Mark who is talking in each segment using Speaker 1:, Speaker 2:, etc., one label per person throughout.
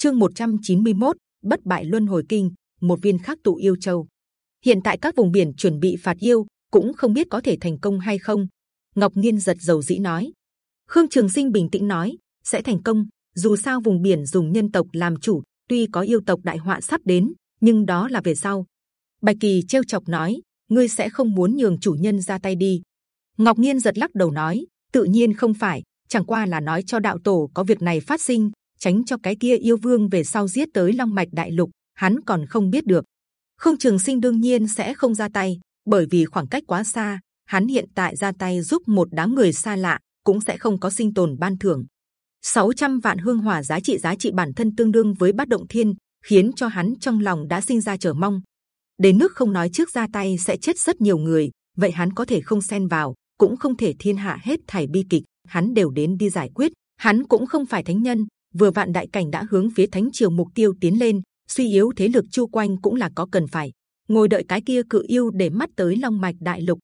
Speaker 1: chương 191, bất bại luân hồi kinh một viên khắc tụ yêu châu. Hiện tại các vùng biển chuẩn bị phạt yêu cũng không biết có thể thành công hay không. Ngọc nghiên giật dầu dĩ nói. Khương trường sinh bình tĩnh nói sẽ thành công dù sao vùng biển dùng nhân tộc làm chủ tuy có yêu tộc đại họa sắp đến nhưng đó là về sau. Bạch kỳ trêu chọc nói ngươi sẽ không muốn nhường chủ nhân ra tay đi. Ngọc nghiên giật lắc đầu nói tự nhiên không phải chẳng qua là nói cho đạo tổ có việc này phát sinh tránh cho cái kia yêu vương về sau giết tới long mạch đại lục, hắn còn không biết được. Không trường sinh đương nhiên sẽ không ra tay, bởi vì khoảng cách quá xa, hắn hiện tại ra tay giúp một đám người xa lạ, cũng sẽ không có sinh tồn ban thưởng. 600 vạn hương hỏa giá trị giá trị bản thân tương đương với bát động thiên, khiến cho hắn trong lòng đã sinh ra chờ mong. Đến nước không nói trước ra tay sẽ chết rất nhiều người, vậy hắn có thể không xen vào, cũng không thể thiên hạ hết thảy bi kịch, hắn đều đến đi giải quyết, hắn cũng không phải thánh nhân vừa vạn đại cảnh đã hướng phía thánh triều mục tiêu tiến lên, suy yếu thế lực chu quanh cũng là có cần phải. Ngồi đợi cái kia cự yêu để mắt tới long mạch đại lục.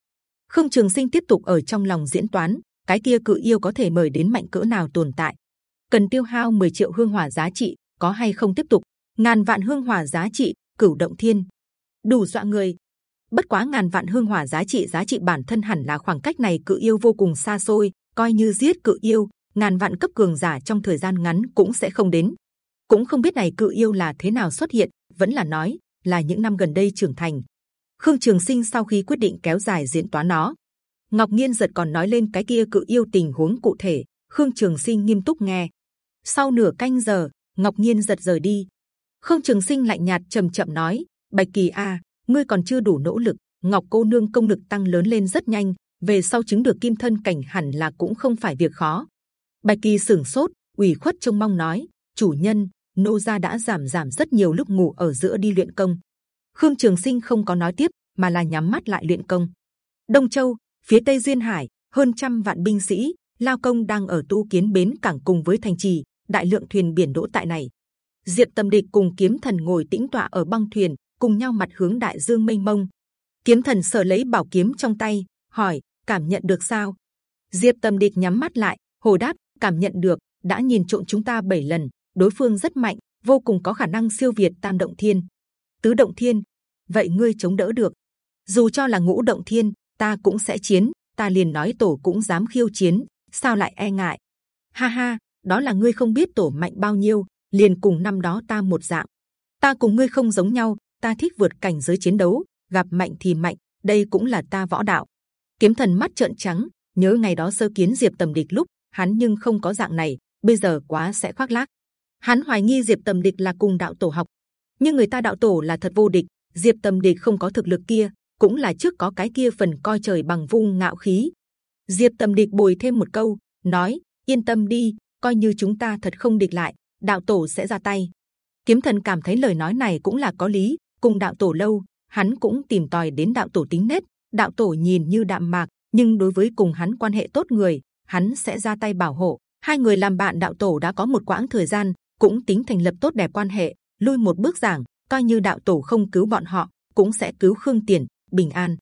Speaker 1: Khương trường sinh tiếp tục ở trong lòng diễn toán, cái kia cự yêu có thể mời đến mạnh cỡ nào tồn tại. Cần tiêu hao 10 triệu hương hỏa giá trị, có hay không tiếp tục? Ngàn vạn hương hỏa giá trị, cửu động thiên. Đủ dọa người. Bất quá ngàn vạn hương hỏa giá trị giá trị bản thân hẳn là khoảng cách này cự yêu vô cùng xa xôi, coi như giết cự yêu ngàn vạn cấp cường giả trong thời gian ngắn cũng sẽ không đến. Cũng không biết này cự yêu là thế nào xuất hiện, vẫn là nói là những năm gần đây trưởng thành. Khương trường sinh sau khi quyết định kéo dài diễn toán nó, ngọc Nhiên giật còn nói lên cái kia cự yêu tình huống cụ thể, khương trường sinh nghiêm túc nghe. Sau nửa canh giờ, ngọc Nhiên giật rời đi. Khương trường sinh lạnh nhạt trầm chậm nói, bạch kỳ a ngươi còn chưa đủ nỗ lực, ngọc cô nương công lực tăng lớn lên rất nhanh, về sau chứng được kim thân cảnh hẳn là cũng không phải việc khó bạch kỳ sửng sốt, ủy khuất trông mong nói, chủ nhân, nô gia đã giảm giảm rất nhiều lúc ngủ ở giữa đi luyện công. Khương trường sinh không có nói tiếp, mà là nhắm mắt lại luyện công. Đông châu, phía tây duyên hải, hơn trăm vạn binh sĩ, lao công đang ở tu kiến bến cảng cùng với thành trì, đại lượng thuyền biển đỗ tại này. Diệp tâm địch cùng kiếm thần ngồi tĩnh tọa ở băng thuyền, cùng nhau mặt hướng đại dương mênh mông. Kiếm thần sở lấy bảo kiếm trong tay, hỏi, cảm nhận được sao? Diệp tâm địch nhắm mắt lại, hồ đáp cảm nhận được, đã nhìn trộn chúng ta bảy lần, đối phương rất mạnh, vô cùng có khả năng siêu việt tam động thiên. Tứ động thiên, vậy ngươi chống đỡ được. Dù cho là ngũ động thiên, ta cũng sẽ chiến, ta liền nói tổ cũng dám khiêu chiến, sao lại e ngại? Ha ha, đó là ngươi không biết tổ mạnh bao nhiêu, liền cùng năm đó ta một dạng. Ta cùng ngươi không giống nhau, ta thích vượt cảnh giới chiến đấu, gặp mạnh thì mạnh, đây cũng là ta võ đạo. Kiếm thần mắt trợn trắng, nhớ ngày đó sơ kiến diệp tầm địch lúc hắn nhưng không có dạng này, bây giờ quá sẽ khoác lác. Hắn hoài nghi diệp tầm địch là cùng đạo tổ học. Nhưng người ta đạo tổ là thật vô địch, diệp tầm địch không có thực lực kia, cũng là trước có cái kia phần coi trời bằng vung ngạo khí. Diệp tầm địch bồi thêm một câu, nói, yên tâm đi, coi như chúng ta thật không địch lại, đạo tổ sẽ ra tay. Kiếm thần cảm thấy lời nói này cũng là có lý, cùng đạo tổ lâu, hắn cũng tìm tòi đến đạo tổ tính nết. Đạo tổ nhìn như đạm mạc, nhưng đối với cùng hắn quan hệ tốt người hắn sẽ ra tay bảo hộ. Hai người làm bạn đạo tổ đã có một quãng thời gian, cũng tính thành lập tốt đẹp quan hệ, lui một bước giảng, coi như đạo tổ không cứu bọn họ, cũng sẽ cứu khương tiền bình an.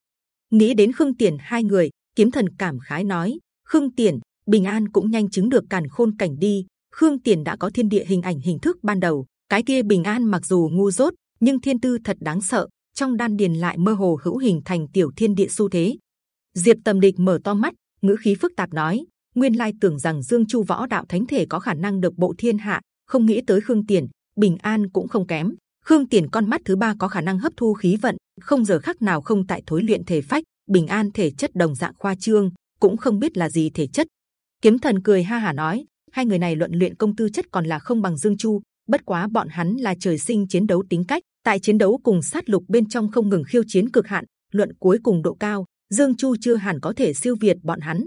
Speaker 1: Nghĩ đến khương tiền hai người, kiếm thần cảm khái nói, khương tiền bình an cũng nhanh chứng được càn khôn cảnh đi. Khương tiền đã có thiên địa hình ảnh hình thức ban đầu. Cái kia bình an mặc dù ngu dốt, nhưng thiên tư thật đáng sợ, trong đan điền lại mơ hồ hữu hình thành tiểu thiên địa xu thế. Diệp tầm địch mở to mắt, ngữ khí phức tạp nói nguyên lai tưởng rằng dương chu võ đạo thánh thể có khả năng được bộ thiên hạ, không nghĩ tới khương tiền, bình an cũng không kém. Khương tiền con mắt thứ ba có khả năng hấp thu khí vận, không giờ khắc nào không tại thối luyện thể phách, bình an thể chất đồng dạng khoa trương, cũng không biết là gì thể chất. Kiếm thần cười ha hà nói, hai người này luận luyện công tư chất còn là không bằng dương chu, bất quá bọn hắn là trời sinh chiến đấu tính cách, tại chiến đấu cùng sát lục bên trong không ngừng khiêu chiến cực hạn, luận cuối cùng độ cao, dương chu chưa hẳn có thể siêu việt bọn hắn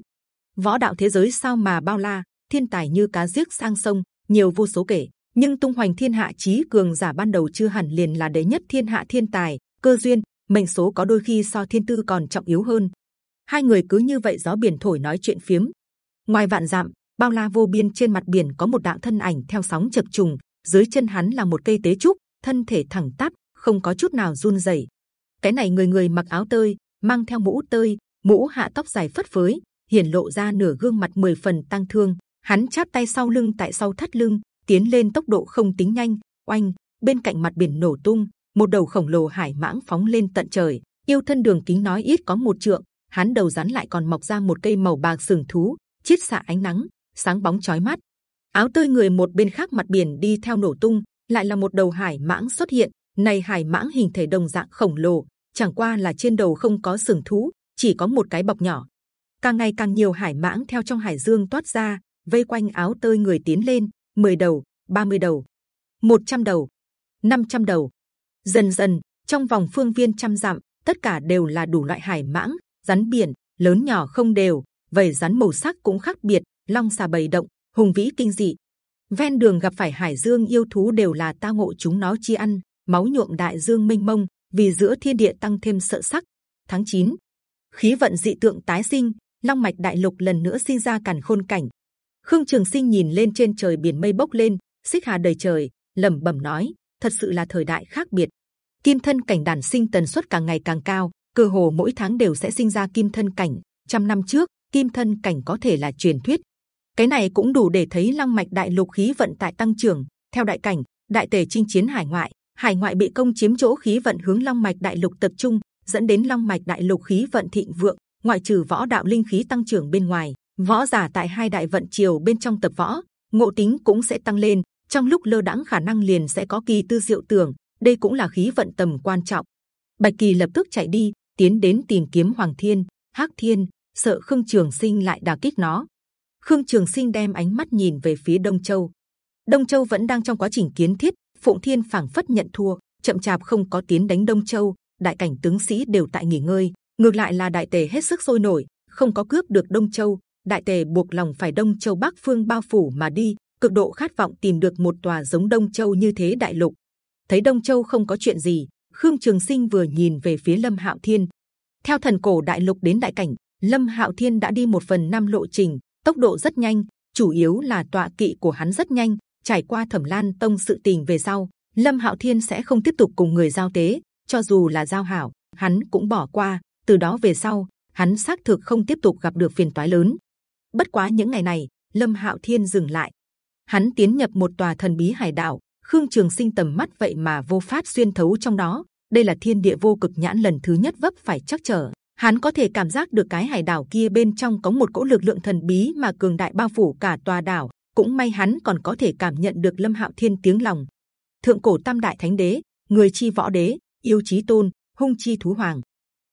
Speaker 1: võ đạo thế giới sao mà bao la, thiên tài như cá giếc sang sông, nhiều vô số kể. Nhưng tung hoành thiên hạ trí cường giả ban đầu chưa hẳn liền là đệ nhất thiên hạ thiên tài, cơ duyên, mệnh số có đôi khi so thiên tư còn trọng yếu hơn. Hai người cứ như vậy gió biển thổi nói chuyện phiếm. Ngoài vạn dặm, bao la vô biên trên mặt biển có một đạo thân ảnh theo sóng chập trùng, dưới chân hắn là một cây tế trúc, thân thể thẳng tắp, không có chút nào run rẩy. Cái này người người mặc áo tơi, mang theo mũ tơi, mũ hạ tóc dài phất phới hiển lộ ra nửa gương mặt mười phần tăng thương hắn chắp tay sau lưng tại sau thắt lưng tiến lên tốc độ không tính nhanh. Oanh, bên cạnh mặt biển nổ tung, một đầu khổng lồ hải mãng phóng lên tận trời. Yêu thân đường kính nói ít có một trượng, hắn đầu rắn lại còn mọc ra một cây màu bạc sừng thú, chiết xạ ánh nắng, sáng bóng chói mắt. Áo tơi người một bên khác mặt biển đi theo nổ tung, lại là một đầu hải mãng xuất hiện. Này hải mãng hình thể đồng dạng khổng lồ, chẳng qua là trên đầu không có sừng thú, chỉ có một cái bọc nhỏ. Càng ngày càng nhiều hải mãng theo trong hải dương toát ra, vây quanh áo tơi người tiến lên. 10 đầu, 30 đầu, 100 đầu, 500 đầu. Dần dần, trong vòng phương viên trăm dặm, tất cả đều là đủ loại hải mãng, rắn biển, lớn nhỏ không đều, vầy rắn màu sắc cũng khác biệt, long xà bầy động, hùng vĩ kinh dị. Ven đường gặp phải hải dương yêu thú đều là ta ngộ chúng nó chi ăn, máu nhuộm đại dương mênh mông, vì giữa thiên địa tăng thêm sợ sắc. Tháng 9, khí vận dị tượng tái sinh, long mạch đại lục lần nữa sinh ra càn khôn cảnh. Khương Trường Sinh nhìn lên trên trời biển mây bốc lên, xích hà đầy trời, lẩm bẩm nói: thật sự là thời đại khác biệt. Kim thân cảnh đản sinh tần suất càng ngày càng cao, cơ hồ mỗi tháng đều sẽ sinh ra kim thân cảnh. Trăm năm trước, kim thân cảnh có thể là truyền thuyết. Cái này cũng đủ để thấy long mạch đại lục khí vận tại tăng trưởng. Theo đại cảnh, đại tề chinh chiến hải ngoại, hải ngoại bị công chiếm chỗ khí vận hướng long mạch đại lục tập trung, dẫn đến long mạch đại lục khí vận thịnh vượng. Ngoại trừ võ đạo linh khí tăng trưởng bên ngoài, võ giả tại hai đại vận triều bên trong tập võ, ngộ tính cũng sẽ tăng lên. Trong lúc lơ đãng khả năng liền sẽ có kỳ tư diệu tưởng, đây cũng là khí vận tầm quan trọng. Bạch kỳ lập tức chạy đi, tiến đến tìm kiếm Hoàng Thiên, Hắc Thiên, sợ Khương Trường Sinh lại đả kích nó. Khương Trường Sinh đem ánh mắt nhìn về phía Đông Châu. Đông Châu vẫn đang trong quá trình kiến thiết, Phụng Thiên phảng phất nhận thua, chậm chạp không có tiến đánh Đông Châu. Đại cảnh tướng sĩ đều tại nghỉ ngơi, ngược lại là Đại Tề hết sức sôi nổi, không có cướp được Đông Châu. Đại Tề buộc lòng phải Đông Châu Bắc phương bao phủ mà đi, cực độ khát vọng tìm được một tòa giống Đông Châu như thế đại lục. Thấy Đông Châu không có chuyện gì, Khương Trường Sinh vừa nhìn về phía Lâm Hạo Thiên. Theo thần cổ đại lục đến đại cảnh, Lâm Hạo Thiên đã đi một phần năm lộ trình, tốc độ rất nhanh. Chủ yếu là tọa kỵ của hắn rất nhanh. Trải qua Thẩm Lan Tông sự tình về sau, Lâm Hạo Thiên sẽ không tiếp tục cùng người giao tế, cho dù là giao hảo, hắn cũng bỏ qua. Từ đó về sau, hắn xác thực không tiếp tục gặp được phiền toái lớn. Bất quá những ngày này, Lâm Hạo Thiên dừng lại. Hắn tiến nhập một tòa thần bí hải đảo, Khương Trường Sinh tầm mắt vậy mà vô phát xuyên thấu trong đó. Đây là thiên địa vô cực nhãn lần thứ nhất vấp phải chắc trở. Hắn có thể cảm giác được cái hải đảo kia bên trong có một cỗ lực lượng thần bí mà cường đại bao phủ cả tòa đảo. Cũng may hắn còn có thể cảm nhận được Lâm Hạo Thiên tiếng lòng. Thượng cổ Tam Đại Thánh Đế, người chi võ đế, yêu chí tôn, hung chi thú hoàng.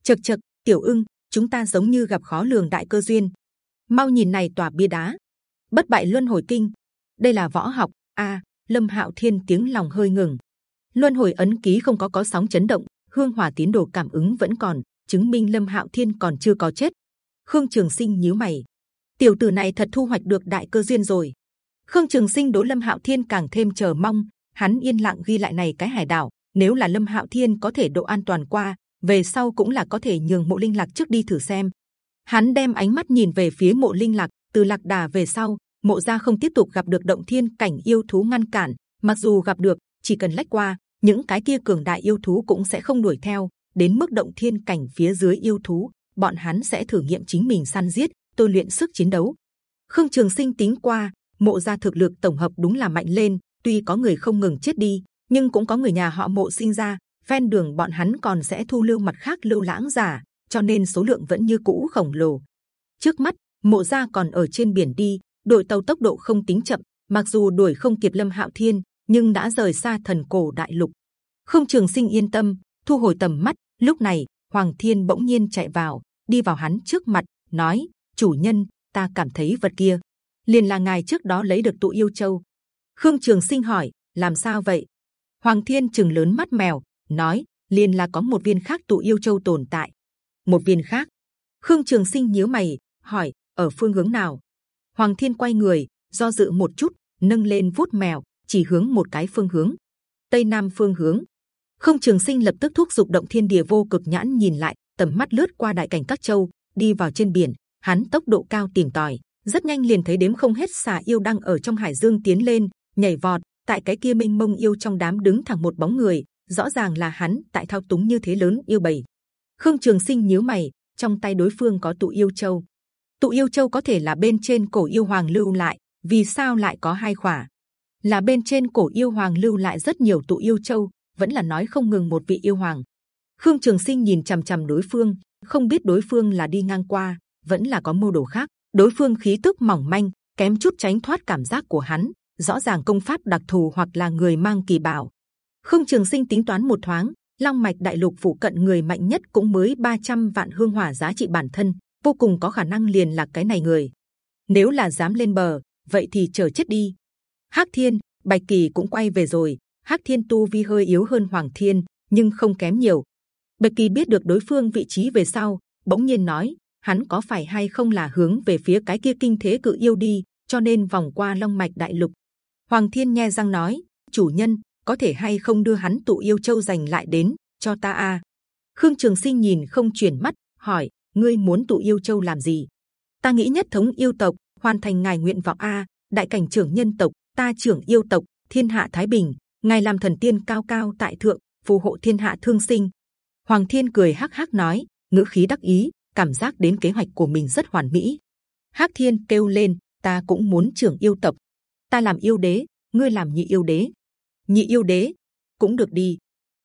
Speaker 1: Chật chật, Tiểu ưng, chúng ta giống như gặp khó lường đại cơ duyên. Mau nhìn này tòa bia đá, bất bại luân hồi kinh. Đây là võ học. A, Lâm Hạo Thiên tiếng lòng hơi ngừng. Luân hồi ấn ký không có có sóng chấn động, hương hỏa tiến đồ cảm ứng vẫn còn, chứng minh Lâm Hạo Thiên còn chưa có chết. Khương Trường Sinh nhíu mày, tiểu tử này thật thu hoạch được đại cơ duyên rồi. Khương Trường Sinh đối Lâm Hạo Thiên càng thêm chờ mong, hắn yên lặng ghi lại này cái hải đảo. Nếu là Lâm Hạo Thiên có thể độ an toàn qua, về sau cũng là có thể nhường mộ linh lạc trước đi thử xem. Hắn đem ánh mắt nhìn về phía mộ linh lạc, từ lạc đà về sau, mộ gia không tiếp tục gặp được động thiên cảnh yêu thú ngăn cản. Mặc dù gặp được chỉ cần lách qua những cái kia cường đại yêu thú cũng sẽ không đuổi theo. Đến mức động thiên cảnh phía dưới yêu thú bọn hắn sẽ thử nghiệm chính mình săn giết tôi luyện sức chiến đấu. Khương trường sinh tính qua mộ gia thực lực tổng hợp đúng là mạnh lên tuy có người không ngừng chết đi nhưng cũng có người nhà họ mộ sinh ra ven đường bọn hắn còn sẽ thu lưu mặt khác lưu lãng giả cho nên số lượng vẫn như cũ khổng lồ trước mắt mộ gia còn ở trên biển đi đội tàu tốc độ không tính chậm, mặc dù đuổi không kịp Lâm Hạo Thiên, nhưng đã rời xa thần cổ đại lục. Không Trường Sinh yên tâm, thu hồi tầm mắt. Lúc này, Hoàng Thiên bỗng nhiên chạy vào, đi vào hắn trước mặt, nói: Chủ nhân, ta cảm thấy vật kia liền là ngài trước đó lấy được tụ yêu châu. Khương Trường Sinh hỏi: làm sao vậy? Hoàng Thiên chừng lớn mắt mèo, nói: liền là có một viên khác tụ yêu châu tồn tại. Một viên khác. Khương Trường Sinh nhíu mày, hỏi: ở phương hướng nào? Hoàng Thiên quay người, do dự một chút, nâng lên vuốt mèo, chỉ hướng một cái phương hướng, tây nam phương hướng. Không Trường Sinh lập tức thúc giục động thiên địa vô cực nhãn nhìn lại, tầm mắt lướt qua đại cảnh các châu, đi vào trên biển. Hắn tốc độ cao tìm tòi, rất nhanh liền thấy đếm không hết xà yêu đang ở trong hải dương tiến lên, nhảy vọt. Tại cái kia mênh mông yêu trong đám đứng thẳng một bóng người, rõ ràng là hắn tại thao túng như thế lớn yêu bầy. Khương Trường Sinh nhíu mày, trong tay đối phương có tụ yêu châu, tụ yêu châu có thể là bên trên cổ yêu hoàng lưu lại vì sao lại có hai khỏa là bên trên cổ yêu hoàng lưu lại rất nhiều tụ yêu châu, vẫn là nói không ngừng một vị yêu hoàng. Khương Trường Sinh nhìn c h ầ m c h ầ m đối phương, không biết đối phương là đi ngang qua, vẫn là có mưu đồ khác. Đối phương khí tức mỏng manh, kém chút tránh thoát cảm giác của hắn, rõ ràng công pháp đặc thù hoặc là người mang kỳ bảo. Khương Trường Sinh tính toán một thoáng, Long Mạch Đại Lục phụ cận người mạnh nhất cũng mới 300 vạn hương hỏa giá trị bản thân, vô cùng có khả năng liền là cái này người. Nếu là dám lên bờ, vậy thì chờ chết đi. Hắc Thiên, Bạch Kỳ cũng quay về rồi. Hắc Thiên tu vi hơi yếu hơn Hoàng Thiên, nhưng không kém nhiều. Bạch Kỳ biết được đối phương vị trí về sau, bỗng nhiên nói, hắn có phải hay không là hướng về phía cái kia kinh thế cự yêu đi, cho nên vòng qua long mạch đại lục. Hoàng Thiên nghe răng nói, chủ nhân có thể hay không đưa hắn tụ yêu châu giành lại đến cho ta a? Khương Trường Sinh nhìn không chuyển mắt, hỏi, ngươi muốn tụ yêu châu làm gì? Ta nghĩ nhất thống yêu tộc, hoàn thành ngài nguyện vọng a. Đại cảnh trưởng nhân tộc, ta trưởng yêu tộc, thiên hạ thái bình, ngài làm thần tiên cao cao tại thượng, phù hộ thiên hạ thương sinh. Hoàng Thiên cười hắc hắc nói, ngữ khí đắc ý, cảm giác đến kế hoạch của mình rất hoàn mỹ. Hắc Thiên kêu lên, ta cũng muốn trưởng yêu tộc, ta làm yêu đế, ngươi làm nhị yêu đế, nhị yêu đế cũng được đi.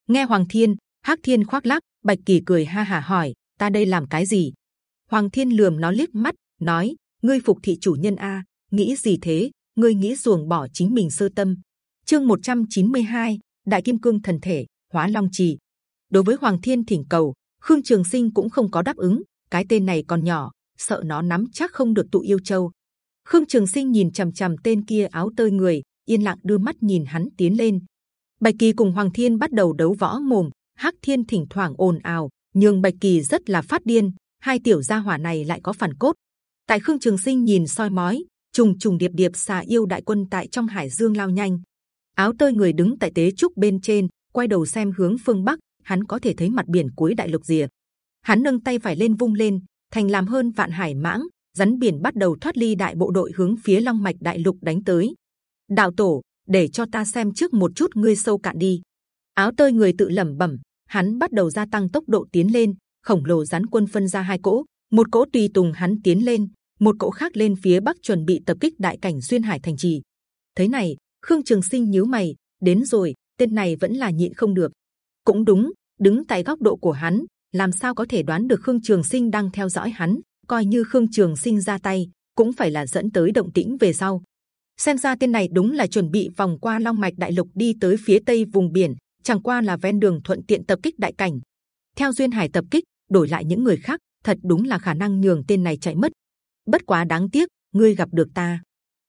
Speaker 1: Nghe Hoàng Thiên, Hắc Thiên khoác lác, Bạch Kỳ cười ha hà hỏi, ta đây làm cái gì? Hoàng Thiên lườm nó liếc mắt, nói, ngươi phục thị chủ nhân a, nghĩ gì thế? Ngươi nghĩ ruồng bỏ chính mình sơ tâm. Chương 192, Đại Kim Cương thần thể, Hóa Long Trì đối với Hoàng Thiên thỉnh cầu, Khương Trường Sinh cũng không có đáp ứng. Cái tên này còn nhỏ, sợ nó nắm chắc không được tụ yêu châu. Khương Trường Sinh nhìn c h ầ m c h ầ m tên kia áo tơi người, yên lặng đưa mắt nhìn hắn tiến lên. Bạch Kỳ cùng Hoàng Thiên bắt đầu đấu võ mồm, Hắc Thiên thỉnh thoảng ồn ào, nhưng Bạch Kỳ rất là phát điên. Hai tiểu gia hỏa này lại có phản cốt. Tại Khương Trường Sinh nhìn soi mói, trùng trùng điệp điệp xà yêu đại quân tại trong hải dương lao nhanh. Áo tơi người đứng tại tế trúc bên trên, quay đầu xem hướng phương bắc, hắn có thể thấy mặt biển cuối đại lục rìa. Hắn nâng tay phải lên vung lên, thành làm hơn vạn hải mãng, rắn biển bắt đầu thoát ly đại bộ đội hướng phía long mạch đại lục đánh tới. Đạo tổ, để cho ta xem trước một chút ngươi sâu cạn đi. Áo tơi người tự lẩm bẩm, hắn bắt đầu gia tăng tốc độ tiến lên, khổng lồ rắn quân phân ra hai cỗ, một cỗ tùy tùng hắn tiến lên, một cỗ khác lên phía bắc chuẩn bị tập kích đại cảnh duyên hải thành trì. Thế này, Khương Trường Sinh nhíu mày, đến rồi, tên này vẫn là nhịn không được. Cũng đúng, đứng tại góc độ của hắn, làm sao có thể đoán được Khương Trường Sinh đang theo dõi hắn? Coi như Khương Trường Sinh ra tay, cũng phải là dẫn tới động tĩnh về sau. Xem ra tên này đúng là chuẩn bị vòng qua Long Mạch Đại Lục đi tới phía tây vùng biển, chẳng qua là ven đường thuận tiện tập kích đại cảnh. Theo duyên hải tập kích, đổi lại những người khác, thật đúng là khả năng nhường tên này chạy mất. Bất quá đáng tiếc, ngươi gặp được ta.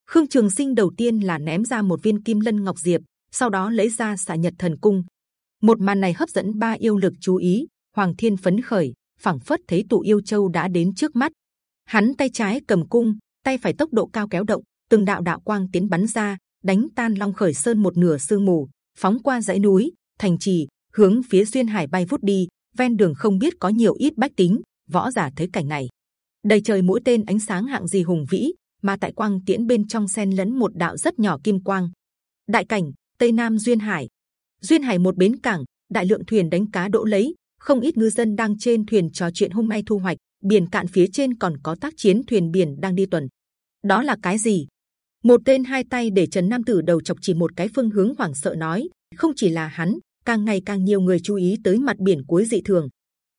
Speaker 1: Khương Trường Sinh đầu tiên là ném ra một viên kim lân ngọc diệp, sau đó lấy ra xạ nhật thần cung, một màn này hấp dẫn ba yêu lực chú ý hoàng thiên phấn khởi phảng phất thấy tụ yêu châu đã đến trước mắt hắn tay trái cầm cung tay phải tốc độ cao kéo động từng đạo đạo quang tiến bắn ra, đánh tan long khởi sơn một nửa sương mù, phóng qua dãy núi, thành trì, hướng phía xuyên hải bay vút đi. Ven đường không biết có nhiều ít bách tính, võ giả thấy cảnh này. Đầy trời mũi tên ánh sáng hạng gì hùng vĩ, mà tại quang tiễn bên trong xen lẫn một đạo rất nhỏ kim quang. Đại cảnh, tây nam duyên hải. Duyên hải một bến cảng, đại lượng thuyền đánh cá đỗ lấy, không ít ngư dân đang trên thuyền trò chuyện hôm nay thu hoạch. Biển cạn phía trên còn có tác chiến thuyền biển đang đi tuần. Đó là cái gì? Một tên hai tay để trần nam tử đầu chọc chỉ một cái phương hướng hoảng sợ nói không chỉ là hắn càng ngày càng nhiều người chú ý tới mặt biển cuối dị thường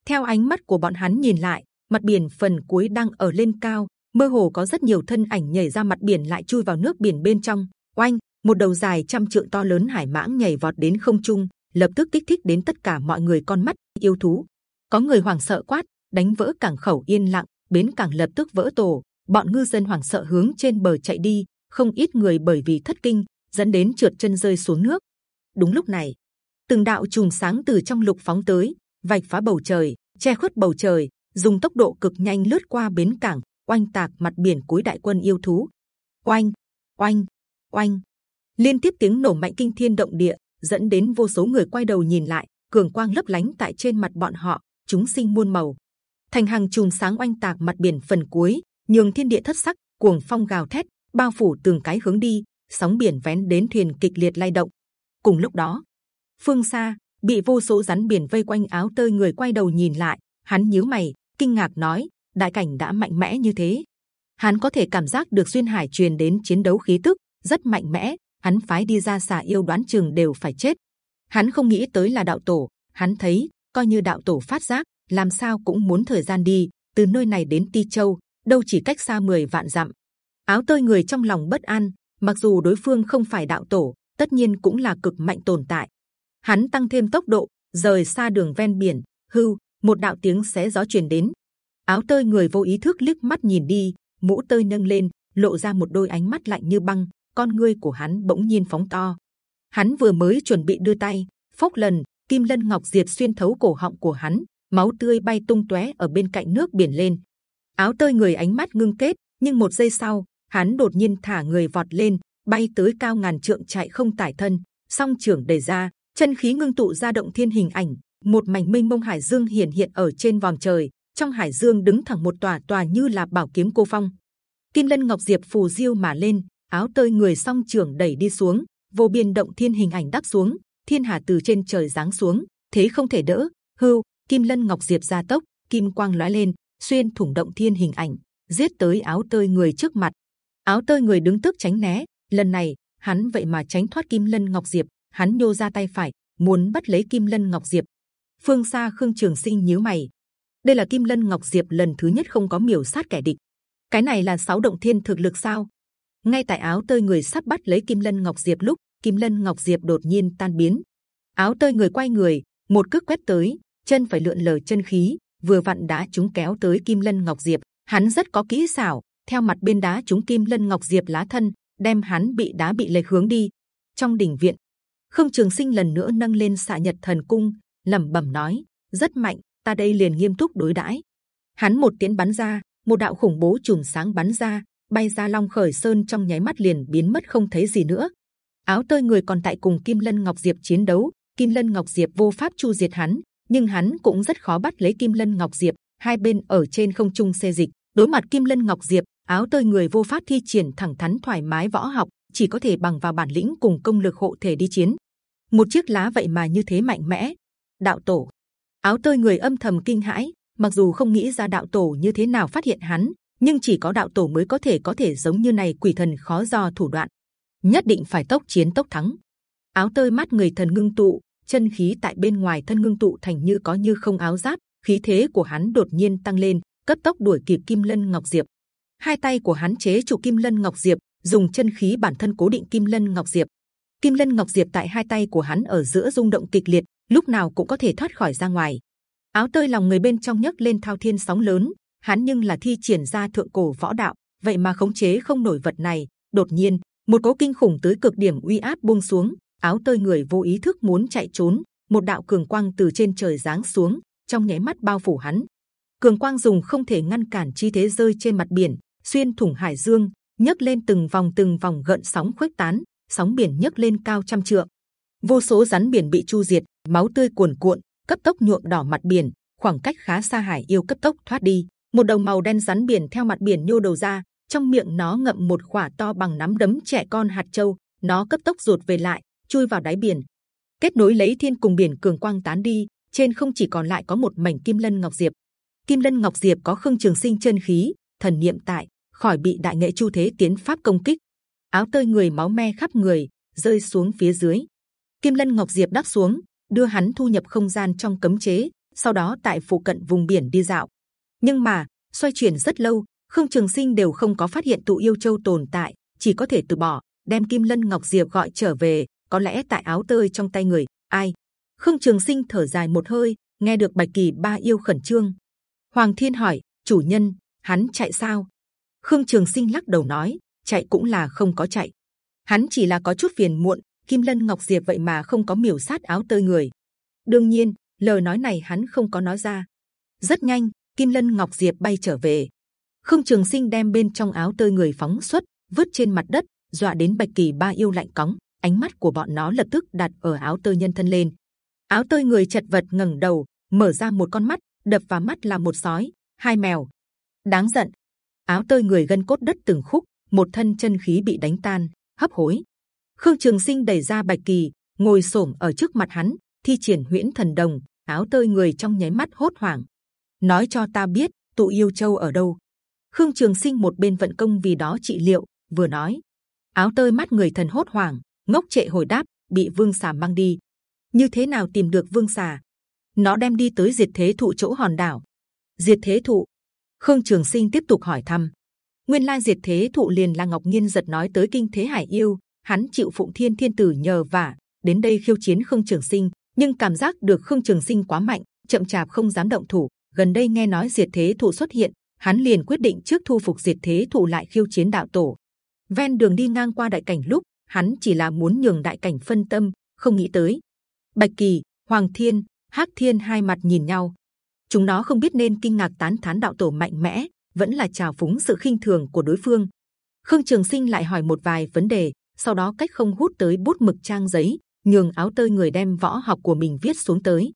Speaker 1: theo ánh mắt của bọn hắn nhìn lại mặt biển phần cuối đang ở lên cao mơ hồ có rất nhiều thân ảnh nhảy ra mặt biển lại chui vào nước biển bên trong oanh một đầu dài trăm trượng to lớn hải mãng nhảy vọt đến không trung, lập tức kích thích đến tất cả mọi người con mắt yêu thú. Có người hoảng sợ quát, đánh vỡ cảng khẩu yên lặng, bến cảng lập tức vỡ tổ. Bọn ngư dân hoảng sợ hướng trên bờ chạy đi, không ít người bởi vì thất kinh dẫn đến trượt chân rơi xuống nước. Đúng lúc này, từng đạo chùm sáng từ trong lục phóng tới, vạch phá bầu trời, che khuất bầu trời, dùng tốc độ cực nhanh lướt qua bến cảng, oanh tạc mặt biển cuối đại quân yêu thú. Oanh, oanh, oanh liên tiếp tiếng nổ mạnh kinh thiên động địa dẫn đến vô số người quay đầu nhìn lại cường quang lấp lánh tại trên mặt bọn họ chúng sinh muôn màu thành hàng chùm sáng oanh tạc mặt biển phần cuối nhường thiên địa thất sắc cuồng phong gào thét bao phủ từng cái hướng đi sóng biển vén đến thuyền kịch liệt lay động cùng lúc đó phương xa bị vô số rắn biển vây quanh áo tơi người quay đầu nhìn lại hắn nhíu mày kinh ngạc nói đại cảnh đã mạnh mẽ như thế hắn có thể cảm giác được duyên hải truyền đến chiến đấu khí tức rất mạnh mẽ hắn phái đi ra xả yêu đoán trường đều phải chết. Hắn không nghĩ tới là đạo tổ, hắn thấy coi như đạo tổ phát giác, làm sao cũng muốn thời gian đi. Từ nơi này đến Ti Châu, đâu chỉ cách xa 10 vạn dặm. Áo tơi người trong lòng bất an, mặc dù đối phương không phải đạo tổ, tất nhiên cũng là cực mạnh tồn tại. Hắn tăng thêm tốc độ, rời xa đường ven biển. Hưu, một đạo tiếng xé gió truyền đến. Áo tơi người vô ý thức liếc mắt nhìn đi, mũ tơi nâng lên, lộ ra một đôi ánh mắt lạnh như băng. Con ngươi của hắn bỗng nhiên phóng to. Hắn vừa mới chuẩn bị đưa tay, phốc lần kim lân ngọc diệp xuyên thấu cổ họng của hắn, máu tươi bay tung tóe ở bên cạnh nước biển lên. Áo tơi người ánh mắt ngưng kết, nhưng một giây sau, hắn đột nhiên thả người vọt lên, bay tới cao ngàn trượng chạy không tải thân, song trưởng đẩy ra, chân khí ngưng tụ ra động thiên hình ảnh, một mảnh mênh mông hải dương hiển hiện ở trên vòm trời. Trong hải dương đứng thẳng một tòa tòa như là bảo kiếm cô phong. Kim lân ngọc diệp phù diêu mà lên, áo tơi người song trưởng đẩy đi xuống, vô biên động thiên hình ảnh đắp xuống, thiên hà từ trên trời giáng xuống, thế không thể đỡ. Hưu, kim lân ngọc diệp gia tốc, kim quang lóe lên, xuyên thủng động thiên hình ảnh, giết tới áo tơi người trước mặt. Áo tơi người đứng tức tránh né, lần này hắn vậy mà tránh thoát kim lân ngọc diệp, hắn nhô ra tay phải muốn bắt lấy kim lân ngọc diệp. Phương xa khương trường sinh nhíu mày, đây là kim lân ngọc diệp lần thứ nhất không có miểu sát kẻ địch. Cái này là sáu động thiên thực lực sao? Ngay tại áo tơi người sắp bắt lấy kim lân ngọc diệp lúc kim lân ngọc diệp đột nhiên tan biến áo tơi người quay người một cước quét tới chân phải lượn lờ chân khí vừa vặn đã chúng kéo tới kim lân ngọc diệp hắn rất có kỹ xảo theo mặt bên đá chúng kim lân ngọc diệp lá thân, đem hắn bị đá bị lệch hướng đi. Trong đỉnh viện, khương trường sinh lần nữa nâng lên xạ nhật thần cung, lẩm bẩm nói, rất mạnh, ta đây liền nghiêm túc đối đãi. Hắn một tiếng bắn ra, một đạo khủng bố chùm sáng bắn ra, bay ra long khởi sơn trong nháy mắt liền biến mất không thấy gì nữa. Áo tơi người còn tại cùng kim lân ngọc diệp chiến đấu, kim lân ngọc diệp vô pháp chu diệt hắn, nhưng hắn cũng rất khó bắt lấy kim lân ngọc diệp, hai bên ở trên không trung xê dịch. Đối mặt kim lân ngọc diệp áo tơi người vô pháp thi triển thẳng thắn thoải mái võ học chỉ có thể bằng vào bản lĩnh cùng công lực hộ thể đi chiến một chiếc lá vậy mà như thế mạnh mẽ đạo tổ áo tơi người âm thầm kinh hãi mặc dù không nghĩ ra đạo tổ như thế nào phát hiện hắn nhưng chỉ có đạo tổ mới có thể có thể giống như này quỷ thần khó do thủ đoạn nhất định phải tốc chiến tốc thắng. Áo tơi mắt người thần ngưng tụ, chân khí tại bên ngoài thân ngưng tụ thành như có như không áo giáp, khí thế của hắn đột nhiên tăng lên, cấp tốc đuổi kịp Kim Lân Ngọc Diệp. Hai tay của hắn chế trụ Kim Lân Ngọc Diệp, dùng chân khí bản thân cố định Kim Lân Ngọc Diệp. Kim Lân Ngọc Diệp tại hai tay của hắn ở giữa rung động kịch liệt, lúc nào cũng có thể thoát khỏi ra ngoài. Áo tơi lòng người bên trong nhấc lên thao thiên sóng lớn, hắn nhưng là thi triển ra thượng cổ võ đạo, vậy mà khống chế không nổi vật này. Đột nhiên, một cỗ kinh khủng tới cực điểm uy áp buông xuống áo tơi người vô ý thức muốn chạy trốn một đạo cường quang từ trên trời giáng xuống trong nháy mắt bao phủ hắn cường quang dùng không thể ngăn cản chi thế rơi trên mặt biển xuyên thủng hải dương, nhấc lên từng vòng từng vòng gợn sóng khuếch tán, sóng biển nhấc lên cao trăm trượng. Vô số rắn biển bị chu diệt, máu tươi cuồn cuộn, cấp tốc nhuộm đỏ mặt biển, khoảng cách khá xa hải yêu cấp tốc thoát đi. Một đầu màu đen rắn biển theo mặt biển nhô đầu ra, trong miệng nó ngậm một quả to bằng nắm đấm trẻ con hạt châu, nó cấp tốc ruột về lại, chui vào đáy biển. Kết nối lấy thiên cùng biển cường quang tán đi, trên không chỉ còn lại có một mảnh kim lân ngọc diệp. Kim lân ngọc diệp có khương trường sinh chân khí, thần niệm tại khỏi bị đại nghệ chu thế tiến pháp công kích áo tơi người máu me khắp người rơi xuống phía dưới kim lân ngọc diệp đắp xuống đưa hắn thu nhập không gian trong cấm chế sau đó tại phụ cận vùng biển đi dạo nhưng mà xoay chuyển rất lâu Khương Trường Sinh đều không có phát hiện tụ yêu châu tồn tại, chỉ có thể từ bỏ, đem Kim Lân Ngọc Diệp gọi trở về. Có lẽ tại áo tơi trong tay người, ai? Khương Trường Sinh thở dài một hơi, nghe được Bạch Kỳ ba yêu khẩn trương. Hoàng Thiên hỏi, chủ nhân, hắn chạy sao? Khương Trường Sinh lắc đầu nói, chạy cũng là không có chạy. Hắn chỉ là có chút phiền muộn. Kim Lân Ngọc Diệp vậy mà không có miểu sát áo tơi người. đương nhiên, lời nói này hắn không có nói ra. rất nhanh, Kim Lân Ngọc Diệp bay trở về, Khương Trường Sinh đem bên trong áo tơi người phóng xuất, vứt trên mặt đất, dọa đến Bạch Kỳ ba yêu lạnh cóng. Ánh mắt của bọn nó lập tức đặt ở áo tơi nhân thân lên. Áo tơi người chật vật ngẩng đầu, mở ra một con mắt, đập vào mắt là một sói, hai mèo. Đáng giận. Áo tơi người gân cốt đất từng khúc, một thân chân khí bị đánh tan, hấp hối. Khương Trường Sinh đẩy ra Bạch Kỳ, ngồi xổm ở trước mặt hắn, thi triển huyễn thần đồng. Áo tơi người trong nháy mắt hốt hoảng. Nói cho ta biết, tụ yêu châu ở đâu? Khương Trường Sinh một bên vận công vì đó trị liệu, vừa nói áo tơi mắt người thần hốt hoảng, ngốc trệ hồi đáp bị vương xà mang đi như thế nào tìm được vương xà nó đem đi tới diệt thế thụ chỗ hòn đảo diệt thế thụ khương trường sinh tiếp tục hỏi thăm. Nguyên lai diệt thế thụ liền là ngọc nhiên giật nói tới kinh thế hải yêu, hắn chịu phụng thiên thiên tử nhờ vả, đến đây khiêu chiến khương trường sinh, nhưng cảm giác được khương trường sinh quá mạnh, chậm chạp không dám động thủ. Gần đây nghe nói diệt thế thụ xuất hiện, hắn liền quyết định trước thu phục diệt thế thụ lại khiêu chiến đạo tổ. Ven đường đi ngang qua đại cảnh lúc, hắn chỉ là muốn nhường đại cảnh phân tâm, không nghĩ tới. Bạch kỳ, hoàng thiên, hắc thiên hai mặt nhìn nhau chúng nó không biết nên kinh ngạc tán thán đạo tổ mạnh mẽ, vẫn là chào phúng sự khinh thường của đối phương. Khương trường sinh lại hỏi một vài vấn đề, sau đó cách không hút tới bút mực trang giấy, nhường áo tơi người đem võ học của mình viết xuống tới.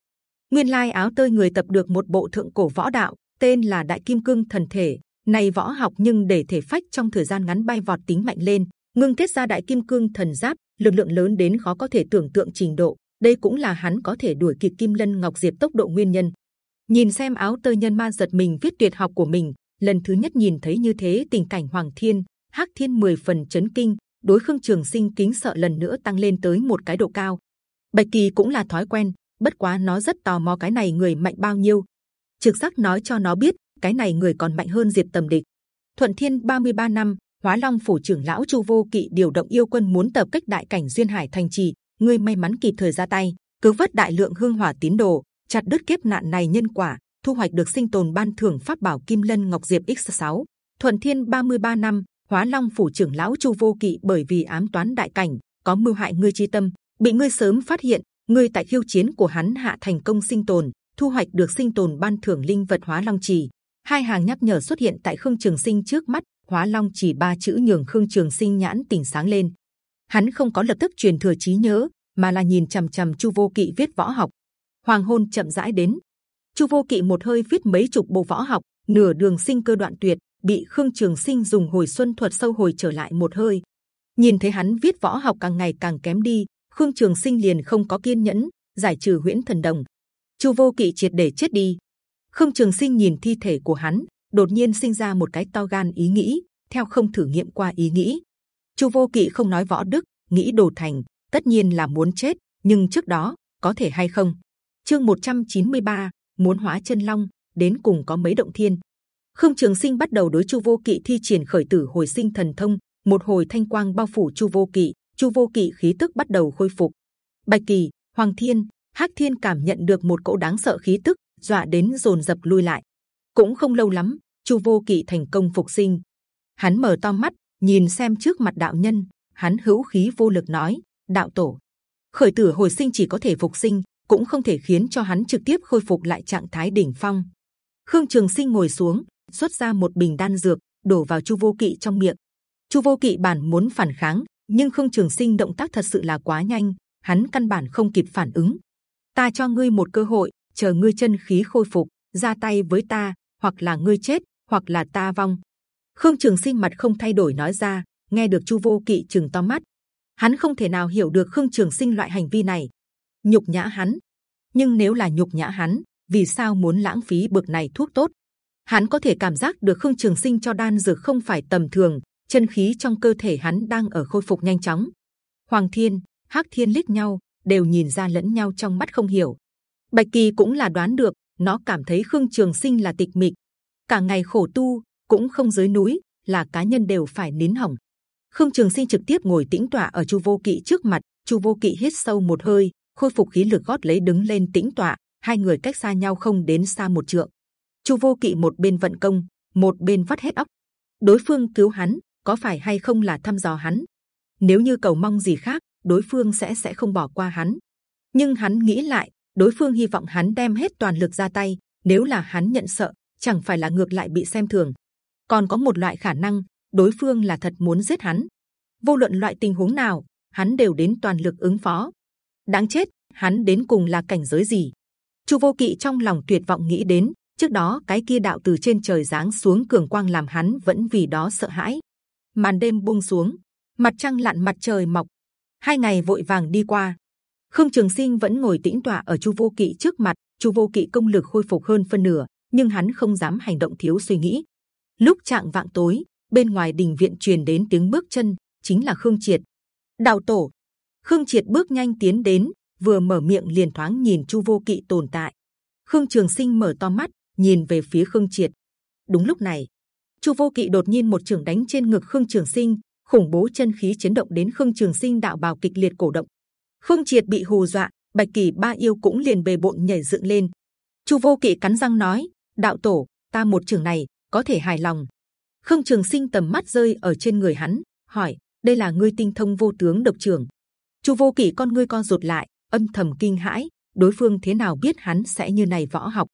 Speaker 1: Nguyên lai áo tơi người tập được một bộ thượng cổ võ đạo, tên là đại kim cương thần thể. Này võ học nhưng để thể phách trong thời gian ngắn bay vọt tính mạnh lên, ngưng kết ra đại kim cương thần giáp, lực lượng lớn đến khó có thể tưởng tượng trình độ. Đây cũng là hắn có thể đuổi kịp kim lân ngọc diệp tốc độ nguyên nhân nhìn xem áo tơ nhân ma giật mình viết tuyệt học của mình, lần thứ nhất nhìn thấy như thế tình cảnh hoàng thiên, hắc thiên mười phần chấn kinh, đối khương trường sinh kính sợ lần nữa tăng lên tới một cái độ cao. Bạch kỳ cũng là thói quen, bất quá nó rất tò mò cái này người mạnh bao nhiêu. Trực giác nói cho nó biết, cái này người còn mạnh hơn diệt tầm địch. Thuận thiên 33 năm, hóa long phủ trưởng lão chu vô kỵ điều động yêu quân muốn tập kích đại cảnh duyên hải thành trì, ngươi may mắn kịp thời ra tay, cứu vớt đại lượng hương hỏa tín đồ chặt đứt kiếp nạn này nhân quả, thu hoạch được sinh tồn ban thưởng pháp bảo kim lân ngọc diệp x6 thuận thiên 33 năm, hóa long phủ trưởng lão chu vô kỵ bởi vì ám toán đại cảnh, có mưu hại ngươi chi tâm, bị ngươi sớm phát hiện, ngươi tại khiêu chiến của hắn hạ thành công sinh tồn, thu hoạch được sinh tồn ban thưởng linh vật hóa long trì. Hai hàng nhắc nhở xuất hiện tại khương trường sinh trước mắt, hóa long chỉ ba chữ nhường khương trường sinh nhãn tỉnh sáng lên. Hắn không có lập tức truyền thừa trí nhớ, mà là nhìn c h ầ m c h ầ m chu vô kỵ viết võ học hoàng hôn chậm rãi đến. Chu vô kỵ một hơi viết mấy chục bộ võ học, nửa đường sinh cơ đoạn tuyệt, bị khương trường sinh dùng hồi xuân thuật sâu hồi trở lại một hơi. Nhìn thấy hắn viết võ học càng ngày càng kém đi, khương trường sinh liền không có kiên nhẫn, giải trừ huyễn thần đồng. Chu vô kỵ triệt để chết đi. Khương trường sinh nhìn thi thể của hắn, đột nhiên sinh ra một cái to gan ý nghĩ, theo không thử nghiệm qua ý nghĩ. Chu vô kỵ không nói võ đức, nghĩ đồ thành, tất nhiên là muốn chết, nhưng trước đó, có thể hay không? Chương 193, muốn hóa chân long đến cùng có mấy động thiên? Khương trường sinh bắt đầu đối chu vô kỵ thi triển khởi tử hồi sinh thần thông một hồi thanh quang bao phủ chu vô kỵ chu vô kỵ khí tức bắt đầu khôi phục. Bạch kỳ hoàng thiên hắc thiên cảm nhận được một cỗ đáng sợ khí tức dọa đến rồn dập lui lại. Cũng không lâu lắm chu vô kỵ thành công phục sinh. Hắn mở to mắt nhìn xem trước mặt đạo nhân hắn hữu khí vô lực nói đạo tổ khởi tử hồi sinh chỉ có thể phục sinh cũng không thể khiến cho hắn trực tiếp khôi phục lại trạng thái đỉnh phong. Khương trường sinh ngồi xuống, xuất ra một bình đan dược, đổ vào chu vô kỵ trong miệng. Chu vô kỵ bản muốn phản kháng, nhưng khương trường sinh động tác thật sự là quá nhanh, hắn căn bản không kịp phản ứng. Ta cho ngươi một cơ hội, chờ ngươi chân khí khôi phục, ra tay với ta, hoặc là ngươi chết, hoặc là ta vong. Khương trường sinh mặt không thay đổi nói ra, nghe được chu vô kỵ chừng to mắt. Hắn không thể nào hiểu được khương trường sinh loại hành vi này nhục nhã hắn. Nhưng nếu là nhục nhã hắn, vì sao muốn lãng phí bực này thuốc tốt? Hắn có thể cảm giác được khương trường sinh cho đan dược không phải tầm thường, chân khí trong cơ thể hắn đang ở khôi phục nhanh chóng. Hoàng thiên, hắc thiên liếc nhau, đều nhìn ra lẫn nhau trong mắt không hiểu. Bạch kỳ cũng là đoán được, nó cảm thấy khương trường sinh là tịch mịch. Cả ngày khổ tu, cũng không dưới núi, là cá nhân đều phải nín hỏng. Khương trường sinh trực tiếp ngồi tĩnh tọa ở chu vô kỵ trước mặt, chu vô kỵ hít sâu một hơi khôi phục khí lực gót lấy đứng lên tĩnh tọa, hai người cách xa nhau không đến xa một trượng. Chu vô kỵ một bên vận công, một bên vắt hết óc. Đối phương cứu hắn, có phải hay không là thăm dò hắn? Nếu như cầu mong gì khác, đối phương sẽ sẽ không bỏ qua hắn. Nhưng hắn nghĩ lại, đối phương hy vọng hắn đem hết toàn lực ra tay, nếu là hắn nhận sợ, chẳng phải là ngược lại bị xem thường. Còn có một loại khả năng, đối phương là thật muốn giết hắn. Vô luận loại tình huống nào, hắn đều đến toàn lực ứng phó đáng chết, hắn đến cùng là cảnh giới gì? Chu vô kỵ trong lòng tuyệt vọng nghĩ đến, trước đó cái kia đạo từ trên trời giáng xuống cường quang làm hắn vẫn vì đó sợ hãi. Màn đêm buông xuống, mặt trăng lặn mặt trời mọc. Hai ngày vội vàng đi qua. Khương trường sinh vẫn ngồi tĩnh tọa ở chu vô kỵ trước mặt. Chu vô kỵ công lực khôi phục hơn phân nửa, nhưng hắn không dám hành động thiếu suy nghĩ. Lúc trạng vạng tối, bên ngoài đình viện truyền đến tiếng bước chân, chính là khương triệt. Đào tổ Khương Triệt bước nhanh tiến đến, vừa mở miệng liền thoáng nhìn Chu Vô Kỵ tồn tại. Khương Trường Sinh mở to mắt, nhìn về phía Khương Triệt. Đúng lúc này, Chu Vô Kỵ đột nhiên một trường đánh trên ngực Khương Trường Sinh, khủng bố chân khí chấn động đến Khương Trường Sinh đạo bào kịch liệt cổ động. Khương Triệt bị hù dọa, Bạch Kỳ Ba yêu cũng liền bề bộn nhảy dựng lên. Chu Vô Kỵ cắn răng nói: Đạo tổ, ta một trường này có thể hài lòng. Khương Trường Sinh tầm mắt rơi ở trên người hắn, hỏi: đây là ngươi tinh thông vô tướng độc trường? Chu Vô Kỵ con ngươi con rụt lại, âm thầm kinh hãi. Đối phương thế nào biết hắn sẽ như này võ học?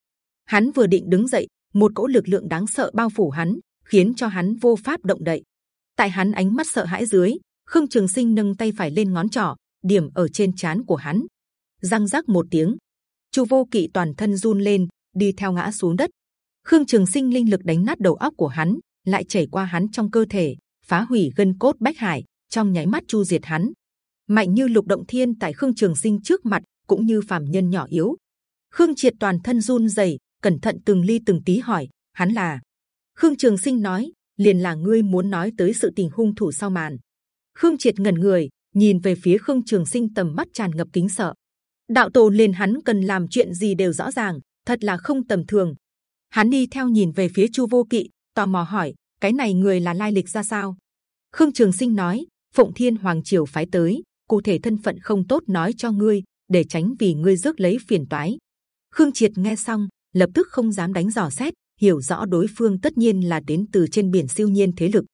Speaker 1: Hắn vừa định đứng dậy, một cỗ lực lượng đáng sợ bao phủ hắn, khiến cho hắn vô pháp động đậy. Tại hắn ánh mắt sợ hãi dưới, Khương Trường Sinh nâng tay phải lên ngón trỏ, điểm ở trên chán của hắn. Răng rắc một tiếng, Chu Vô Kỵ toàn thân run lên, đi theo ngã xuống đất. Khương Trường Sinh linh lực đánh nát đầu óc của hắn, lại chảy qua hắn trong cơ thể, phá hủy gân cốt bách hải, trong nháy mắt chu diệt hắn. Mạnh như lục động thiên tại Khương Trường Sinh trước mặt, cũng như phàm nhân nhỏ yếu. Khương Triệt toàn thân run rẩy, cẩn thận từng ly từng tí hỏi, hắn là Khương Trường Sinh nói, liền là ngươi muốn nói tới sự tình hung thủ sau màn. Khương Triệt ngẩn người, nhìn về phía Khương Trường Sinh tầm mắt tràn ngập kính sợ. Đạo tổ liền hắn cần làm chuyện gì đều rõ ràng, thật là không tầm thường. Hắn đi theo nhìn về phía Chu Vô Kỵ, tò mò hỏi, cái này người là lai lịch ra sao? Khương Trường Sinh nói, Phụng Thiên Hoàng Triều phái tới, cụ thể thân phận không tốt nói cho ngươi, để tránh vì ngươi rước lấy phiền toái. Khương Triệt nghe xong, lập tức không dám đánh dò xét, hiểu rõ đối phương tất nhiên là đến từ trên biển siêu nhiên thế lực.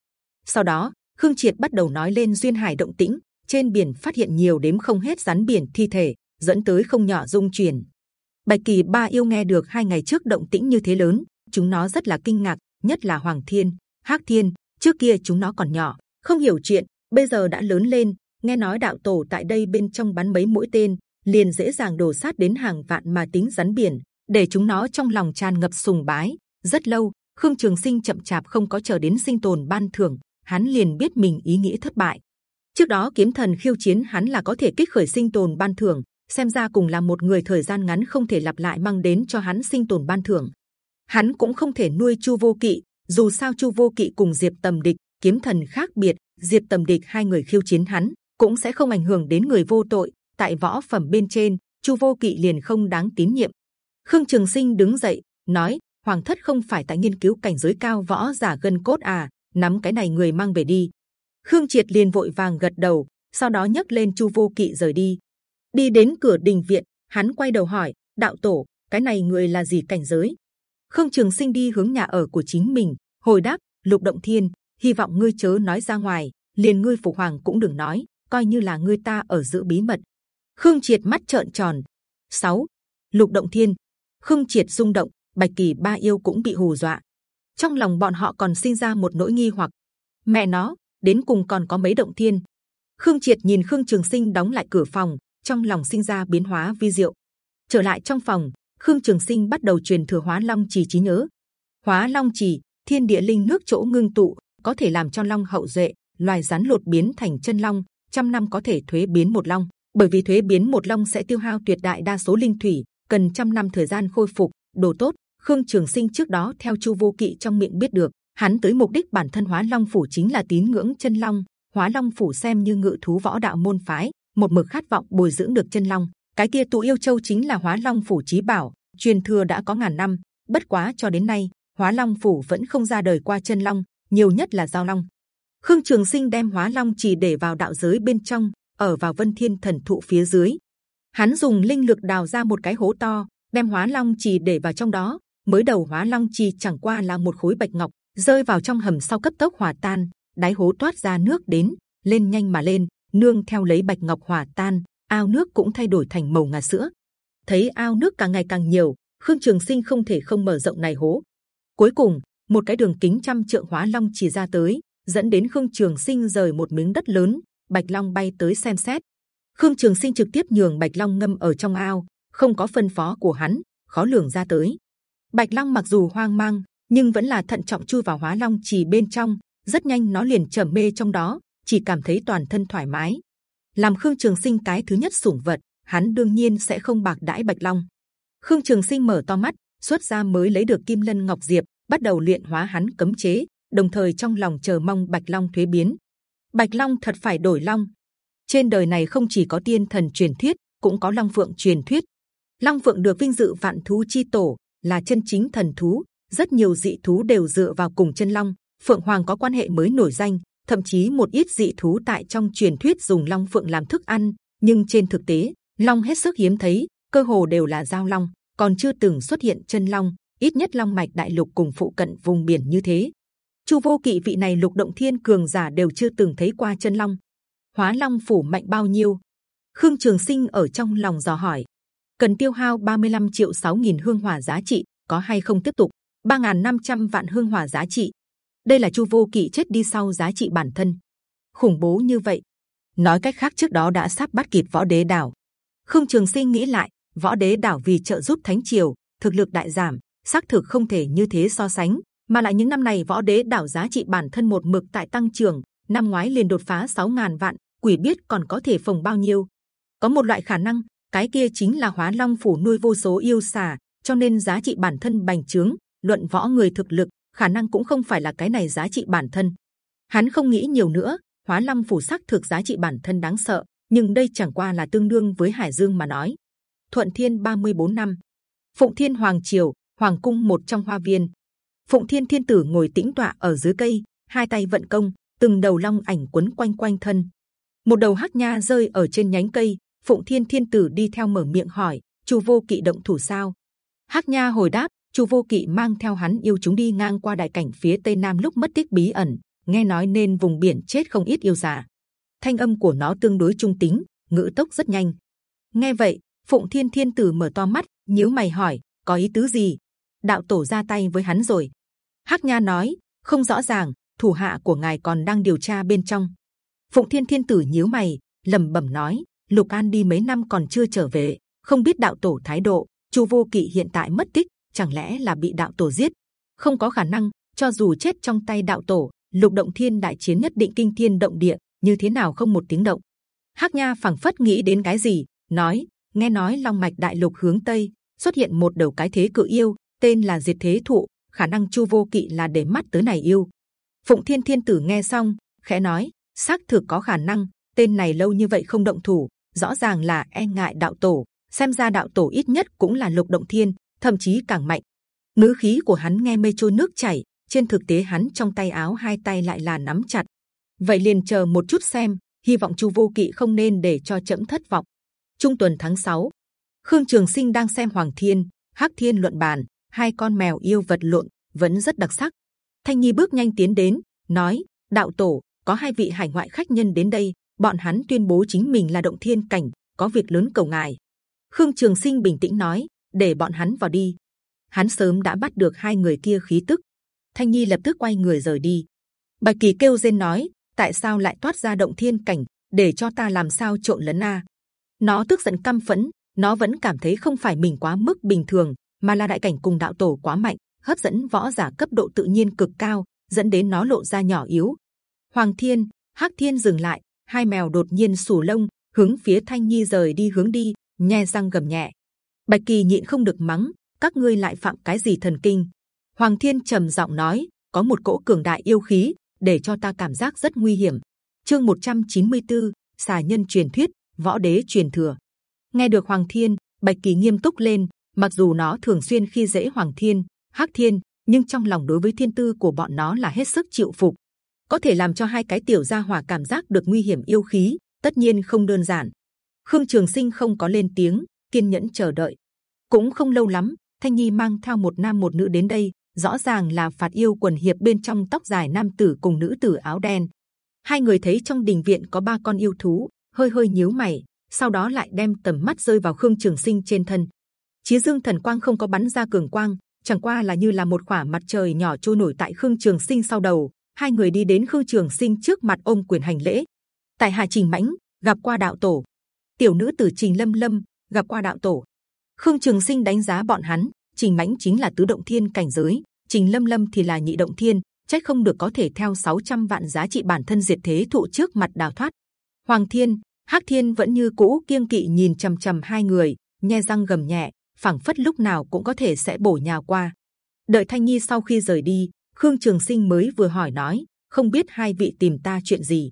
Speaker 1: Sau đó, Khương Triệt bắt đầu nói lên duyên hải động tĩnh, trên biển phát hiện nhiều đếm không hết rắn biển thi thể, dẫn tới không nhỏ dung chuyển. Bạch Kỳ Ba yêu nghe được hai ngày trước động tĩnh như thế lớn, chúng nó rất là kinh ngạc, nhất là Hoàng Thiên, Hắc Thiên. Trước kia chúng nó còn nhỏ, không hiểu chuyện, bây giờ đã lớn lên. Nghe nói đạo tổ tại đây bên trong bắn mấy mũi tên, liền dễ dàng đổ sát đến hàng vạn mà tính rắn biển, để chúng nó trong lòng tràn ngập sùng bái. Rất lâu, Khương Trường Sinh chậm chạp không có chờ đến sinh tồn ban thưởng, hắn liền biết mình ý nghĩ thất bại. Trước đó kiếm thần khiêu chiến hắn là có thể kích khởi sinh tồn ban thưởng, xem ra cùng là một người thời gian ngắn không thể lặp lại mang đến cho hắn sinh tồn ban thưởng. Hắn cũng không thể nuôi Chu Vô Kỵ, dù sao Chu Vô Kỵ cùng Diệp Tầm Địch kiếm thần khác biệt, Diệp Tầm Địch hai người khiêu chiến hắn cũng sẽ không ảnh hưởng đến người vô tội. Tại võ phẩm bên trên, Chu Vô Kỵ liền không đáng tín nhiệm. Khương Trường Sinh đứng dậy nói: Hoàng thất không phải tại nghiên cứu cảnh giới cao võ giả gân cốt à? Nắm cái này người mang về đi. Khương Triệt liền vội vàng gật đầu, sau đó nhấc lên Chu Vô Kỵ rời đi. Đi đến cửa đình viện, hắn quay đầu hỏi: Đạo tổ, cái này người là gì cảnh giới? Khương Trường Sinh đi hướng nhà ở của chính mình, hồi đáp: Lục Động Thiên, hy vọng ngươi chớ nói ra ngoài, liền ngươi phục hoàng cũng đừng nói, coi như là ngươi ta ở giữ bí mật. Khương Triệt mắt trợn tròn. 6. Lục Động Thiên, Khương Triệt rung động, Bạch Kỳ ba yêu cũng bị hù dọa. Trong lòng bọn họ còn sinh ra một nỗi nghi hoặc. Mẹ nó, đến cùng còn có mấy động thiên? Khương Triệt nhìn Khương Trường Sinh đóng lại cửa phòng, trong lòng sinh ra biến hóa vi diệu. Trở lại trong phòng, Khương Trường Sinh bắt đầu truyền thừa Hóa Long Trì trí nhớ. Hóa Long Trì, thiên địa linh nước chỗ ngưng tụ, có thể làm cho long hậu duệ, loài rắn lột biến thành chân long, trăm năm có thể thuế biến một long. Bởi vì thuế biến một long sẽ tiêu hao tuyệt đại đa số linh thủy, cần trăm năm thời gian khôi phục. Đồ tốt, Khương Trường Sinh trước đó theo Chu Vô Kỵ trong miệng biết được, hắn tới mục đích bản thân Hóa Long phủ chính là tín ngưỡng chân long. Hóa Long phủ xem như ngự thú võ đạo môn phái, một mực khát vọng bồi dưỡng được chân long. Cái kia tụ yêu châu chính là Hóa Long phủ trí bảo, truyền thừa đã có ngàn năm. Bất quá cho đến nay, Hóa Long phủ vẫn không ra đời qua chân long, nhiều nhất là giao long. Khương Trường Sinh đem Hóa Long chỉ để vào đạo giới bên trong, ở vào Vân Thiên Thần thụ phía dưới. Hắn dùng linh lực đào ra một cái hố to, đem Hóa Long chỉ để vào trong đó. Mới đầu Hóa Long chỉ chẳng qua là một khối bạch ngọc, rơi vào trong hầm sau cấp tốc hòa tan, đáy hố toát ra nước đến, lên nhanh mà lên, nương theo lấy bạch ngọc hòa tan, ao nước cũng thay đổi thành màu ngà sữa. Thấy ao nước càng ngày càng nhiều, Khương Trường Sinh không thể không mở rộng này hố. Cuối cùng, một cái đường kính trăm trượng hóa long chỉ ra tới, dẫn đến Khương Trường Sinh rời một miếng đất lớn, Bạch Long bay tới xem xét. Khương Trường Sinh trực tiếp nhường Bạch Long ngâm ở trong ao, không có phân phó của hắn, khó lường ra tới. Bạch Long mặc dù hoang mang, nhưng vẫn là thận trọng chui vào hóa long trì bên trong. Rất nhanh nó liền trầm mê trong đó, chỉ cảm thấy toàn thân thoải mái. Làm Khương Trường Sinh cái thứ nhất sủng vật, hắn đương nhiên sẽ không bạc đãi Bạch Long. Khương Trường Sinh mở to mắt, xuất ra mới lấy được Kim Lân Ngọc Diệp, bắt đầu luyện hóa hắn cấm chế, đồng thời trong lòng chờ mong Bạch Long thuế biến. Bạch Long thật phải đổi long. trên đời này không chỉ có tiên thần truyền thuyết, cũng có long phượng truyền thuyết. Long phượng được vinh dự vạn thú chi tổ, là chân chính thần thú. Rất nhiều dị thú đều dựa vào cùng chân long. Phượng hoàng có quan hệ mới nổi danh, thậm chí một ít dị thú tại trong truyền thuyết dùng long phượng làm thức ăn. Nhưng trên thực tế, long hết sức hiếm thấy, cơ hồ đều là giao long. Còn chưa từng xuất hiện chân long, ít nhất long mạch đại lục cùng phụ cận vùng biển như thế chu vô kỵ vị này lục động thiên cường giả đều chưa từng thấy qua chân long. Hóa long phủ mạnh bao nhiêu? Khương trường sinh ở trong lòng dò hỏi. Cần tiêu hao 35 triệu 6 nghìn hương hỏa giá trị, có hay không tiếp tục? 3.500 vạn hương hỏa giá trị. Đây là chu vô kỵ chết đi sau giá trị bản thân. Khủng bố như vậy. Nói cách khác trước đó đã sắp bắt kịp võ đế đảo. Khương trường sinh nghĩ lại, võ đế đảo vì trợ giúp thánh triều, thực lực đại giảm, xác thực không thể như thế so sánh mà lại những năm này võ đế đảo giá trị bản thân một mực tại tăng trưởng, năm ngoái liền đột phá 6.000 vạn, quỷ biết còn có thể phòng bao nhiêu. Có một loại khả năng, cái kia chính là hóa long phủ nuôi vô số yêu xà, cho nên giá trị bản thân bành trướng, luận võ người thực lực, khả năng cũng không phải là cái này giá trị bản thân. Hắn không nghĩ nhiều nữa, hóa long phủ sắc thực giá trị bản thân đáng sợ, nhưng đây chẳng qua là tương đương với hải dương mà nói. Thuận thiên 34 năm. Phụng thiên hoàng triều, hoàng cung một trong hoa viên phụng thiên thiên tử ngồi tĩnh tọa ở dưới cây, hai tay vận công, từng đầu long ảnh quấn quanh quanh thân. Một đầu hắc nha rơi ở trên nhánh cây, phụng thiên thiên tử đi theo mở miệng hỏi, chu vô kỵ động thủ sao? Hắc nha hồi đáp, chu vô kỵ mang theo hắn yêu chúng đi ngang qua đại cảnh phía tây nam lúc mất tích bí ẩn, nghe nói nên vùng biển chết không ít yêu giả thanh âm của nó tương đối trung tính, ngữ tốc rất nhanh. Nghe vậy, phụng thiên thiên tử mở to mắt, nhíu mày hỏi, có ý tứ gì? Đạo tổ ra tay với hắn rồi hắc nha nói, không rõ ràng, thủ hạ của ngài còn đang điều tra bên trong. Phụng thiên thiên tử nhíu mày, lẩm bẩm nói, lục an đi mấy năm còn chưa trở về, không biết đạo tổ thái độ, chu vô kỵ hiện tại mất tích, chẳng lẽ là bị đạo tổ giết? Không có khả năng, cho dù chết trong tay đạo tổ, lục động thiên đại chiến nhất định kinh thiên động địa, như thế nào không một tiếng động? Hắc nha phảng phất nghĩ đến cái gì, nói, nghe nói long mạch đại lục hướng tây, xuất hiện một đầu cái thế cự yêu, tên là diệt thế thụ khả năng chu vô kỵ là để mắt tới này yêu. Phụng thiên thiên tử nghe xong khẽ nói xác thực có khả năng tên này lâu như vậy không động thủ rõ ràng là e ngại đạo tổ xem ra đạo tổ ít nhất cũng là lục động thiên thậm chí càng mạnh. Nữ khí của hắn nghe mây trôi nước chảy trên thực tế hắn trong tay áo hai tay lại là nắm chặt. Vậy liền chờ một chút xem hy vọng chu vô kỵ không nên để cho chậm thất vọng. Trung tuần tháng 6, khương trường sinh đang xem hoàng thiên hắc thiên luận bàn hai con mèo yêu vật lộn, vẫn rất đặc sắc. Thanh nhi bước nhanh tiến đến, nói, đạo tổ, có hai vị hải ngoại khách nhân đến đây, bọn hắn tuyên bố chính mình là động thiên cảnh, có việc lớn cầu ngài. Khương trường sinh bình tĩnh nói, để bọn hắn vào đi. Hắn sớm đã bắt được hai người kia khí tức. Thanh nhi lập tức quay người rời đi. Bạch kỳ kêu rên nói, tại sao lại toát ra động thiên cảnh, để cho ta làm sao trộn lẫn a? Nó tức giận căm phẫn, nó vẫn cảm thấy không phải mình quá mức bình thường mà là đại cảnh cùng đạo tổ quá mạnh hấp dẫn võ giả cấp độ tự nhiên cực cao dẫn đến nó lộ ra nhỏ yếu. Hoàng thiên hắc thiên dừng lại hai mèo đột nhiên sù lông hướng phía thanh nhi rời đi hướng đi nhe răng gầm nhẹ. Bạch kỳ nhịn không được mắng các ngươi lại phạm cái gì thần kinh? Hoàng thiên trầm giọng nói có một cỗ cường đại yêu khí để cho ta cảm giác rất nguy hiểm. Chương 194, xà nhân truyền thuyết võ đế truyền thừa. Nghe được hoàng thiên bạch kỳ nghiêm túc lên mặc dù nó thường xuyên khi dễ hoàng thiên, hắc thiên, nhưng trong lòng đối với thiên tư của bọn nó là hết sức chịu phục. Có thể làm cho hai cái tiểu gia hỏa cảm giác được nguy hiểm yêu khí, tất nhiên không đơn giản. Khương trường sinh không có lên tiếng, kiên nhẫn chờ đợi. Cũng không lâu lắm, thanh nhi mang theo một nam một nữ đến đây, rõ ràng là phạt yêu quần hiệp bên trong tóc dài nam tử cùng nữ tử áo đen. Hai người thấy trong đình viện có ba con yêu thú, hơi hơi nhíu mày, sau đó lại đem tầm mắt rơi vào khương trường sinh trên thân chí dương thần quang không có bắn ra cường quang, chẳng qua là như là một khỏa mặt trời nhỏ trôi nổi tại khương trường sinh sau đầu. Hai người đi đến khương trường sinh trước mặt ôm quyền hành lễ. Tại Hà trình mãnh, gặp qua đạo tổ. Tiểu nữ tử trình lâm lâm, gặp qua đạo tổ. Khương trường sinh đánh giá bọn hắn, trình mãnh chính là tứ động thiên cảnh giới, trình lâm lâm thì là nhị động thiên trách không được có thể theo 600 vạn giá trị bản thân diệt thế thụ trước mặt đào thoát. Hoàng thiên, hắc thiên vẫn như cũ kiêng kỵ nhìn c h ầ m c h ầ m hai người, nhe răng gầm nhẹ phảng phất lúc nào cũng có thể sẽ bổ nhào qua đợi thanh nhi sau khi rời đi khương trường sinh mới vừa hỏi nói không biết hai vị tìm ta chuyện gì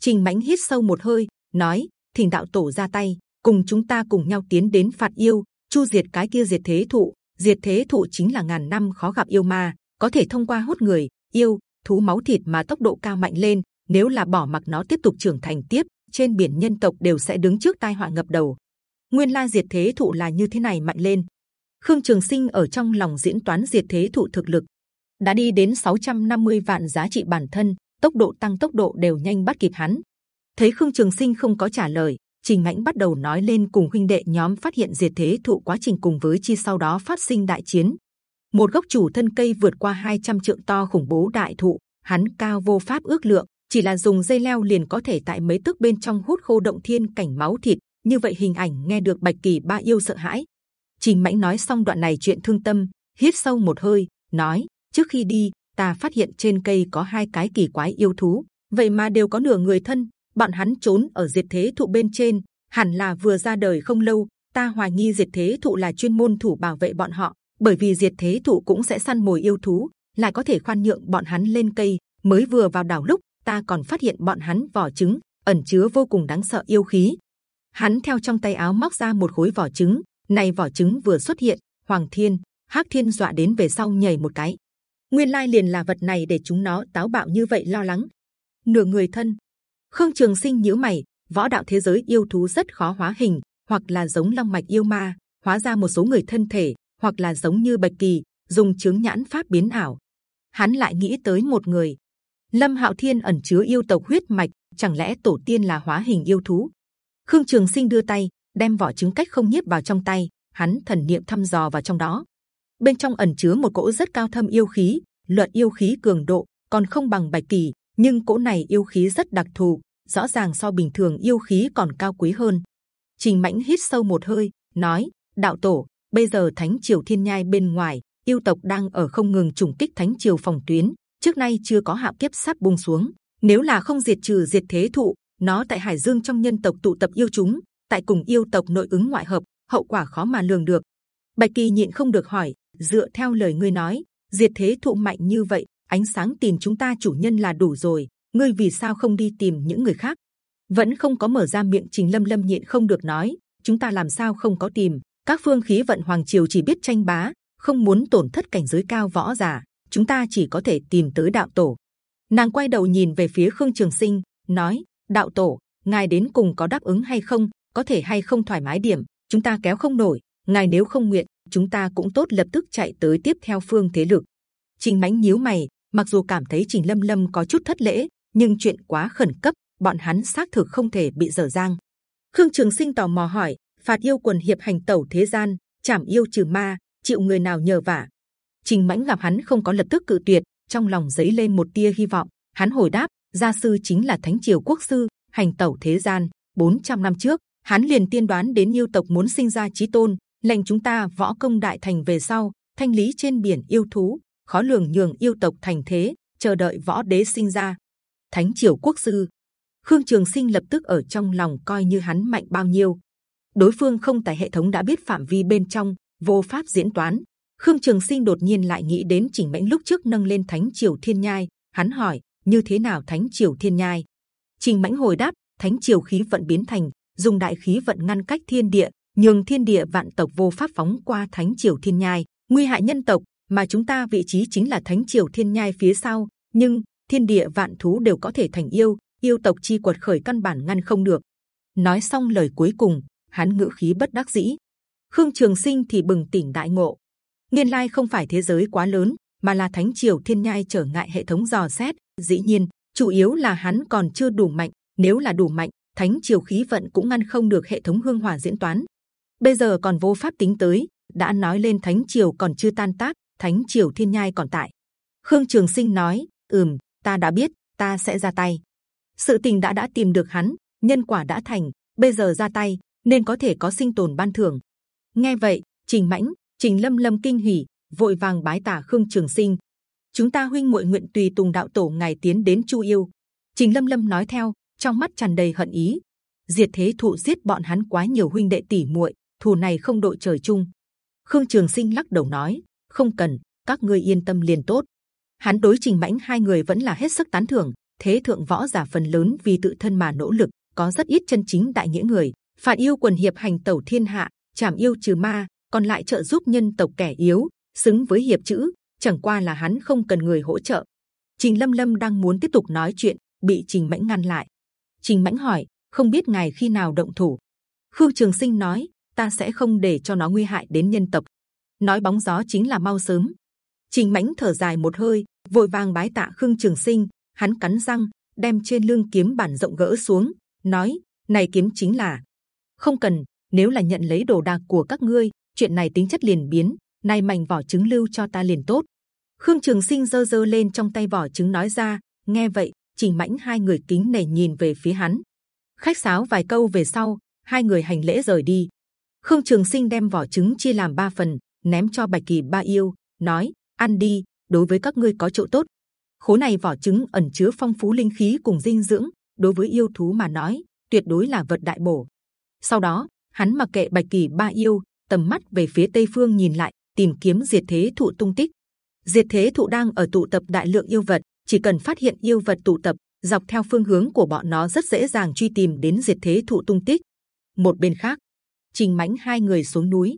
Speaker 1: trình mãnh hít sâu một hơi nói: Thỉnh đạo tổ ra tay, cùng chúng ta cùng nhau tiến đến phạt yêu, chu diệt cái kia diệt thế thụ. Diệt thế thụ chính là ngàn năm khó gặp yêu ma, có thể thông qua hút người, yêu, thú máu thịt mà tốc độ cao mạnh lên. Nếu là bỏ mặc nó tiếp tục trưởng thành tiếp, trên biển nhân tộc đều sẽ đứng trước tai họa ngập đầu. Nguyên lai diệt thế thụ là như thế này mạnh lên. Khương Trường Sinh ở trong lòng diễn toán diệt thế thụ thực lực đã đi đến 650 vạn giá trị bản thân, tốc độ tăng tốc độ đều nhanh bắt kịp hắn. Thấy Khương Trường Sinh không có trả lời, Trình Ngãnh bắt đầu nói lên cùng huynh đệ nhóm phát hiện diệt thế thụ quá trình cùng với chi sau đó phát sinh đại chiến. Một gốc chủ thân cây vượt qua 200 trượng to khủng bố đại thụ, hắn cao vô pháp ước lượng, chỉ là dùng dây leo liền có thể tại mấy tức bên trong hút khô động thiên cảnh máu thịt. Như vậy hình ảnh nghe được Bạch Kỳ ba yêu sợ hãi. Trình Mãnh nói xong đoạn này chuyện thương tâm, hít sâu một hơi, nói: trước khi đi, ta phát hiện trên cây có hai cái kỳ quái yêu thú, vậy mà đều có nửa người thân. Bọn hắn trốn ở diệt thế thụ bên trên, hẳn là vừa ra đời không lâu. Ta hoài nghi diệt thế thụ là chuyên môn thủ bảo vệ bọn họ, bởi vì diệt thế thụ cũng sẽ săn mồi yêu thú, lại có thể khoan nhượng bọn hắn lên cây. Mới vừa vào đảo lúc, ta còn phát hiện bọn hắn vỏ trứng ẩn chứa vô cùng đáng sợ yêu khí. Hắn theo trong tay áo móc ra một khối vỏ trứng, này vỏ trứng vừa xuất hiện, Hoàng Thiên, Hắc Thiên dọa đến về sau nhảy một cái. Nguyên lai liền là vật này để chúng nó táo bạo như vậy lo lắng. Nửa người thân, Khương Trường Sinh nhíu mày. Võ đạo thế giới yêu thú rất khó hóa hình, hoặc là giống long mạch yêu ma, hóa ra một số người thân thể, hoặc là giống như bạch kỳ, dùng chướng nhãn pháp biến ảo. Hắn lại nghĩ tới một người, Lâm Hạo Thiên ẩn chứa yêu tộc huyết mạch, chẳng lẽ tổ tiên là hóa hình yêu thú? Khương Trường Sinh đưa tay, đem vỏ trứng cách không nhiếp vào trong tay, hắn thần niệm thăm dò vào trong đó. Bên trong ẩn chứa một cỗ rất cao thâm yêu khí, luận yêu khí cường độ còn không bằng bạch kỳ, nhưng cỗ này yêu khí rất đặc thù, rõ ràng so bình thường yêu khí còn cao quý hơn. Trình Mãnh hít sâu một hơi, nói: Đạo tổ, bây giờ Thánh Triều Thiên Nhai bên ngoài yêu tộc đang ở không ngừng trùng kích Thánh Triều phòng tuyến, trước nay chưa có hạo kiếp sắp buông xuống. Nếu là không diệt trừ diệt thế thụ, nó tại Hải Dương trong nhân tộc tụ tập yêu chúng, tại cùng yêu tộc nội ứng ngoại hợp, hậu quả khó mà lường được. Bạch Kỳ nhịn không được hỏi, dựa theo lời ngươi nói, diệt thế thụ mạnh như vậy, ánh sáng tìm chúng ta chủ nhân là đủ rồi. Ngươi vì sao không đi tìm những người khác? Vẫn không có mở ra miệng Trình Lâm Lâm nhịn không được nói, chúng ta làm sao không có tìm? Các phương khí vận hoàng triều chỉ biết tranh bá, không muốn tổn thất cảnh giới cao võ giả, chúng ta chỉ có thể tìm tới đạo tổ. Nàng quay đầu nhìn về phía Khương Trường Sinh, nói: đạo tổ, ngài đến cùng có đáp ứng hay không? Có thể hay không thoải mái điểm? Chúng ta kéo không nổi. Ngài nếu không nguyện, chúng ta cũng tốt lập tức chạy tới tiếp theo phương thế lực. Trình Mãnh nhíu mày, mặc dù cảm thấy Trình Lâm Lâm có chút thất lễ, nhưng chuyện quá khẩn cấp, bọn hắn xác thực không thể bị dở dang. Khương Trường Sinh tò mò hỏi: phạt yêu quần hiệp hành tẩu thế gian, chảm yêu trừ ma, chịu người nào nhờ vả? Trình Mãnh gặp hắn không có lập tức cự tuyệt, trong lòng dấy lên một tia hy vọng. Hắn hồi đáp: gia sư chính là thánh triều quốc sư, hành tẩu thế gian. 400 năm trước, hắn liền tiên đoán đến yêu tộc muốn sinh ra chí tôn, lệnh chúng ta võ công đại thành về sau thanh lý trên biển yêu thú, khó lường nhường yêu tộc thành thế, chờ đợi võ đế sinh ra. Thánh triều quốc sư, Khương Trường Sinh lập tức ở trong lòng coi như hắn mạnh bao nhiêu. Đối phương không tại hệ thống đã biết phạm vi bên trong, vô pháp diễn toán. Khương Trường Sinh đột nhiên lại nghĩ đến chỉnh mệnh lúc trước nâng lên Thánh triều Thiên Nhai, hắn hỏi như thế nào Thánh triều Thiên Nhai? Trình Mãnh hồi đáp Thánh triều khí vận biến thành dùng đại khí vận ngăn cách thiên địa, nhường thiên địa vạn tộc vô pháp phóng qua Thánh triều Thiên Nhai, nguy hại nhân tộc. Mà chúng ta vị trí chính là Thánh triều Thiên Nhai phía sau, nhưng thiên địa vạn thú đều có thể thành yêu, yêu tộc chi quật khởi căn bản ngăn không được. Nói xong lời cuối cùng, hắn ngữ khí bất đắc dĩ. Khương Trường Sinh thì bừng tỉnh đại ngộ. Nguyên lai không phải thế giới quá lớn, mà là Thánh triều Thiên Nhai trở ngại hệ thống dò xét. Dĩ nhiên, chủ yếu là hắn còn chưa đủ mạnh. Nếu là đủ mạnh, Thánh triều khí vận cũng ngăn không được hệ thống hương hỏa diễn toán. Bây giờ còn vô pháp tính tới, đã nói lên Thánh triều còn chưa tan tác, Thánh triều Thiên Nhai còn tại. Khương Trường Sinh nói, ừm, ta đã biết, ta sẽ ra tay. Sự tình đã đã tìm được hắn, nhân quả đã thành, bây giờ ra tay nên có thể có sinh tồn ban thưởng. Nghe vậy, Trình Mãnh, Trình Lâm Lâm kinh hỉ, vội vàng bái tả Khương Trường Sinh. Chúng ta huynh muội nguyện tùy tùng đạo tổ ngài tiến đến Chu Yêu. Trình Lâm Lâm nói theo, trong mắt tràn đầy hận ý. Diệt thế thụ giết bọn hắn quá nhiều huynh đệ tỷ muội, thù này không đội trời chung. Khương Trường Sinh lắc đầu nói, không cần, các ngươi yên tâm liền tốt. Hắn đối Trình Mãnh hai người vẫn là hết sức tán thưởng. Thế thượng võ giả phần lớn vì tự thân mà nỗ lực, có rất ít chân chính đại nghĩa người, phản yêu quần hiệp hành tẩu thiên hạ, chảm yêu trừ ma, còn lại trợ giúp nhân tộc kẻ yếu, xứng với hiệp chữ. Chẳng qua là hắn không cần người hỗ trợ. Trình Lâm Lâm đang muốn tiếp tục nói chuyện, bị Trình Mãnh ngăn lại. Trình Mãnh hỏi, không biết ngài khi nào động thủ? Khương Trường Sinh nói, ta sẽ không để cho nó nguy hại đến nhân tộc. Nói bóng gió chính là mau sớm. Trình Mãnh thở dài một hơi, vội vàng bái tạ Khương Trường Sinh. Hắn cắn răng, đem trên lưng kiếm bản rộng gỡ xuống, nói: này kiếm chính là không cần. Nếu là nhận lấy đồ đạc của các ngươi, chuyện này tính chất liền biến. Nay mảnh vỏ trứng lưu cho ta liền tốt. Khương Trường Sinh dơ dơ lên trong tay vỏ trứng nói ra. Nghe vậy, Trình Mãnh hai người kính nể nhìn về phía hắn. Khách sáo vài câu về sau, hai người hành lễ rời đi. Khương Trường Sinh đem vỏ trứng chia làm ba phần, ném cho Bạch Kỳ Ba Yêu, nói: ăn đi, đối với các ngươi có chỗ tốt. Khối này vỏ trứng ẩn chứa phong phú linh khí cùng dinh dưỡng, đối với yêu thú mà nói, tuyệt đối là vật đại bổ. Sau đó, hắn mặc kệ Bạch Kỳ Ba Yêu, tầm mắt về phía tây phương nhìn lại, tìm kiếm diệt thế thụ tung tích. Diệt thế thụ đang ở tụ tập đại lượng yêu vật, chỉ cần phát hiện yêu vật tụ tập, dọc theo phương hướng của bọn nó rất dễ dàng truy tìm đến diệt thế thụ tung tích. Một bên khác, Trình Mãnh hai người xuống núi.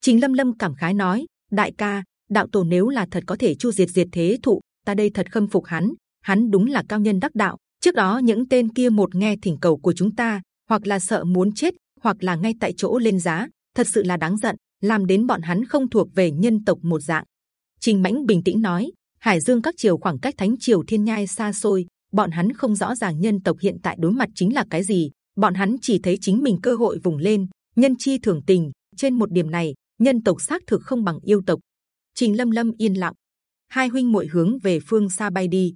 Speaker 1: Trình Lâm Lâm cảm khái nói: Đại ca, đạo tổ nếu là thật có thể chu diệt diệt thế thụ, ta đây thật khâm phục hắn. Hắn đúng là cao nhân đắc đạo. Trước đó những tên kia một nghe thỉnh cầu của chúng ta, hoặc là sợ muốn chết, hoặc là ngay tại chỗ lên giá, thật sự là đáng giận, làm đến bọn hắn không thuộc về nhân tộc một dạng. Trình Mãnh bình tĩnh nói: Hải Dương các triều khoảng cách Thánh triều Thiên Nhai xa xôi, bọn hắn không rõ ràng nhân tộc hiện tại đối mặt chính là cái gì, bọn hắn chỉ thấy chính mình cơ hội vùng lên, nhân chi thường tình. Trên một điểm này, nhân tộc xác thực không bằng yêu tộc. Trình Lâm Lâm yên lặng, hai huynh muội hướng về phương xa bay đi.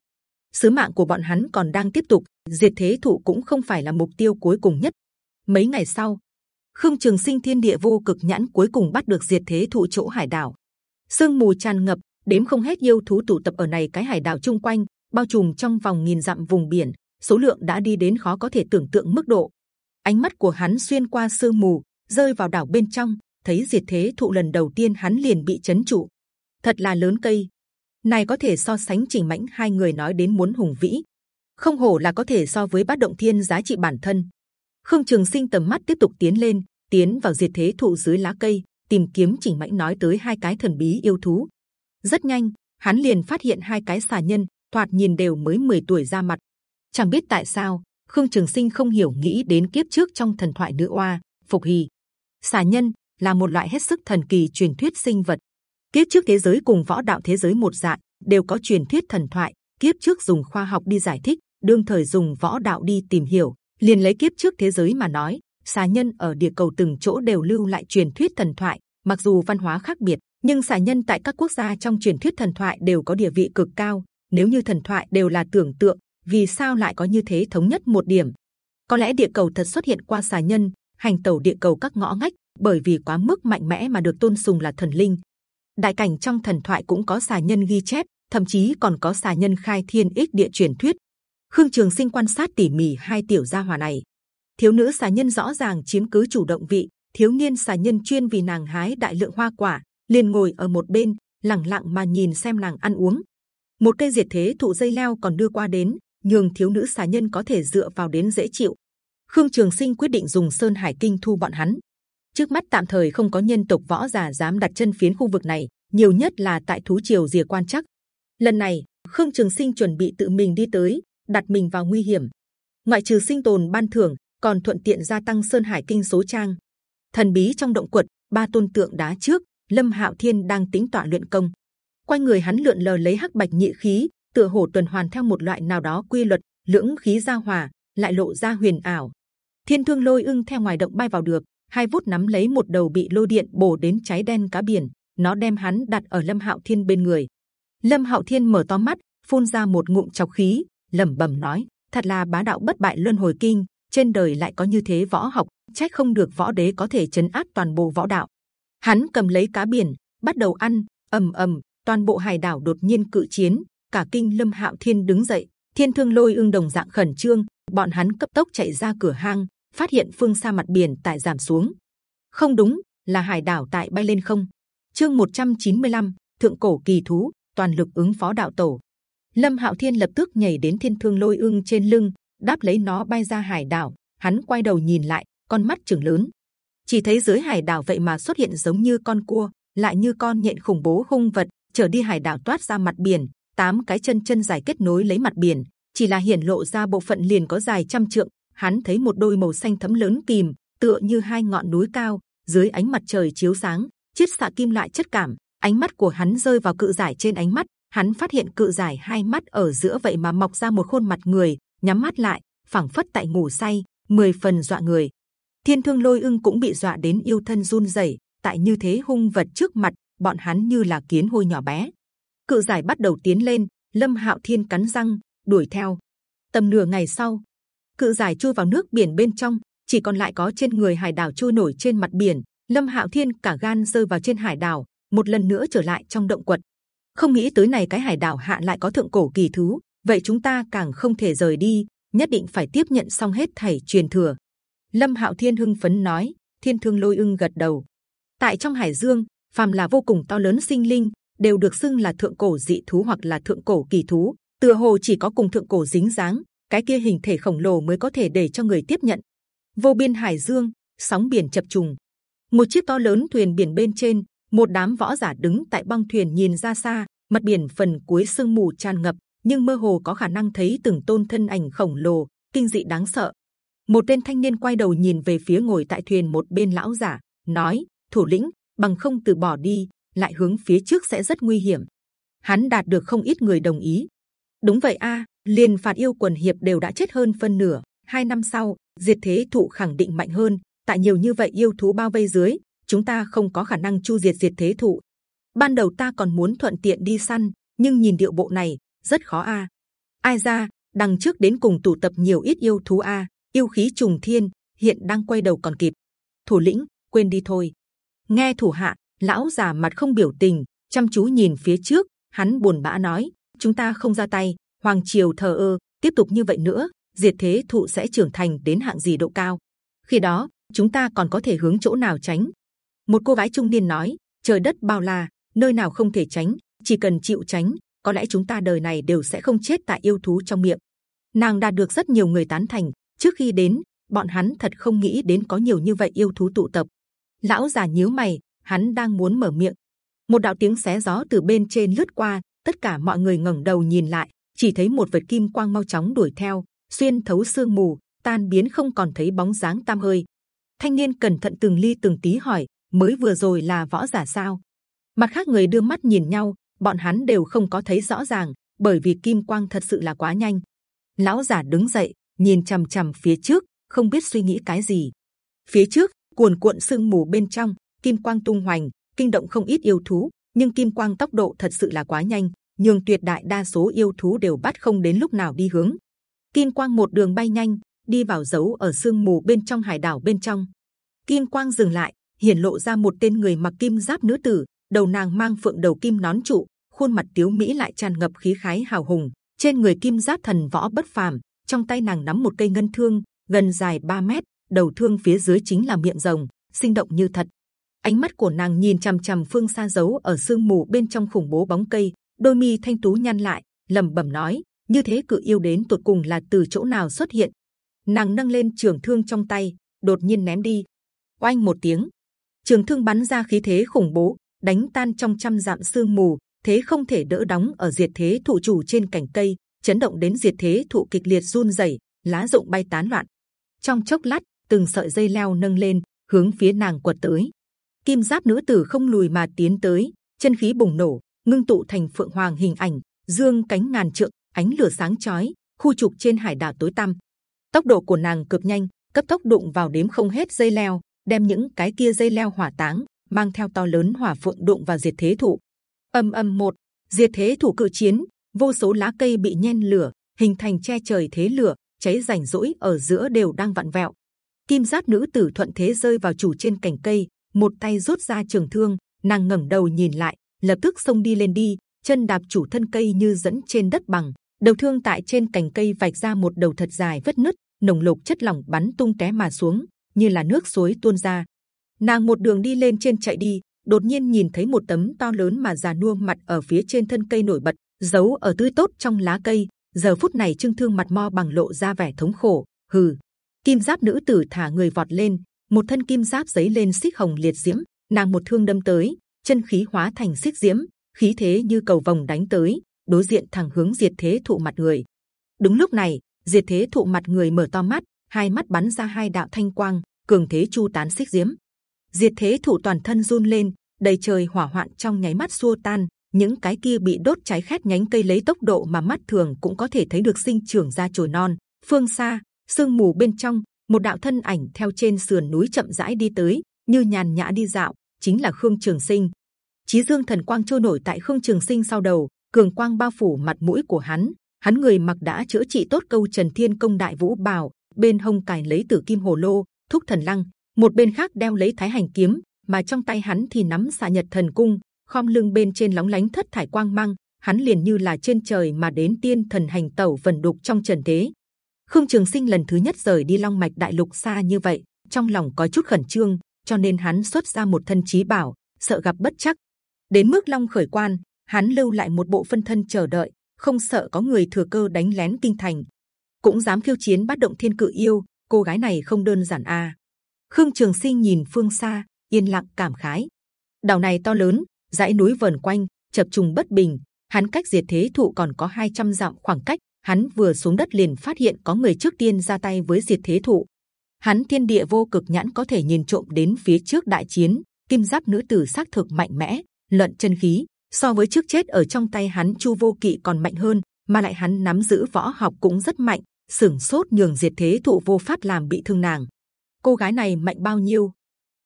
Speaker 1: Sứ mạng của bọn hắn còn đang tiếp tục, diệt thế thụ cũng không phải là mục tiêu cuối cùng nhất. Mấy ngày sau, Khương Trường Sinh thiên địa vô cực nhãn cuối cùng bắt được diệt thế thụ chỗ hải đảo. Sương mù tràn ngập, đếm không hết yêu thú tụ tập ở này cái hải đảo chung quanh, bao trùm trong vòng nghìn dặm vùng biển, số lượng đã đi đến khó có thể tưởng tượng mức độ. Ánh mắt của hắn xuyên qua sương mù, rơi vào đảo bên trong, thấy diệt thế thụ lần đầu tiên hắn liền bị chấn trụ. Thật là lớn cây, này có thể so sánh trình mãnh hai người nói đến muốn hùng vĩ, không hổ là có thể so với bát động thiên giá trị bản thân. Khương Trường Sinh tầm mắt tiếp tục tiến lên, tiến vào diệt thế thụ dưới lá cây, tìm kiếm chỉnh mãnh nói tới hai cái thần bí yêu thú. Rất nhanh, hắn liền phát hiện hai cái xà nhân, thoạt nhìn đều mới 10 tuổi ra mặt. Chẳng biết tại sao, Khương Trường Sinh không hiểu nghĩ đến kiếp trước trong thần thoại nữ oa Phục Hì. Xà nhân là một loại hết sức thần kỳ truyền thuyết sinh vật. Kiếp trước thế giới cùng võ đạo thế giới một dạng, đều có truyền thuyết thần thoại. Kiếp trước dùng khoa học đi giải thích, đương thời dùng võ đạo đi tìm hiểu liền lấy kiếp trước thế giới mà nói, xà nhân ở địa cầu từng chỗ đều lưu lại truyền thuyết thần thoại. Mặc dù văn hóa khác biệt, nhưng xà nhân tại các quốc gia trong truyền thuyết thần thoại đều có địa vị cực cao. Nếu như thần thoại đều là tưởng tượng, vì sao lại có như thế thống nhất một điểm? Có lẽ địa cầu thật xuất hiện qua xà nhân, hành tẩu địa cầu các ngõ ngách, bởi vì quá mức mạnh mẽ mà được tôn sùng là thần linh. Đại cảnh trong thần thoại cũng có xà nhân ghi chép, thậm chí còn có xà nhân khai thiên ích địa truyền thuyết. Khương Trường Sinh quan sát tỉ mỉ hai tiểu gia hỏa này. Thiếu nữ xà nhân rõ ràng chiếm cứ chủ động vị, thiếu niên xà nhân chuyên vì nàng hái đại lượng hoa quả, liền ngồi ở một bên, lặng lặng mà nhìn xem nàng ăn uống. Một cây diệt thế thụ dây leo còn đưa qua đến, nhường thiếu nữ xà nhân có thể dựa vào đến dễ chịu. Khương Trường Sinh quyết định dùng Sơn Hải Kinh thu bọn hắn. Trước mắt tạm thời không có nhân tộc võ giả dám đặt chân phiến khu vực này, nhiều nhất là tại thú triều rìa quan chắc. Lần này, Khương Trường Sinh chuẩn bị tự mình đi tới, đặt mình vào nguy hiểm. Ngoại trừ sinh tồn ban thưởng, còn thuận tiện gia tăng Sơn Hải Kinh số trang. Thần bí trong động quật, ba tôn tượng đá trước, Lâm Hạo Thiên đang tính tọa luyện công. Quanh người hắn lượn lờ lấy hắc bạch nhị khí, tựa hồ tuần hoàn theo một loại nào đó quy luật, lưỡng khí giao hòa, lại lộ ra huyền ảo. Thiên thương lôi ưng theo ngoài động bay vào được, hai vút nắm lấy một đầu bị lôi điện bổ đến cháy đen cá biển, nó đem hắn đặt ở Lâm Hạo Thiên bên người. Lâm Hạo Thiên mở to mắt, phun ra một ngụm chọc khí, lẩm bẩm nói: thật là bá đạo bất bại luân hồi kinh, trên đời lại có như thế võ học, trách không được võ đế có thể chấn áp toàn bộ võ đạo. Hắn cầm lấy cá biển, bắt đầu ăn, ầm ầm, toàn bộ hải đảo đột nhiên cự chiến, cả kinh Lâm Hạo Thiên đứng dậy, Thiên Thương Lôi ương đồng dạng khẩn trương, bọn hắn cấp tốc chạy ra cửa hang, phát hiện phương xa mặt biển tại giảm xuống. Không đúng, là hải đảo tại bay lên không. Chương 195, thượng cổ kỳ thú, toàn lực ứng phó đạo tổ. Lâm Hạo Thiên lập tức nhảy đến Thiên Thương Lôi ương trên lưng, đáp lấy nó bay ra hải đảo. hắn quay đầu nhìn lại con mắt trừng lớn. Chỉ thấy dưới hải đảo vậy mà xuất hiện giống như con cua lại như con nhện khủng bố hung vật trở đi hải đảo toát ra mặt biển tám cái chân chân dài kết nối lấy mặt biển chỉ là hiển lộ ra bộ phận liền có dài trăm trượng. Hắn thấy một đôi màu xanh thấm lớn kìm tựa như hai ngọn núi cao dưới ánh mặt trời chiếu sáng chiết xạ kim loại chất cảm. Ánh mắt của hắn rơi vào cự giải trên ánh mắt hắn phát hiện cự giải hai mắt ở giữa vậy mà mọc ra một khuôn mặt người, nhắm mắt lại, phảng phất tại ngủ say, mười phần dọa người. Thiên thương lôi ưng cũng bị dọa đến yêu thân run rẩy, tại như thế hung vật trước mặt, bọn hắn như là kiến hôi nhỏ bé. Cự giải bắt đầu tiến lên, lâm hạo thiên cắn răng, đuổi theo. Tầm nửa ngày sau, cự giải chui vào nước biển bên trong, chỉ còn lại có trên người hải đảo trôi nổi trên mặt biển. Lâm hạo thiên cả gan rơi vào trên hải đảo, một lần nữa trở lại trong động quật không nghĩ tới này cái hải đảo hạ lại có thượng cổ kỳ thú vậy chúng ta càng không thể rời đi, nhất định phải tiếp nhận xong hết thảy truyền thừa. Lâm hạo thiên hưng phấn nói, thiên thương lôi ưng gật đầu. Tại trong hải dương, phàm là vô cùng to lớn sinh linh, đều được xưng là thượng cổ dị thú hoặc là thượng cổ kỳ thú, tựa hồ chỉ có cùng thượng cổ dính dáng, cái kia hình thể khổng lồ mới có thể để cho người tiếp nhận. Vô biên hải dương, sóng biển chập trùng. Một chiếc to lớn thuyền biển bên trên một đám võ giả đứng tại băng thuyền nhìn ra xa, mặt biển phần cuối sương mù tràn ngập, nhưng mơ hồ có khả năng thấy từng tôn thân ảnh khổng lồ, kinh dị đáng sợ. Một tên thanh niên quay đầu nhìn về phía ngồi tại thuyền một bên lão giả, nói, thủ lĩnh, bằng không từ bỏ đi, lại hướng phía trước sẽ rất nguy hiểm. Hắn đạt được không ít người đồng ý. Đúng vậy a, liền phạt yêu quần hiệp đều đã chết hơn phân nửa, hai năm sau, diệt thế thụ khẳng định mạnh hơn, tại nhiều như vậy yêu thú bao vây dưới chúng ta không có khả năng chu diệt diệt thế thụ. Ban đầu ta còn muốn thuận tiện đi săn, nhưng nhìn điệu bộ này, rất khó a. Ai ra, đằng trước đến cùng tụ tập nhiều ít yêu thú a, yêu khí trùng thiên, hiện đang quay đầu còn kịp. Thủ lĩnh, quên đi thôi. Nghe thủ hạ, lão già mặt không biểu tình, chăm chú nhìn phía trước, hắn buồn bã nói, chúng ta không ra tay, hoàng triều thờ ơ, tiếp tục như vậy nữa, diệt thế thụ sẽ trưởng thành đến hạng gì độ cao. Khi đó, chúng ta còn có thể hướng chỗ nào tránh? Một cô gái trung niên nói, trời đất bao la, nơi nào không thể tránh, chỉ cần chịu tránh, có lẽ chúng ta đời này đều sẽ không chết tại yêu thú trong miệng. Nàng đạt được rất nhiều người tán thành, trước khi đến, bọn hắn thật không nghĩ đến có nhiều như vậy yêu thú tụ tập. Lão già nhíu mày, hắn đang muốn mở miệng. Một đạo tiếng xé gió từ bên trên lướt qua, tất cả mọi người ngẩng đầu nhìn lại, chỉ thấy một vệt kim quang mau chóng đuổi theo, xuyên thấu sương mù, tan biến không còn thấy bóng dáng tam hơi. Thanh niên cẩn thận từng ly từng tí hỏi mới vừa rồi là võ giả sao? Mặt khác người đưa mắt nhìn nhau, bọn hắn đều không có thấy rõ ràng, bởi vì kim quang thật sự là quá nhanh. Lão giả đứng dậy, nhìn c h ầ m c h ầ m phía trước, không biết suy nghĩ cái gì. Phía trước, cuồn cuộn sương mù bên trong, kim quang tung hoành, kinh động không ít yêu thú, nhưng kim quang tốc độ thật sự là quá nhanh, nhường tuyệt đại đa số yêu thú đều bắt không đến lúc nào đi hướng. Kim quang một đường bay nhanh, đi vào giấu ở sương mù bên trong hải đảo bên trong. Kim quang dừng lại hiển lộ ra một tên người mặc kim giáp nữ tử đầu nàng mang phượng đầu kim nón trụ, khuôn mặt tiếu mỹ lại tràn ngập khí khái hào hùng. Trên người kim giáp thần võ bất phàm, trong tay nàng nắm một cây ngân thương gần dài 3 mét, đầu thương phía dưới chính là miệng rồng, sinh động như thật. Ánh mắt của nàng nhìn c h ầ m c h ầ m phương xa giấu ở sương mù bên trong khủng bố bóng cây, đôi mi thanh tú nhăn lại, lẩm bẩm nói: như thế cự yêu đến tột cùng là từ chỗ nào xuất hiện? Nàng nâng lên trường thương trong tay, đột nhiên ném đi. Oanh một tiếng, trường thương bắn ra khí thế khủng bố, đánh tan trong trăm dặm sương mù thế không thể đỡ đóng ở diệt thế thụ chủ trên cành cây chấn động đến diệt thế thụ kịch liệt run rẩy lá rụng bay tán loạn. Trong chốc lát từng sợi dây leo nâng lên hướng phía nàng quật tới. Kim giáp nữ tử không lùi mà tiến tới chân khí bùng nổ ngưng tụ thành phượng hoàng hình ảnh dương cánh ngàn trượng ánh lửa sáng chói khu trục trên hải đảo tối tăm. Tốc độ của nàng cực nhanh cấp tốc đụng vào đếm không hết dây leo đem những cái kia dây leo hỏa táng mang theo to lớn hỏa phượng đụng vào diệt thế thụ. âm âm một diệt thế thủ cự chiến, vô số lá cây bị nhen lửa, hình thành che trời thế lửa, cháy rảnh rỗi ở giữa đều đang vặn vẹo. Kim giáp nữ tử thuận thế rơi vào chủ trên cành cây, một tay rút ra trường thương, nàng ngẩng đầu nhìn lại, lập tức xông đi lên đi, chân đạp chủ thân cây như dẫn trên đất bằng, đầu thương tại trên cành cây vạch ra một đầu thật dài vết nứt, nồng lục chất lỏng bắn tung té mà xuống, như là nước suối tuôn ra. Nàng một đường đi lên trên chạy đi, đột nhiên nhìn thấy một tấm to lớn mà già nua mặt ở phía trên thân cây nổi bật, giấu ở tươi tốt trong lá cây. Giờ phút này trương thương mặt mo bằng lộ ra vẻ thống khổ. Hừ. Kim giáp nữ tử thả người vọt lên, một thân kim giáp giấy lên xích hồng liệt diễm. Nàng một thương đâm tới, chân khí hóa thành xích diễm, khí thế như cầu vòng đánh tới, đối diện thẳng hướng diệt thế thụ mặt người. Đúng lúc này, diệt thế thụ mặt người mở to mắt hai mắt bắn ra hai đạo thanh quang, cường thế chu tán xích diếm diệt thế thủ toàn thân run lên, đầy trời hỏa hoạn trong nháy mắt xua tan, những cái kia bị đốt cháy khét nhánh cây lấy tốc độ mà mắt thường cũng có thể thấy được sinh trưởng ra chồi non, phương xa, sương mù bên trong, một đạo thân ảnh theo trên sườn núi chậm rãi đi tới, như nhàn nhã đi dạo, chính là khương trường sinh. Chí dương thần quang trôi nổi tại khương trường sinh sau đầu, cường quang bao phủ mặt mũi của hắn hắn người mặc đã chữa trị tốt câu trần thiên công đại vũ bào bên hông cài lấy tử kim hồ lô, thúc thần lăng, một bên khác đeo lấy thái hành kiếm, mà trong tay hắn thì nắm xạ nhật thần cung, khom lưng bên trên lóng lánh thất thải quang mang, hắn liền như là trên trời mà đến tiên thần hành tẩu vần đục trong trần thế. Khương trường sinh lần thứ nhất rời đi long mạch đại lục xa như vậy, trong lòng có chút khẩn trương, cho nên hắn xuất ra một thân trí bảo, sợ gặp bất chắc. Đến mức long khởi quan, hắn lưu lại một bộ phân thân chờ đợi, không sợ có người thừa cơ đánh lén kinh thành cũng dám khiêu chiến bắt động thiên cự yêu, cô gái này không đơn giản a à. khương trường sinh nhìn phương xa, yên lặng cảm khái. Đảo này to lớn, dãy núi vần quanh, chập trùng bất bình. Hắn cách diệt thế thụ còn có 200 dặm khoảng cách. Hắn vừa xuống đất liền phát hiện có người trước tiên ra tay với diệt thế thụ. Hắn thiên địa vô cực nhãn có thể nhìn trộm đến phía trước đại chiến. Kim giáp nữ tử xác thực mạnh mẽ, luận chân khí. So với trước chết ở trong tay hắn chu vô kỵ còn mạnh hơn, mà lại hắn nắm giữ võ học cũng rất mạnh sửng sốt nhường diệt thế thụ vô pháp làm bị thương nàng. Cô gái này mạnh bao nhiêu?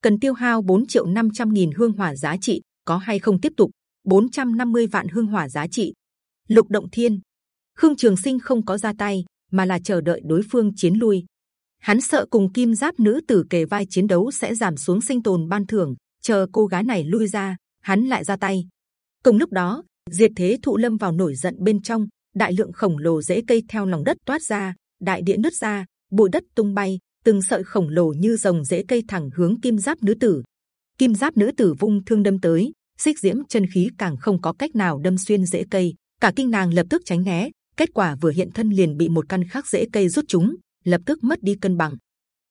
Speaker 1: Cần tiêu hao 4 triệu 500 nghìn hương hỏa giá trị, có hay không tiếp tục? 450 vạn hương hỏa giá trị. Lục động thiên. Khương trường sinh không có ra tay, mà là chờ đợi đối phương chiến lui. Hắn sợ cùng kim giáp nữ tử kề vai chiến đấu sẽ giảm xuống sinh tồn ban thưởng, chờ cô gái này lui ra, hắn lại ra tay. Cùng lúc đó, diệt thế thụ lâm vào nổi giận bên trong đại lượng khổng lồ rễ cây theo lòng đất toát ra, đại địa nứt ra, bụi đất tung bay, từng sợi khổng lồ như rồng rễ cây thẳng hướng kim giáp nữ tử. Kim giáp nữ tử vung thương đâm tới, xích diễm chân khí càng không có cách nào đâm xuyên rễ cây, cả kinh nàng lập tức tránh né, kết quả vừa hiện thân liền bị một căn khác rễ cây rút chúng, lập tức mất đi cân bằng.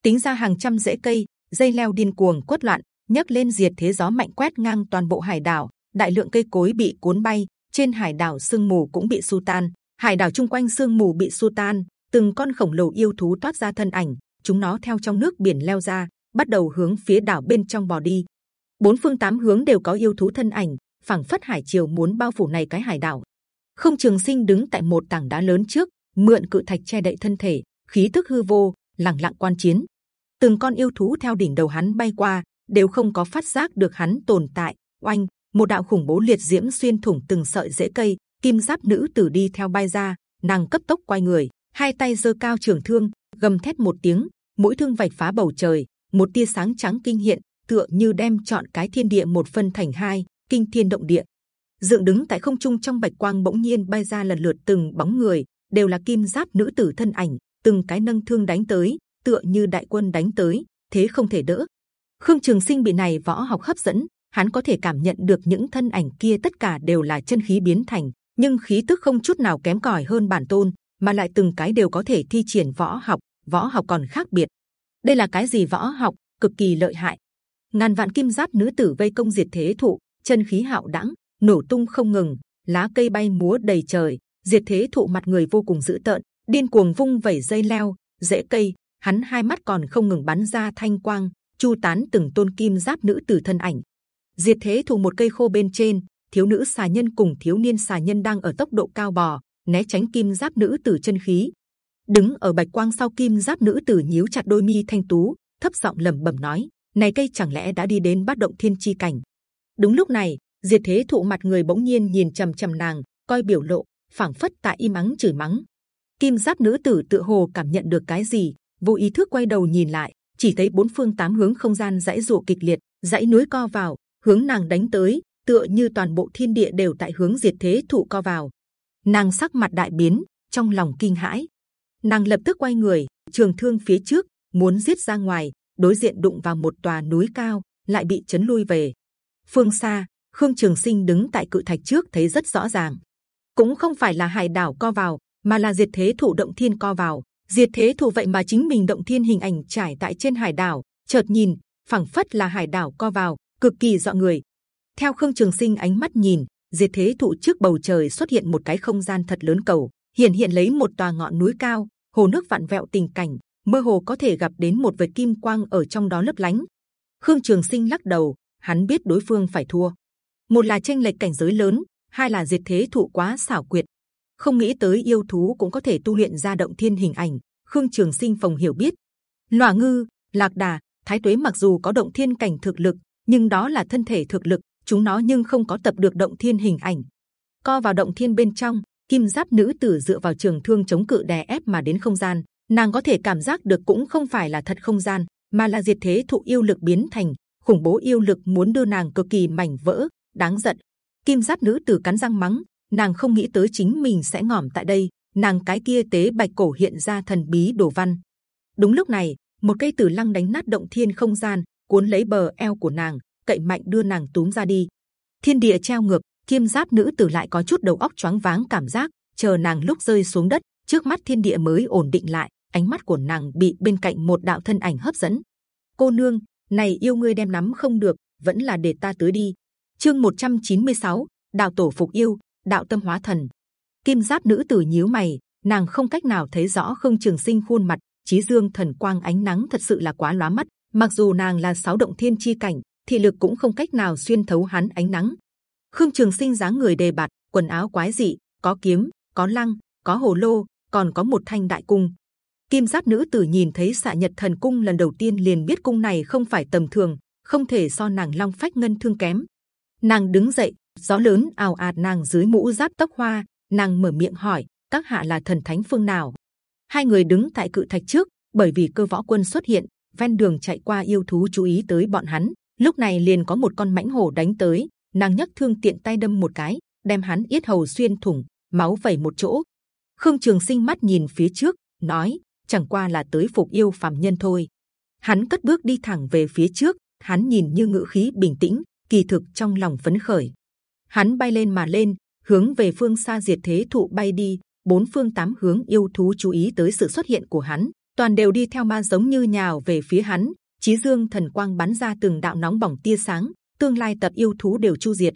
Speaker 1: Tính ra hàng trăm rễ cây, dây leo điên cuồng quất loạn, nhấc lên diệt thế gió mạnh quét ngang toàn bộ hải đảo, đại lượng cây cối bị cuốn bay trên hải đảo sương mù cũng bị xua tan. Hải đảo chung quanh sương mù bị xua tan, từng con khổng lồ yêu thú toát ra thân ảnh, chúng nó theo trong nước biển leo ra, bắt đầu hướng phía đảo bên trong bò đi. Bốn phương tám hướng đều có yêu thú thân ảnh, phảng phất hải triều muốn bao phủ này cái hải đảo. Không trường sinh đứng tại một tảng đá lớn trước, mượn cự thạch che đậy thân thể, khí tức hư vô lặng lặng quan chiến. Từng con yêu thú theo đỉnh đầu hắn bay qua, đều không có phát giác được hắn tồn tại. Oanh! Một đạo khủng bố liệt diễm xuyên thủng từng sợi rễ cây, kim giáp nữ tử đi theo bay ra, nàng cấp tốc quay người, hai tay giơ cao trường thương, gầm thét một tiếng, mũi thương vạch phá bầu trời, một tia sáng trắng kinh hiện, tựa như đem chọn cái thiên địa một phân thành hai, kinh thiên động địa. Dựng đứng tại không trung trong bạch quang bỗng nhiên bay ra lần lượt từng bóng người, đều là kim giáp nữ tử thân ảnh, từng cái nâng thương đánh tới, tựa như đại quân đánh tới, thế không thể đỡ. Khương trường sinh bị này võ học hấp dẫn hắn có thể cảm nhận được những thân ảnh kia tất cả đều là chân khí biến thành, nhưng khí tức không chút nào kém cỏi hơn bản tôn, mà lại từng cái đều có thể thi triển võ học võ học còn khác biệt. Đây là cái gì võ học? Cực kỳ lợi hại. Ngàn vạn kim giáp nữ tử vây công diệt thế thụ, chân khí hạo đẳng, nổ tung không ngừng, lá cây bay múa đầy trời, diệt thế thụ mặt người vô cùng dữ tợn, điên cuồng vung vẩy dây leo, rễ cây. Hắn hai mắt còn không ngừng bắn ra thanh quang, chu tán từng tôn kim giáp nữ tử thân ảnh diệt thế thụ một cây khô bên trên, thiếu nữ xà nhân cùng thiếu niên xà nhân đang ở tốc độ cao bò, né tránh kim giáp nữ tử chân khí. Đứng ở bạch quang sau kim giáp nữ tử nhíu chặt đôi mi thanh tú, thấp giọng lẩm bẩm nói, này cây chẳng lẽ đã đi đến bát động thiên chi cảnh? Đúng lúc này, diệt thế thụ mặt người bỗng nhiên nhìn trầm trầm nàng, coi biểu lộ, phảng phất tại im mắng chửi mắng. Kim giáp nữ tử tự hồ cảm nhận được cái gì, vô ý thức quay đầu nhìn lại, chỉ thấy bốn phương tám hướng không gian dãy rụa kịch liệt, dãy núi co vào hướng nàng đánh tới, tựa như toàn bộ thiên địa đều tại hướng diệt thế thụ co vào. Nàng sắc mặt đại biến, trong lòng kinh hãi. Nàng lập tức quay người, trường thương phía trước, muốn giết ra ngoài, đối diện đụng vào một tòa núi cao, lại bị chấn lui về. Phương xa khương trường sinh đứng tại cự thạch trước thấy rất rõ ràng. Cũng không phải là hải đảo co vào, mà là diệt thế thụ động thiên co vào. Diệt thế thụ vậy mà chính mình động thiên hình ảnh trải tại trên hải đảo. Chợt nhìn phẳng phất là hải đảo co vào cực kỳ dọa người. Theo khương trường sinh ánh mắt nhìn, diệt thế thụ trước bầu trời xuất hiện một cái không gian thật lớn cầu hiện hiện lấy một tòa ngọn núi cao, hồ nước vạn vẹo tình cảnh, mơ hồ có thể gặp đến một vệt kim quang ở trong đó lấp lánh. Khương trường sinh lắc đầu, hắn biết đối phương phải thua. Một là tranh lệch cảnh giới lớn, hai là diệt thế thụ quá xảo quyệt. Không nghĩ tới yêu thú cũng có thể tu luyện ra động thiên hình ảnh, khương trường sinh phòng hiểu biết. Loa ngư, lạc đà, thái tuế mặc dù có động thiên cảnh thực lực nhưng đó là thân thể thực lực, chúng nó nhưng không có tập được động thiên hình ảnh. Co vào động thiên bên trong, kim giáp nữ tử dựa vào trường thương chống cự đè ép mà đến không gian. Nàng có thể cảm giác được cũng không phải là thật không gian, mà là diệt thế thụ yêu lực biến thành, khủng bố yêu lực muốn đưa nàng cực kỳ mảnh vỡ, đáng giận. Kim giáp nữ tử cắn răng mắng, nàng không nghĩ tới chính mình sẽ ngỏm tại đây, nàng cái kia tế bạch cổ hiện ra thần bí đồ văn. Đúng lúc này, một cây tử lăng đánh nát động thiên không gian cuốn lấy bờ eo của nàng cậy mạnh đưa nàng túm ra đi. Thiên địa treo ngược kim giáp nữ tử lại có chút đầu óc choáng váng cảm giác chờ nàng lúc rơi xuống đất trước mắt thiên địa mới ổn định lại ánh mắt của nàng bị bên cạnh một đạo thân ảnh hấp dẫn. Cô nương này yêu ngươi đem nắm không được vẫn là để ta tới đi. Chương 196, đạo tổ phục yêu đạo tâm hóa thần. Kim giáp nữ tử nhíu mày nàng không cách nào thấy rõ khương trường sinh khuôn mặt trí dương thần quang ánh nắng thật sự là quá lóa mắt mặc dù nàng là sáu động thiên chi cảnh, thị lực cũng không cách nào xuyên thấu hắn ánh nắng. Khương trường sinh dáng người đề bạt, quần áo quái dị, có kiếm, có lăng, có hồ lô, còn có một thanh đại cung. Kim giáp nữ tử nhìn thấy xạ nhật thần cung lần đầu tiên liền biết cung này không phải tầm thường, không thể so nàng long phách ngân thương kém. Nàng đứng dậy, gió lớn ào ạt nàng dưới mũ giáp tóc hoa, nàng mở miệng hỏi, các hạ là thần thánh phương nào? Hai người đứng tại cự thạch trước, bởi vì cơ võ quân xuất hiện ven đường chạy qua yêu thú chú ý tới bọn hắn, lúc này liền có một con mãnh hổ đánh tới, nàng nhấc thương tiện tay đâm một cái, đem hắn yết hầu xuyên thủng, máu vẩy một chỗ. Khương trường sinh mắt nhìn phía trước, nói, chẳng qua là tới phục yêu phàm nhân thôi. Hắn cất bước đi thẳng về phía trước, hắn nhìn như ngữ khí bình tĩnh, kỳ thực trong lòng phấn khởi. Hắn bay lên mà lên, hướng về phương xa diệt thế thụ bay đi, bốn phương tám hướng yêu thú chú ý tới sự xuất hiện của hắn toàn đều đi theo ma giống như nhào về phía hắn. Chí dương thần quang bắn ra từng đạo nóng bỏng tia sáng, tương lai tập yêu thú đều chu diệt.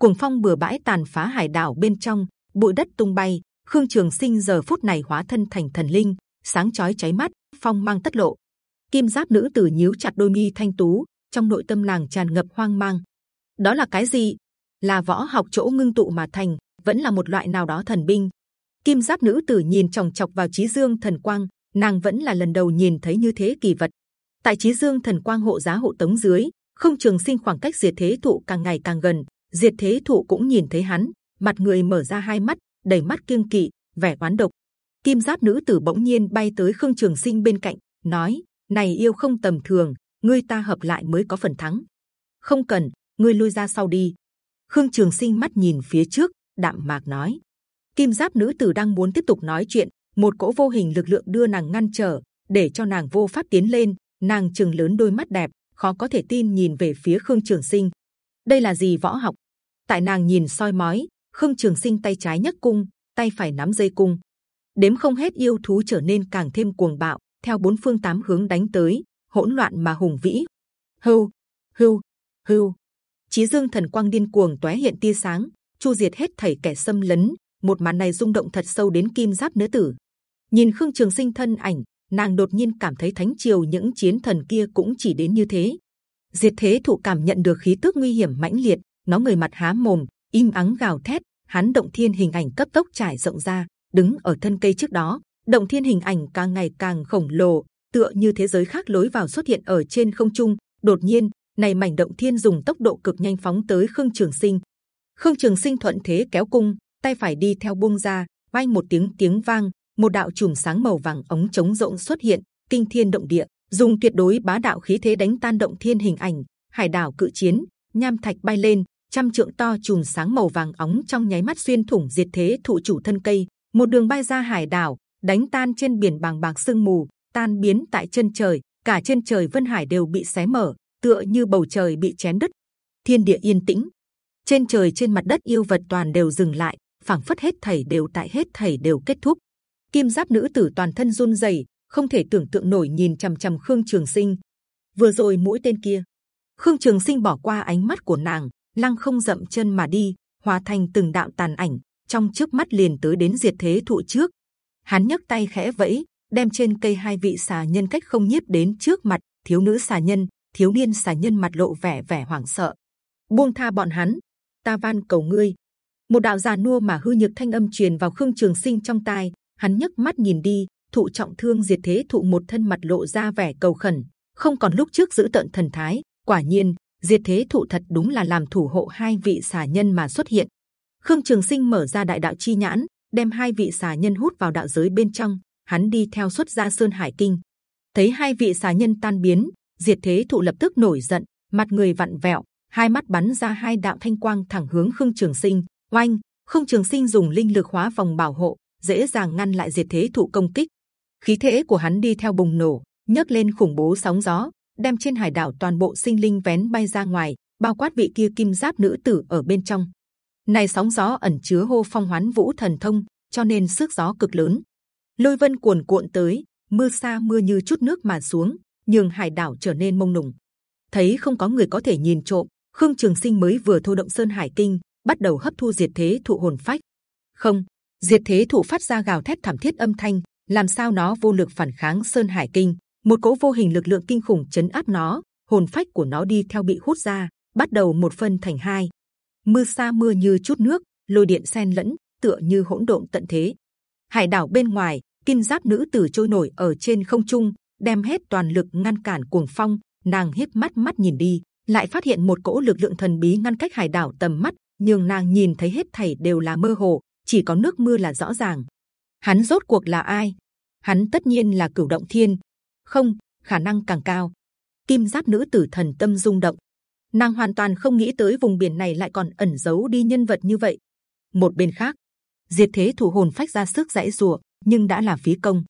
Speaker 1: Cuồng phong bừa bãi tàn phá hải đảo bên trong, bụi đất tung bay, khương trường sinh giờ phút này hóa thân thành thần linh, sáng chói cháy mắt, phong mang tất lộ. Kim giáp nữ tử nhíu chặt đôi mi thanh tú, trong nội tâm nàng tràn ngập hoang mang. Đó là cái gì? Là võ học chỗ ngưng tụ mà thành, vẫn là một loại nào đó thần binh. Kim giáp nữ tử nhìn chòng chọc vào trí dương thần quang nàng vẫn là lần đầu nhìn thấy như thế kỳ vật. Tại trí dương thần quang hộ giá hộ tống dưới, không trường sinh khoảng cách diệt thế thụ càng ngày càng gần. Diệt thế thụ cũng nhìn thấy hắn, mặt người mở ra hai mắt, đầy mắt kiêng kỵ, vẻ oán độc. Kim giáp nữ tử bỗng nhiên bay tới khương trường sinh bên cạnh, nói, này yêu không tầm thường, ngươi ta hợp lại mới có phần thắng. Không cần, ngươi lui ra sau đi. Khương trường sinh mắt nhìn phía trước, đạm mạc nói. Kim giáp nữ tử đang muốn tiếp tục nói chuyện một cỗ vô hình lực lượng đưa nàng ngăn trở, để cho nàng vô pháp tiến lên. Nàng trường lớn đôi mắt đẹp, khó có thể tin nhìn về phía khương trường sinh. Đây là gì võ học? Tại nàng nhìn soi mói, khương trường sinh tay trái nhấc cung, tay phải nắm dây cung. Đếm không hết yêu thú trở nên càng thêm cuồng bạo, theo bốn phương tám hướng đánh tới, hỗn loạn mà hùng vĩ. Hưu hưu hưu. Chí dương thần quang điên cuồng tóe hiện tia sáng, chu diệt hết thảy kẻ xâm lấn. Một màn này rung động thật sâu đến kim giáp nữ tử nhìn khương trường sinh thân ảnh, nàng đột nhiên cảm thấy thánh triều những chiến thần kia cũng chỉ đến như thế. Diệt thế thụ cảm nhận được khí tức nguy hiểm mãnh liệt, nó người mặt há mồm, im ắng gào thét, hắn động thiên hình ảnh cấp tốc trải rộng ra, đứng ở thân cây trước đó, động thiên hình ảnh càng ngày càng khổng lồ, tựa như thế giới khác lối vào xuất hiện ở trên không trung. Đột nhiên, này mảnh động thiên dùng tốc độ cực nhanh phóng tới khương trường sinh. Khương trường sinh thuận thế kéo cung, tay phải đi theo buông ra, vang một tiếng tiếng vang một đạo chùm sáng màu vàng ống chống rộng xuất hiện, kinh thiên động địa, dùng tuyệt đối bá đạo khí thế đánh tan động thiên hình ảnh, hải đảo cự chiến, nham thạch bay lên, trăm trượng to chùm sáng màu vàng ống trong nháy mắt xuyên thủng diệt thế thụ chủ thân cây. Một đường bay ra hải đảo, đánh tan trên biển bàng bạc sương mù, tan biến tại chân trời, cả chân trời vân hải đều bị xé mở, tựa như bầu trời bị chén đứt. Thiên địa yên tĩnh. Trên trời trên mặt đất yêu vật toàn đều dừng lại, phảng phất hết thảy đều tại hết thảy đều kết thúc kim giáp nữ tử toàn thân run rẩy, không thể tưởng tượng nổi nhìn c h ầ m c h ầ m khương trường sinh. Vừa rồi mũi tên kia khương trường sinh bỏ qua ánh mắt của nàng lăng không dậm chân mà đi hóa thành từng đạo tàn ảnh trong trước mắt liền tới đến diệt thế thụ trước. Hắn nhấc tay khẽ vẫy đem trên cây hai vị xà nhân cách không nhiếp đến trước mặt thiếu nữ xà nhân thiếu niên xà nhân mặt lộ vẻ vẻ hoảng sợ. Buông tha bọn hắn ta van cầu ngươi. Một đạo già nua mà hư nhược thanh âm truyền vào khương trường sinh trong tai hắn nhấc mắt nhìn đi thụ trọng thương diệt thế thụ một thân mặt lộ ra vẻ cầu khẩn, không còn lúc trước giữ tận thần thái. Quả nhiên, diệt thế thụ thật đúng là làm thủ hộ hai vị xà nhân mà xuất hiện. Khương Trường Sinh mở ra đại đạo chi nhãn, đem hai vị xà nhân hút vào đạo giới bên trong. Hắn đi theo xuất ra sơn hải kinh, thấy hai vị xà nhân tan biến, diệt thế thụ lập tức nổi giận, mặt người vặn vẹo, hai mắt bắn ra hai đạo thanh quang thẳng hướng Khương Trường Sinh. Oanh! Khương Trường Sinh dùng linh lực hóa vòng bảo hộ, dễ dàng ngăn lại diệt thế thụ công kích. Khí thế của hắn đi theo bùng nổ, nhấc lên khủng bố sóng gió, đem trên hải đảo toàn bộ sinh linh vén bay ra ngoài, bao quát vị kia kim giáp nữ tử ở bên trong. Này sóng gió ẩn chứa hô phong hoán vũ thần thông, cho nên sức gió cực lớn. Lôi vân cuồn cuộn tới, mưa xa mưa như chút nước mà xuống, nhường hải đảo trở nên mông lung. Thấy không có người có thể nhìn trộm, khương trường sinh mới vừa thôi động sơn hải kinh, bắt đầu hấp thu diệt thế thụ hồn phách. Không diệt thế thụ phát ra gào thét thảm thiết âm thanh, làm sao nó vô lực phản kháng sơn hải kinh. Một cỗ vô hình lực lượng kinh khủng chấn áp nó, hồn phách của nó đi theo bị hút ra, bắt đầu một phân thành hai. Mưa xa mưa như chút nước, lôi điện xen lẫn, tựa như hỗn độn tận thế. Hải đảo bên ngoài, kim giáp nữ tử trôi nổi ở trên không trung, đem hết toàn lực ngăn cản cuồng phong. Nàng híp mắt mắt nhìn đi, lại phát hiện một cỗ lực lượng thần bí ngăn cách hải đảo tầm mắt, nhưng nàng nhìn thấy hết thảy đều là mơ hồ chỉ có nước mưa là rõ ràng. Hắn rốt cuộc là ai? Hắn tất nhiên là cửu động thiên. Không, khả năng càng cao. Kim giáp nữ tử thần tâm rung động. Nàng hoàn toàn không nghĩ tới vùng biển này lại còn ẩn giấu đi nhân vật như vậy. Một bên khác, diệt thế thủ hồn phách ra sức dãy rùa, nhưng đã là phí công.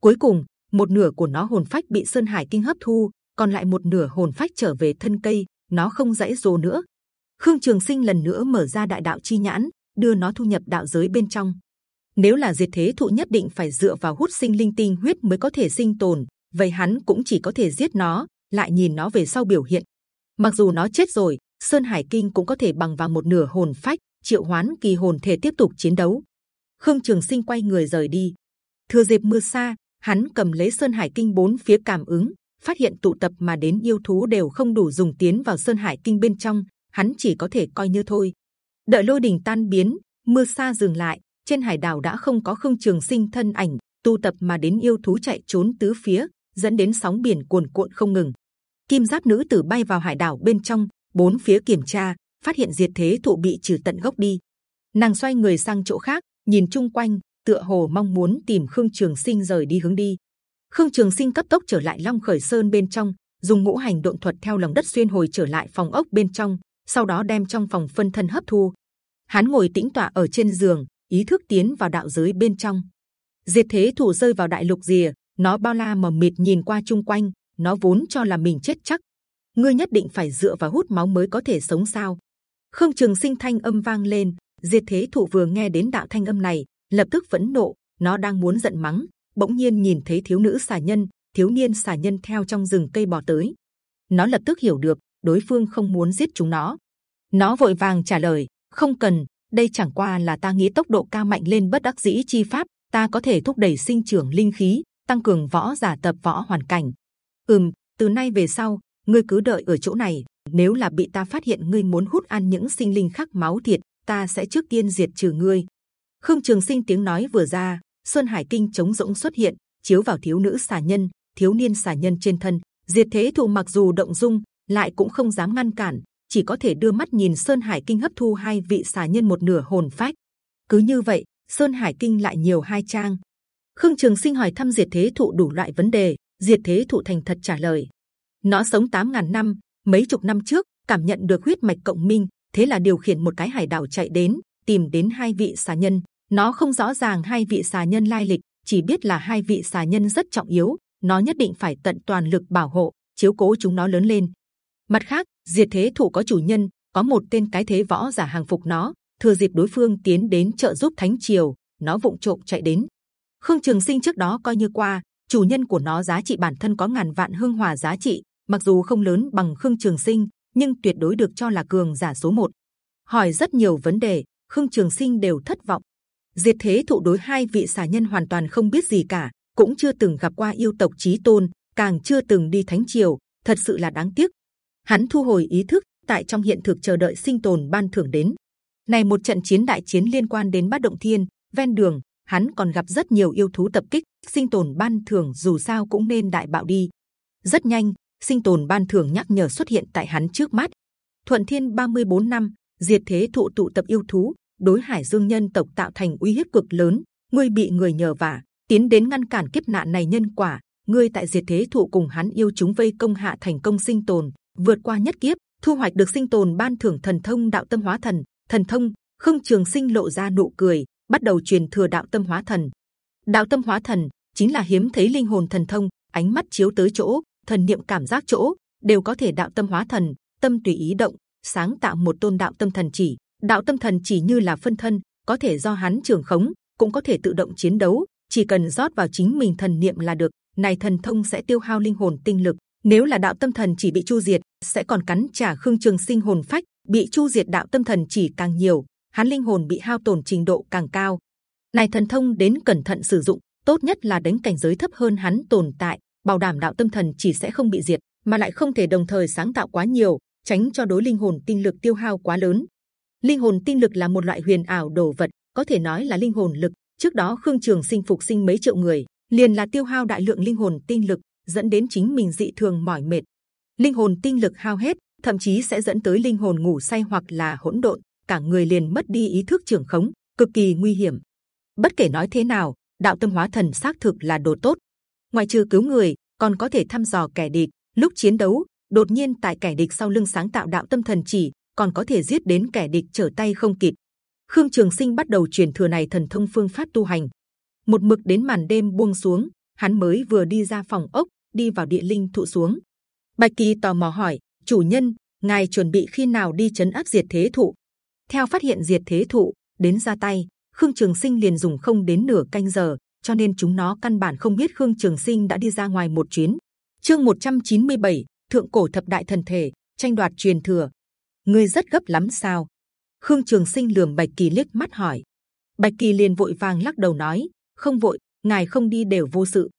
Speaker 1: Cuối cùng, một nửa của nó hồn phách bị sơn hải kinh hấp thu, còn lại một nửa hồn phách trở về thân cây, nó không dãy rùa nữa. Khương trường sinh lần nữa mở ra đại đạo chi nhãn đưa nó thu nhập đạo giới bên trong nếu là diệt thế thụ nhất định phải dựa vào hút sinh linh tinh huyết mới có thể sinh tồn, vậy hắn cũng chỉ có thể giết nó, lại nhìn nó về sau biểu hiện. Mặc dù nó chết rồi, Sơn Hải Kinh cũng có thể bằng vào một nửa hồn phách triệu hoán kỳ hồn thể tiếp tục chiến đấu. Khương Trường Sinh quay người rời đi. Thừa dịp mưa xa, hắn cầm lấy Sơn Hải Kinh bốn phía cảm ứng, phát hiện tụ tập mà đến yêu thú đều không đủ dùng tiến vào Sơn Hải Kinh bên trong, hắn chỉ có thể coi như thôi. Đợi lôi đình tan biến, mưa xa dừng lại, trên hải đảo đã không có khương trường sinh thân ảnh tu tập mà đến yêu thú chạy trốn tứ phía dẫn đến sóng biển cuồn cuộn không ngừng. Kim giáp nữ tử bay vào hải đảo bên trong bốn phía kiểm tra phát hiện diệt thế thụ bị trừ tận gốc đi. Nàng xoay người sang chỗ khác nhìn chung quanh tựa hồ mong muốn tìm khương trường sinh rời đi hướng đi. Khương trường sinh cấp tốc trở lại long khởi sơn bên trong dùng ngũ hành độn thuật theo lòng đất xuyên hồi trở lại phòng ốc bên trong sau đó đem trong phòng phân thân hấp thu hắn ngồi tĩnh tọa ở trên giường ý thức tiến vào đạo giới bên trong. Diệt thế thủ rơi vào đại lục rìa, nó bao la mờ mịt nhìn qua chung quanh, nó vốn cho là mình chết chắc. Ngươi nhất định phải dựa vào hút máu mới có thể sống sao? Khương Trường Sinh thanh âm vang lên, diệt thế thủ vừa nghe đến đạo thanh âm này, lập tức phẫn nộ. Nó đang muốn giận mắng, bỗng nhiên nhìn thấy thiếu nữ xà nhân, thiếu niên xà nhân theo trong rừng cây bò tới. Nó lập tức hiểu được đối phương không muốn giết chúng nó. Nó vội vàng trả lời, không cần, đây chẳng qua là ta nghĩ tốc độ cao mạnh lên bất đắc dĩ chi pháp ta có thể thúc đẩy sinh trưởng linh khí tăng cường võ giả tập võ hoàn cảnh. Ừm từ nay về sau ngươi cứ đợi ở chỗ này nếu là bị ta phát hiện ngươi muốn hút ăn những sinh linh khác máu thịt ta sẽ trước tiên diệt trừ ngươi. Khương trường sinh tiếng nói vừa ra xuân hải kinh chống rỗng xuất hiện chiếu vào thiếu nữ xà nhân thiếu niên xà nhân trên thân. Diệt thế thụ mặc dù động dung lại cũng không dám ngăn cản chỉ có thể đưa mắt nhìn sơn hải kinh hấp thu hai vị xà nhân một nửa hồn phách. Cứ như vậy, sơn hải kinh lại nhiều hai trang. Khương trường sinh hỏi thăm diệt thế thụ đủ loại vấn đề, diệt thế thụ thành thật trả lời. Nó sống 8.000 năm, mấy chục năm trước, cảm nhận được huyết mạch cộng minh, thế là điều khiển một cái hải đảo chạy đến, tìm đến hai vị xà nhân. Nó không rõ ràng hai vị xà nhân lai lịch, chỉ biết là hai vị xà nhân rất trọng yếu, nó nhất định phải tận toàn lực bảo hộ, chiếu cố chúng nó lớn lên mặt khác diệt thế thủ có chủ nhân có một tên cái thế võ giả hàng phục nó thừa dịp đối phương tiến đến trợ giúp thánh triều nó vụng trộm chạy đến Khương Trường Sinh trước đó coi như qua, chủ nhân của nó giá trị bản thân có ngàn vạn hương hòa giá trị, mặc dù không lớn bằng Khương Trường Sinh, nhưng tuyệt đối được cho là cường giả số một. Hỏi rất nhiều vấn đề, Khương Trường Sinh đều thất vọng. Diệt thế thụ đối hai vị xà nhân hoàn toàn không biết gì cả, cũng chưa từng gặp qua yêu tộc chí tôn, càng chưa từng đi thánh triều, thật sự là đáng tiếc. Hắn thu hồi ý thức, tại trong hiện thực chờ đợi sinh tồn ban thưởng đến. Này một trận chiến đại chiến liên quan đến bát động thiên, ven đường hắn còn gặp rất nhiều yêu thú tập kích, sinh tồn ban thưởng dù sao cũng nên đại bạo đi. Rất nhanh, sinh tồn ban thưởng nhắc nhở xuất hiện tại hắn trước mắt. Thuận Thiên 34 năm, diệt thế thụ tụ tập yêu thú, đối Hải Dương nhân tộc tạo thành uy hiếp cực lớn. Ngươi bị người nhờ vả, tiến đến ngăn cản kiếp nạn này nhân quả. Ngươi tại diệt thế thụ cùng hắn yêu chúng vây công hạ thành công sinh tồn, vượt qua nhất kiếp, thu hoạch được sinh tồn ban thưởng thần thông đạo tâm hóa thần. Thần thông, Khương Trường Sinh lộ ra nụ cười, bắt đầu truyền thừa đạo tâm hóa thần. Đạo tâm hóa thần chính là hiếm thấy linh hồn thần thông, ánh mắt chiếu tới chỗ, thần niệm cảm giác chỗ đều có thể đạo tâm hóa thần, tâm tùy ý động, sáng tạo một tôn đạo tâm thần chỉ. Đạo tâm thần chỉ như là phân thân, có thể do hắn trường khống, cũng có thể tự động chiến đấu. Chỉ cần rót vào chính mình thần niệm là được. Này thần thông sẽ tiêu hao linh hồn tinh lực. Nếu là đạo tâm thần chỉ bị chu diệt, sẽ còn cắn trả khương trường sinh hồn phách. Bị chu diệt đạo tâm thần chỉ càng nhiều, hắn linh hồn bị hao tổn trình độ càng cao. Này thần thông đến cẩn thận sử dụng, tốt nhất là đánh cảnh giới thấp hơn hắn tồn tại, bảo đảm đạo tâm thần chỉ sẽ không bị diệt, mà lại không thể đồng thời sáng tạo quá nhiều, tránh cho đối linh hồn tinh lực tiêu hao quá lớn. Linh hồn tinh lực là một loại huyền ảo đồ vật, có thể nói là linh hồn lực. Trước đó Khương Trường Sinh phục sinh mấy triệu người, liền là tiêu hao đại lượng linh hồn tinh lực, dẫn đến chính mình dị thường mỏi mệt. Linh hồn tinh lực hao hết, thậm chí sẽ dẫn tới linh hồn ngủ say hoặc là hỗn độn, cả người liền mất đi ý thức trưởng khống, cực kỳ nguy hiểm. Bất kể nói thế nào, đạo tâm hóa thần xác thực là đồ tốt. Ngoài trừ cứu người, còn có thể thăm dò kẻ địch. Lúc chiến đấu, đột nhiên tại kẻ địch sau lưng sáng tạo đạo tâm thần chỉ, còn có thể giết đến kẻ địch trở tay không kịp. Khương Trường Sinh bắt đầu truyền thừa này thần thông phương pháp tu hành. Một mực đến màn đêm buông xuống, hắn mới vừa đi ra phòng ốc, đi vào địa linh thụ xuống. Bạch Kỳ tò mò hỏi: chủ nhân, ngài chuẩn bị khi nào đi chấn áp diệt thế thụ? Theo phát hiện diệt thế thụ đến ra tay, Khương Trường Sinh liền dùng không đến nửa canh giờ, cho nên chúng nó căn bản không biết Khương Trường Sinh đã đi ra ngoài một chuyến. Chương 197, thượng cổ thập đại thần thể tranh đoạt truyền thừa. Ngươi rất gấp lắm sao? Khương Trường Sinh lườm Bạch Kỳ liếc mắt hỏi. Bạch Kỳ liền vội vàng lắc đầu nói, không vội, ngài không đi đều vô sự.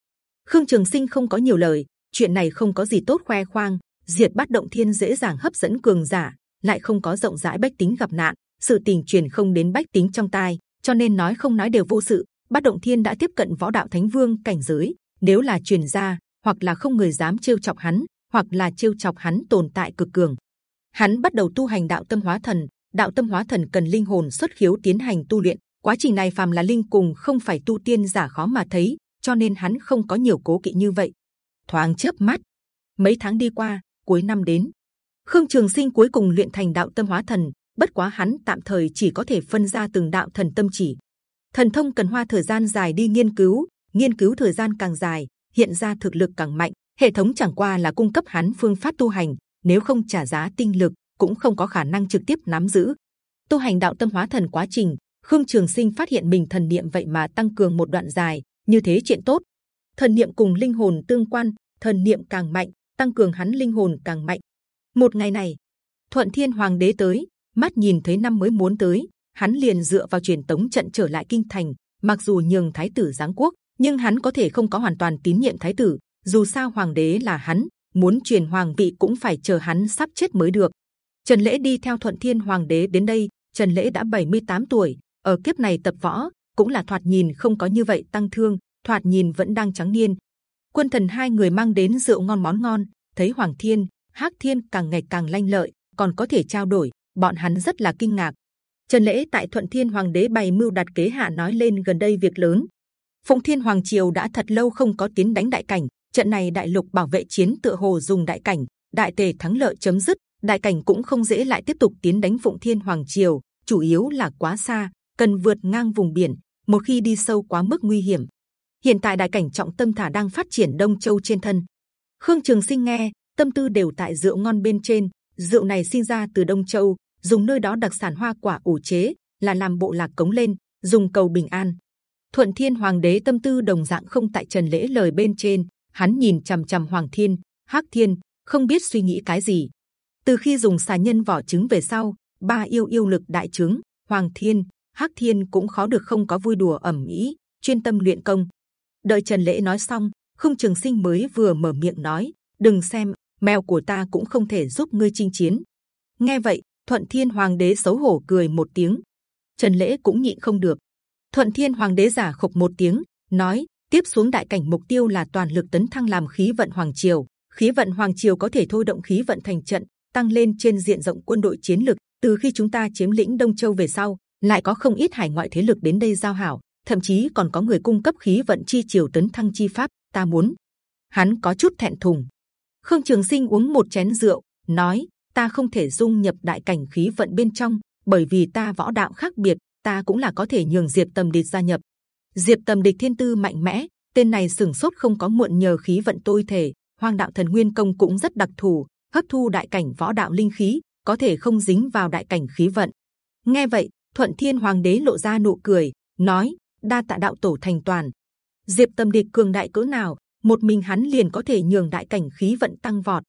Speaker 1: Khương Trường Sinh không có nhiều lời, chuyện này không có gì tốt khoe khoang. Diệt bắt động thiên dễ dàng hấp dẫn cường giả, lại không có rộng rãi bách tính gặp nạn, sự tình truyền không đến bách tính trong tai, cho nên nói không nói đều vô sự. Bát động thiên đã tiếp cận võ đạo thánh vương cảnh giới, nếu là truyền ra, hoặc là không người dám trêu chọc hắn, hoặc là trêu chọc hắn tồn tại cực cường. Hắn bắt đầu tu hành đạo tâm hóa thần. Đạo tâm hóa thần cần linh hồn xuất khiếu tiến hành tu luyện. Quá trình này phàm là linh cùng không phải tu tiên giả khó mà thấy, cho nên hắn không có nhiều cố kỵ như vậy. Thoáng chớp mắt, mấy tháng đi qua, cuối năm đến, Khương Trường Sinh cuối cùng luyện thành đạo tâm hóa thần, bất quá hắn tạm thời chỉ có thể phân ra từng đạo thần tâm chỉ. Thần thông cần hoa thời gian dài đi nghiên cứu, nghiên cứu thời gian càng dài, hiện ra thực lực càng mạnh. Hệ thống chẳng qua là cung cấp hắn phương pháp tu hành, nếu không trả giá tinh lực, cũng không có khả năng trực tiếp nắm giữ. Tu hành đạo tâm hóa thần quá trình, Khương Trường Sinh phát hiện mình thần niệm vậy mà tăng cường một đoạn dài, như thế chuyện tốt. Thần niệm cùng linh hồn tương quan, thần niệm càng mạnh, tăng cường hắn linh hồn càng mạnh một ngày này, Thuận Thiên Hoàng đế tới, mắt nhìn thấy năm mới muốn tới, hắn liền dựa vào truyền tống trận trở lại kinh thành. Mặc dù nhường Thái tử giáng quốc, nhưng hắn có thể không có hoàn toàn tín nhiệm Thái tử. Dù sao Hoàng đế là hắn, muốn truyền hoàng vị cũng phải chờ hắn sắp chết mới được. Trần Lễ đi theo Thuận Thiên Hoàng đế đến đây. Trần Lễ đã 78 tuổi, ở kiếp này tập võ cũng là thoạt nhìn không có như vậy tăng thương, thoạt nhìn vẫn đang trắng niên. Quân thần hai người mang đến rượu ngon món ngon, thấy Hoàng Thiên, Hắc Thiên càng ngày càng lanh lợi, còn có thể trao đổi, bọn hắn rất là kinh ngạc. Trần lễ tại Thuận Thiên Hoàng đế bày mưu đặt kế hạ nói lên gần đây việc lớn. Phụng Thiên Hoàng triều đã thật lâu không có tiến đánh đại cảnh, trận này đại lục bảo vệ chiến tựa hồ dùng đại cảnh, đại tề thắng lợi chấm dứt, đại cảnh cũng không dễ lại tiếp tục tiến đánh Phụng Thiên Hoàng triều, chủ yếu là quá xa, cần vượt ngang vùng biển, một khi đi sâu quá mức nguy hiểm. Hiện tại đại cảnh trọng tâm thả đang phát triển Đông Châu trên thân. Khương Trường Sinh nghe tâm tư đều tại rượu ngon bên trên. Rượu này sinh ra từ Đông Châu, dùng nơi đó đặc sản hoa quả ủ chế, là làm bộ lạc cống lên, dùng cầu bình an. thuận thiên hoàng đế tâm tư đồng dạng không tại trần lễ lời bên trên hắn nhìn c h ầ m c h ầ m hoàng thiên hắc thiên không biết suy nghĩ cái gì từ khi dùng xà nhân vỏ trứng về sau ba yêu yêu lực đại trứng hoàng thiên hắc thiên cũng khó được không có vui đùa ẩm ý, chuyên tâm luyện công. Đợi trần lễ nói xong, khương trường sinh mới vừa mở miệng nói, đừng xem, mèo của ta cũng không thể giúp ngươi chinh chiến. Nghe vậy, thuận thiên hoàng đế xấu hổ cười một tiếng. Trần lễ cũng nhịn không được. Thuận thiên hoàng đế giả khục một tiếng, nói, tiếp xuống đại cảnh mục tiêu là toàn lực tấn thăng làm khí vận hoàng triều. Khí vận hoàng triều có thể thôi động khí vận thành trận, tăng lên trên diện rộng quân đội chiến lực. Từ khi chúng ta chiếm lĩnh đông châu về sau lại có không ít hải ngoại thế lực đến đây giao hảo, thậm chí còn có người cung cấp khí vận chi triều tấn thăng chi pháp, ta muốn. Hắn có chút thẹn thùng. Khương trường sinh uống một chén rượu, nói, ta không thể dung nhập đại cảnh khí vận bên trong, bởi vì ta võ đạo khác biệt, ta cũng là có thể nhường diệp tầm địch gia nhập. Diệp tầm địch thiên tư mạnh mẽ, tên này sừng sốt không có muộn nhờ khí vận tôi thể hoang đạo thần nguyên công cũng rất đặc thù, hấp thu đại cảnh võ đạo linh khí, có thể không dính vào đại cảnh khí vận. Nghe vậy thuận thiên hoàng đế lộ ra nụ cười nói đa tạ đạo tổ thành toàn diệp Tâm địch cường đại cỡ nào một mình hắn liền có thể nhường đại cảnh khí vận tăng vọt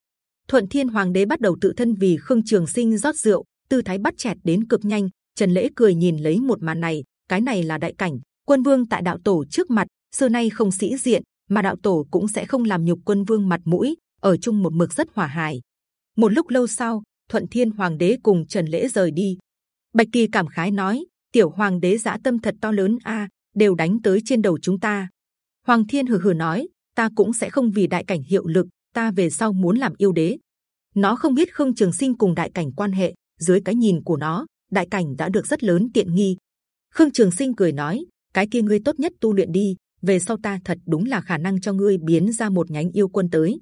Speaker 1: thuận thiên hoàng đế bắt đầu tự thân vì khương trường sinh rót rượu tư thái bắt chẹt đến cực nhanh Trần lễ cười nhìn lấy một màn này, cái này là đại cảnh quân vương tại đạo tổ trước mặt xưa nay không sĩ diện, mà đạo tổ cũng sẽ không làm nhục quân vương mặt mũi, ở chung một mực rất hòa hài. Một lúc lâu sau, thuận thiên hoàng đế cùng Trần lễ rời đi. Bạch kỳ cảm khái nói: tiểu hoàng đế dã tâm thật to lớn a, đều đánh tới trên đầu chúng ta. Hoàng thiên hừ hừ nói: ta cũng sẽ không vì đại cảnh hiệu lực, ta về sau muốn làm yêu đế. Nó không biết khương trường sinh cùng đại cảnh quan hệ, dưới cái nhìn của nó, đại cảnh đã được rất lớn tiện nghi. Khương Trường Sinh cười nói, cái kia ngươi tốt nhất tu luyện đi, về sau ta thật đúng là khả năng cho ngươi biến ra một nhánh yêu quân tới.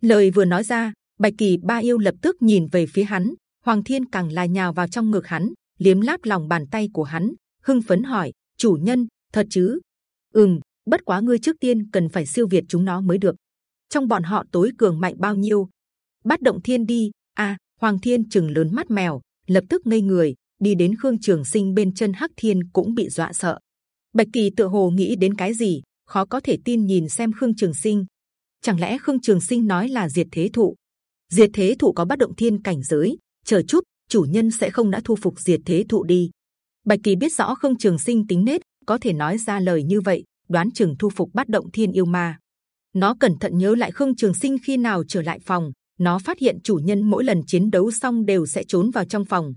Speaker 1: Lời vừa nói ra, Bạch Kỳ ba yêu lập tức nhìn về phía hắn, Hoàng Thiên càng là nhào vào trong ngực hắn, liếm láp lòng bàn tay của hắn, hưng phấn hỏi: chủ nhân, thật chứ? Ừm, bất quá ngươi trước tiên cần phải siêu việt chúng nó mới được. Trong bọn họ tối cường mạnh bao nhiêu? Bắt động thiên đi. A, à, Hoàng Thiên chừng lớn mắt mèo, lập tức ngây người, đi đến khương trường sinh bên chân hắc thiên cũng bị dọa sợ bạch kỳ tựa hồ nghĩ đến cái gì khó có thể tin nhìn xem khương trường sinh chẳng lẽ khương trường sinh nói là diệt thế thụ diệt thế thụ có bất động thiên cảnh giới chờ chút chủ nhân sẽ không đã thu phục diệt thế thụ đi. Bạch kỳ biết rõ khương trường sinh tính nết, có thể nói ra lời như vậy, đoán chừng thu phục bắt động thiên yêu ma. Nó cẩn thận nhớ lại khương trường sinh khi nào trở lại phòng, nó phát hiện chủ nhân mỗi lần chiến đấu xong đều sẽ trốn vào trong phòng.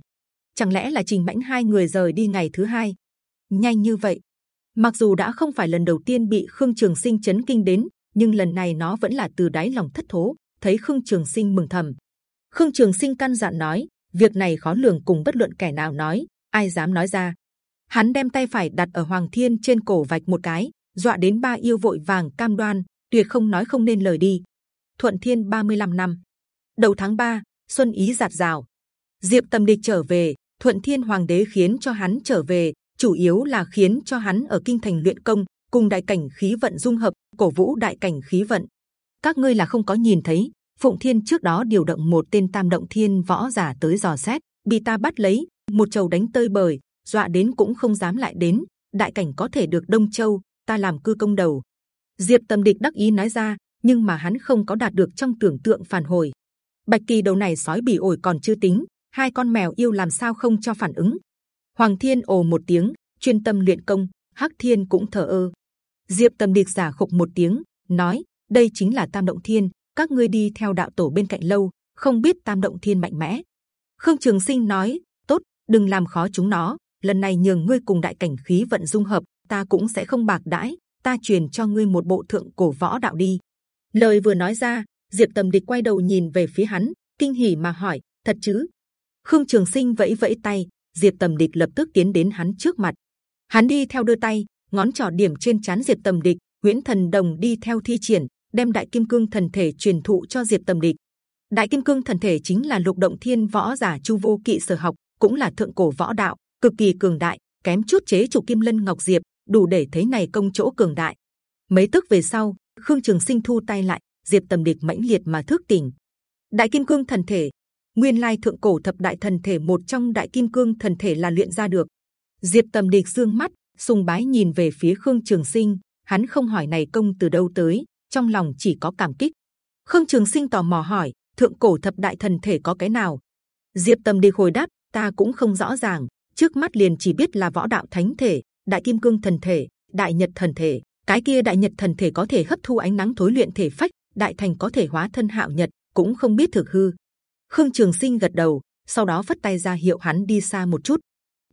Speaker 1: Chẳng lẽ là trình mãnh hai người rời đi ngày thứ hai? Nhanh như vậy. Mặc dù đã không phải lần đầu tiên bị khương trường sinh chấn kinh đến, nhưng lần này nó vẫn là từ đáy lòng thất thố, thấy khương trường sinh mừng thầm. Khương trường sinh căn dặn nói việc này khó lường cùng bất luận kẻ nào nói ai dám nói ra. Hắn đem tay phải đặt ở hoàng thiên trên cổ vạch một cái dọa đến ba yêu vội vàng cam đoan tuyệt không nói không nên lời đi. Thuận thiên 35 năm. Đầu tháng 3, xuân ý giạt rào. Diệp tâm địch trở về thuận thiên hoàng đế khiến cho hắn trở về chủ yếu là khiến cho hắn ở kinh thành luyện công cùng đại cảnh khí vận dung hợp cổ vũ đại cảnh khí vận. Các ngươi là không có nhìn thấy phụng thiên trước đó điều động một tên tam động thiên võ giả tới dò xét, bị ta bắt lấy, một chầu đánh tơi bời, dọa đến cũng không dám lại đến, đại cảnh có thể được đông châu, ta làm cư công đầu. Diệp tâm địch đắc ý nói ra, nhưng mà hắn không có đạt được trong tưởng tượng phản hồi. Bạch kỳ đầu này sói bỉ ổi còn chưa tính, hai con mèo yêu làm sao không cho phản ứng. Hoàng thiên ồ một tiếng, chuyên tâm luyện công, hắc thiên cũng thở ơ. Diệp tâm địch giả khục một tiếng, nói, đây chính là tam động thiên các ngươi đi theo đạo tổ bên cạnh lâu, không biết tam động thiên mạnh mẽ. Khương trường sinh nói, tốt, đừng làm khó chúng nó. Lần này nhường ngươi cùng đại cảnh khí vận dung hợp, ta cũng sẽ không bạc đãi. Ta truyền cho ngươi một bộ thượng cổ võ đạo đi. Lời vừa nói ra, diệp tầm địch quay đầu nhìn về phía hắn, kinh hỉ mà hỏi, thật chứ? Khương trường sinh vẫy vẫy tay, diệp tầm địch lập tức tiến đến hắn trước mặt. Hắn đi theo đưa tay, ngón trỏ điểm trên chán diệp tầm địch nguyễn thần đồng đi theo thi triển đem đại kim cương thần thể truyền thụ cho diệp tầm địch. Đại kim cương thần thể chính là lục động thiên võ giả chu vô kỵ sở học, cũng là thượng cổ võ đạo, cực kỳ cường đại, kém chút chế chủ kim lân ngọc diệp, đủ để thấy này công chỗ cường đại. Mấy tức về sau, khương trường sinh thu tay lại, diệp tầm địch mãnh liệt mà thức tỉnh. Đại kim cương thần thể, nguyên lai thượng cổ thập đại thần thể một trong đại kim cương thần thể là luyện ra được. Diệp tầm địch dương mắt, sùng bái nhìn về phía khương trường sinh, hắn không hỏi này công từ đâu tới trong lòng chỉ có cảm kích. Khương trường sinh tò mò hỏi, thượng cổ thập đại thần thể có cái nào? Diệp tâm đi hồi đáp, ta cũng không rõ ràng, trước mắt liền chỉ biết là võ đạo thánh thể, đại kim cương thần thể, đại nhật thần thể. Cái kia đại nhật thần thể có thể hấp thu ánh nắng thối luyện thể phách, đại thành có thể hóa thân hạo nhật, cũng không biết thực hư. Khương trường sinh gật đầu, sau đó phất tay ra hiệu hắn đi xa một chút.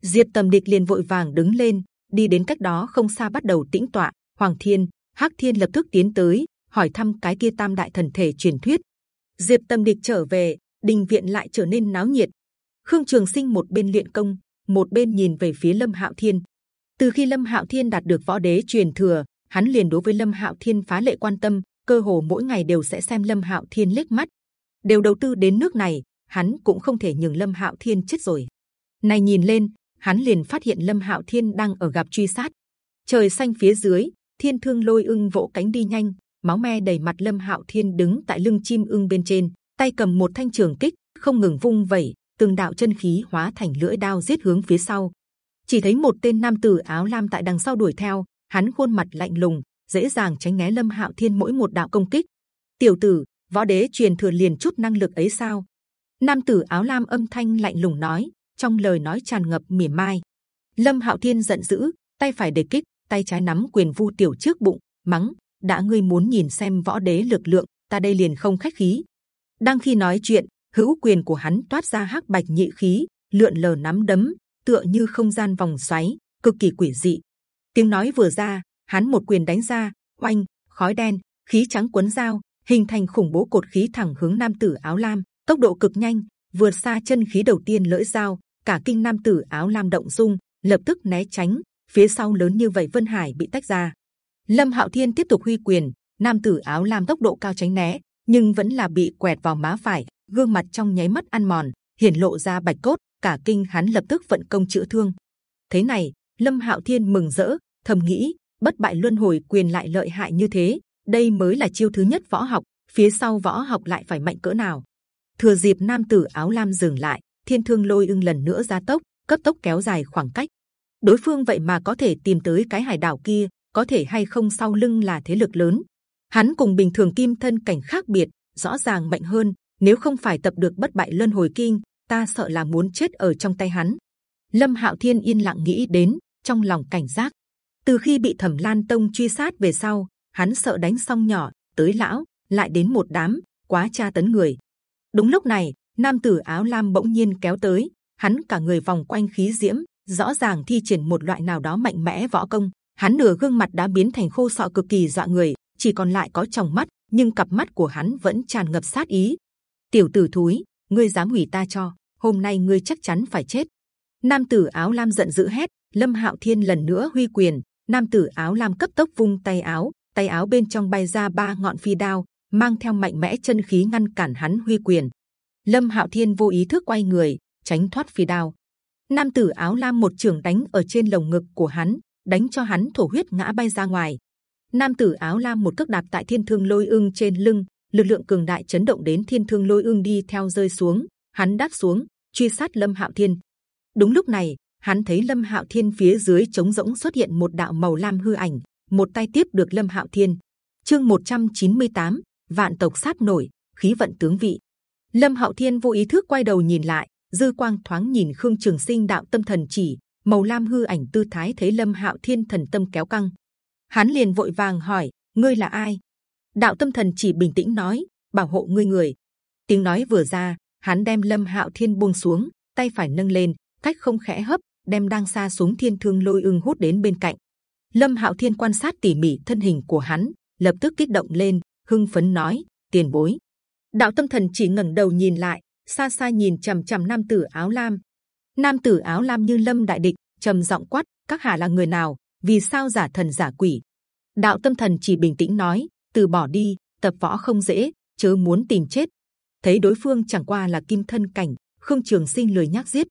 Speaker 1: Diệp tầm địch liền vội vàng đứng lên, đi đến cách đó không xa bắt đầu tĩnh tọa, hoàng thiên hắc thiên lập tức tiến tới, hỏi thăm cái kia tam đại thần thể truyền thuyết. Diệp Tâm địch trở về, đình viện lại trở nên náo nhiệt. Khương trường sinh một bên luyện công, một bên nhìn về phía lâm hạo thiên. Từ khi lâm hạo thiên đạt được võ đế truyền thừa, hắn liền đối với lâm hạo thiên phá lệ quan tâm, cơ hồ mỗi ngày đều sẽ xem lâm hạo thiên liếc mắt. Đều đầu tư đến nước này, hắn cũng không thể nhường lâm hạo thiên chết rồi. Này nhìn lên, hắn liền phát hiện lâm hạo thiên đang ở gặp truy sát. Trời xanh phía dưới thiên thương lôi ưng vỗ cánh đi nhanh, máu me đầy mặt lâm hạo thiên đứng tại lưng chim ưng bên trên, tay cầm một thanh trường kích, không ngừng vung vẩy, từng đạo chân khí hóa thành lưỡi đao giết hướng phía sau. Chỉ thấy một tên nam tử áo lam tại đằng sau đuổi theo, hắn khuôn mặt lạnh lùng, dễ dàng tránh né lâm hạo thiên mỗi một đạo công kích. Tiểu tử, võ đế truyền thừa liền chút năng lực ấy sao? Nam tử áo lam âm thanh lạnh lùng nói, trong lời nói tràn ngập mỉa mai. Lâm hạo thiên giận dữ, tay phải đề kích tay trái nắm quyền vu tiểu trước bụng, mắng, đã ngươi muốn nhìn xem võ đế lực lượng, ta đây liền không khách khí. Đang khi nói chuyện, hữu quyền của hắn toát ra hắc bạch nhị khí, lượn lờ nắm đấm, tựa như không gian vòng xoáy, cực kỳ quỷ dị. Tiếng nói vừa ra, hắn một quyền đánh ra, oanh, khói đen, khí trắng cuốn dao, hình thành khủng bố cột khí thẳng hướng nam tử áo lam, tốc độ cực nhanh, vượt xa chân khí đầu tiên lưỡi dao, cả kinh nam tử áo lam động dung, lập tức né tránh phía sau lớn như vậy vân hải bị tách ra. Lâm hạo thiên tiếp tục huy quyền, nam tử áo lam tốc độ cao tránh né, nhưng vẫn là bị quẹt vào má phải, gương mặt trong nháy mắt ăn mòn, hiển lộ ra bạch cốt, cả kinh hắn lập tức vận công chữa thương. Thế này, lâm hạo thiên mừng rỡ, thầm nghĩ, bất bại luân hồi quyền lại lợi hại như thế, đây mới là chiêu thứ nhất võ học, phía sau võ học lại phải mạnh cỡ nào. Thừa dịp nam tử áo lam dừng lại, thiên thương lôi ưng lần nữa ra tốc, cấp tốc kéo dài khoảng cách đối phương vậy mà có thể tìm tới cái hải đảo kia, có thể hay không sau lưng là thế lực lớn. Hắn cùng bình thường kim thân cảnh khác biệt, rõ ràng mạnh hơn, nếu không phải tập được bất bại luân hồi kinh, ta sợ là muốn chết ở trong tay hắn. Lâm hạo thiên yên lặng nghĩ đến, trong lòng cảnh giác. Từ khi bị thẩm lan tông truy sát về sau, hắn sợ đánh xong nhỏ, tới lão, lại đến một đám, quá tra tấn người. Đúng lúc này, nam tử áo lam bỗng nhiên kéo tới, hắn cả người vòng quanh khí diễm rõ ràng thi triển một loại nào đó mạnh mẽ võ công, hắn nửa gương mặt đã biến thành khô sọ cực kỳ dọa người, chỉ còn lại có tròng mắt, nhưng cặp mắt của hắn vẫn tràn ngập sát ý. Tiểu tử thúi, ngươi dám hủy ta cho, hôm nay ngươi chắc chắn phải chết. Nam tử áo lam giận dữ hét, lâm hạo thiên lần nữa huy quyền, nam tử áo lam cấp tốc vung tay áo tay áo bên trong bay ra ba ngọn phi đao, mang theo mạnh mẽ chân khí ngăn cản hắn huy quyền. Lâm hạo thiên vô ý thức quay người, tránh thoát phi đao nam tử áo lam một trường đánh ở trên lồng ngực của hắn đánh cho hắn thổ huyết ngã bay ra ngoài. Nam tử áo lam một cước đạp tại thiên thương lôi ương trên lưng lực lượng cường đại chấn động đến thiên thương lôi ương đi theo rơi xuống hắn đáp xuống truy sát lâm hạo thiên. Đúng lúc này hắn thấy lâm hạo thiên phía dưới trống rỗng xuất hiện một đạo màu lam hư ảnh một tay tiếp được lâm hạo thiên. Chương 198, vạn tộc sát nổi khí vận tướng vị. Lâm hạo thiên vô ý thức quay đầu nhìn lại dư quang thoáng nhìn khương trường sinh đạo tâm thần chỉ, màu lam hư ảnh tư thái thấy lâm hạo thiên thần tâm kéo căng. Hắn liền vội vàng hỏi, ngươi là ai? Đạo tâm thần chỉ bình tĩnh nói, bảo hộ ngươi người. Tiếng nói vừa ra, hắn đem lâm hạo thiên buông xuống, tay phải nâng lên, cách không khẽ hấp, đem đang xa xuống thiên thương lôi ưng hút đến bên cạnh. Lâm hạo thiên quan sát tỉ mỉ thân hình của hắn, lập tức kích động lên, hưng phấn nói, tiền bối. Đạo tâm thần chỉ ngẩng đầu nhìn lại xa xa nhìn c h ầ m c h ầ m nam tử áo lam. Nam tử áo lam như lâm đại địch, trầm giọng quát, các hạ là người nào? Vì sao giả thần giả quỷ? Đạo tâm thần chỉ bình tĩnh nói, từ bỏ đi, tập võ không dễ, chớ muốn tìm chết. Thấy đối phương chẳng qua là kim thân cảnh, khương trường sinh lười nhắc giết.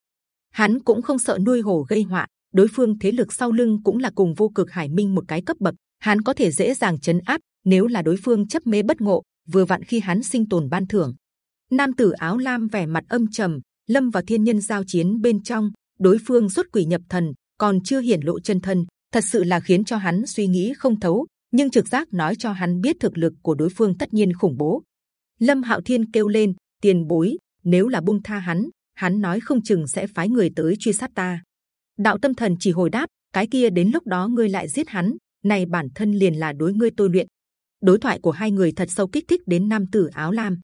Speaker 1: Hắn cũng không sợ nuôi hổ gây họa, đối phương thế lực sau lưng cũng là cùng vô cực hải minh một cái cấp bậc, hắn có thể dễ dàng chấn áp, nếu là đối phương chấp mê bất ngộ, vừa vặn khi hắn sinh tồn ban thưởng nam tử áo lam vẻ mặt âm trầm lâm vào thiên nhân giao chiến bên trong đối phương xuất quỷ nhập thần còn chưa hiển lộ chân thân thật sự là khiến cho hắn suy nghĩ không thấu. Nhưng trực giác nói cho hắn biết thực lực của đối phương tất nhiên khủng bố. Lâm Hạo Thiên kêu lên, tiền bối, nếu là buông tha hắn, hắn nói không chừng sẽ phái người tới truy sát ta. Đạo tâm thần chỉ hồi đáp, cái kia đến lúc đó ngươi lại giết hắn, này bản thân liền là đối ngươi tôi luyện. Đối thoại của hai người thật sâu kích thích đến nam tử áo lam.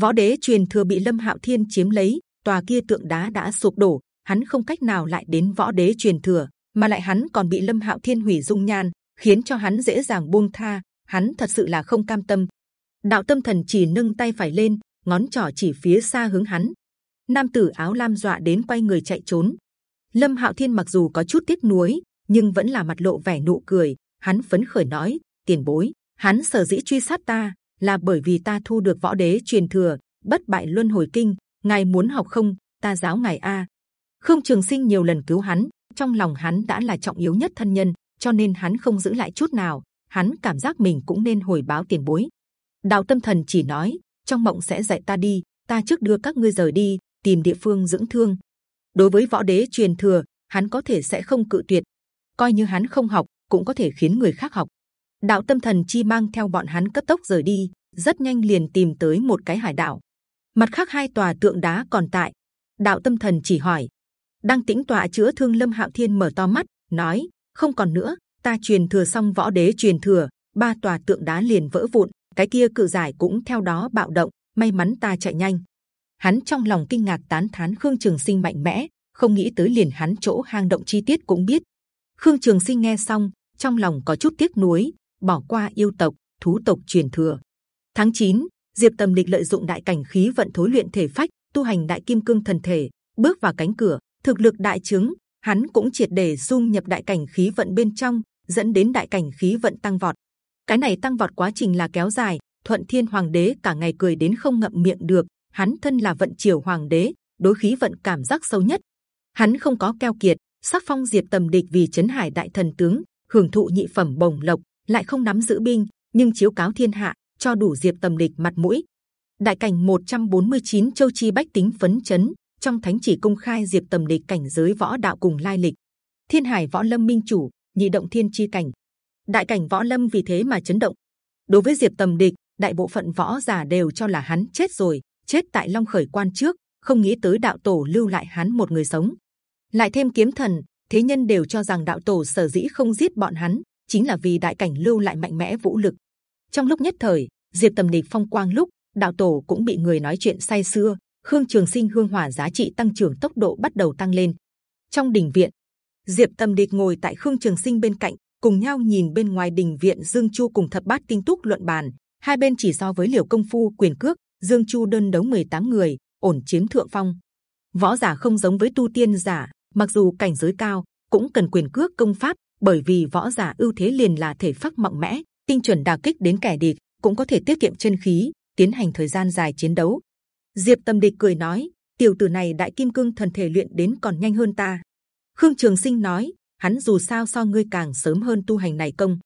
Speaker 1: Võ đế truyền thừa bị Lâm Hạo Thiên chiếm lấy, tòa kia tượng đá đã sụp đổ, hắn không cách nào lại đến võ đế truyền thừa, mà lại hắn còn bị Lâm Hạo Thiên hủy dung nhan, khiến cho hắn dễ dàng buông tha. Hắn thật sự là không cam tâm. Đạo tâm thần chỉ nâng tay phải lên, ngón trỏ chỉ phía xa hướng hắn. Nam tử áo lam dọa đến quay người chạy trốn. Lâm Hạo Thiên mặc dù có chút tiếc nuối, nhưng vẫn là mặt lộ vẻ nụ cười. Hắn phấn khởi nói: Tiền bối, hắn sở dĩ truy sát ta là bởi vì ta thu được võ đế truyền thừa, bất bại luân hồi kinh. Ngài muốn học không? Ta giáo ngài a. Khương Trường Sinh nhiều lần cứu hắn, trong lòng hắn đã là trọng yếu nhất thân nhân, cho nên hắn không giữ lại chút nào. Hắn cảm giác mình cũng nên hồi báo tiền bối. Đạo Tâm Thần chỉ nói trong mộng sẽ dạy ta đi, ta trước đưa các ngươi rời đi, tìm địa phương dưỡng thương. Đối với võ đế truyền thừa, hắn có thể sẽ không cự tuyệt, coi như hắn không học, cũng có thể khiến người khác học. Đạo Tâm Thần chi mang theo bọn hắn cấp tốc rời đi, rất nhanh liền tìm tới một cái hải đảo. Mặt khác hai tòa tượng đá còn tại. Đạo Tâm Thần chỉ hỏi, đang tĩnh tọa chữa thương Lâm Hạo Thiên mở to mắt, nói: không còn nữa, ta truyền thừa xong võ đế truyền thừa, ba tòa tượng đá liền vỡ vụn, cái kia cự giải cũng theo đó bạo động. May mắn ta chạy nhanh. Hắn trong lòng kinh ngạc tán thán Khương Trường Sinh mạnh mẽ, không nghĩ tới liền hắn chỗ hang động chi tiết cũng biết. Khương Trường Sinh nghe xong, trong lòng có chút tiếc nuối, bỏ qua yêu tộc, thú tộc truyền thừa. Tháng 9, Diệp Tầm Lịch lợi dụng đại cảnh khí vận thối luyện thể phách, tu hành đại kim cương thần thể, bước vào cánh cửa, thực lực đại chứng, hắn cũng triệt để dung nhập đại cảnh khí vận bên trong, dẫn đến đại cảnh khí vận tăng vọt. Cái này tăng vọt quá trình là kéo dài, Thuận Thiên Hoàng đế cả ngày cười đến không ngậm miệng được. Hắn thân là vận triều Hoàng đế, đối khí vận cảm giác sâu nhất. Hắn không có keo kiệt, sắc phong diệp tầm địch vì chấn hải đại thần tướng, hưởng thụ nhị phẩm bồng lộc, lại không nắm giữ binh, nhưng chiếu cáo thiên hạ, cho đủ diệp tầm địch mặt mũi. Đại cảnh 149 châu chi bách tính phấn chấn, trong thánh chỉ công khai diệp tầm địch cảnh giới võ đạo cùng lai lịch. Thiên hải võ lâm minh chủ, nhị động thiên chi cảnh, đại cảnh võ lâm vì thế mà chấn động. Đối với diệp tầm địch, đại bộ phận võ giả đều cho là hắn chết rồi, chết tại long khởi quan trước, không nghĩ tới đạo tổ lưu lại hắn một người sống. lại thêm kiếm thần, thế nhân đều cho rằng đạo tổ sở dĩ không giết bọn hắn, chính là vì đại cảnh lưu lại mạnh mẽ vũ lực. trong lúc nhất thời, diệp tầm địch phong quang lúc đạo tổ cũng bị người nói chuyện say xưa. Khương Trường Sinh hương hỏa giá trị tăng trưởng tốc độ bắt đầu tăng lên. Trong đình viện, Diệp Tầm Địch ngồi tại Khương Trường Sinh bên cạnh, cùng nhau nhìn bên ngoài đình viện Dương Chu cùng thập bát tinh túc luận bàn. Hai bên chỉ so với liều công phu quyền cước, Dương Chu đơn đấu 18 người, ổn chiếm thượng phong. Võ giả không giống với tu tiên giả, mặc dù cảnh giới cao, cũng cần quyền cước công pháp, bởi vì võ giả ưu thế liền là thể phác mạnh mẽ, tinh chuẩn đả kích đến kẻ địch, cũng có thể tiết kiệm chân khí, tiến hành thời gian dài chiến đấu. Diệp Tâm Địch cười nói, tiểu tử này đại kim cương thần thể luyện đến còn nhanh hơn ta. Khương Trường Sinh nói, hắn dù sao so ngươi càng sớm hơn tu hành này công.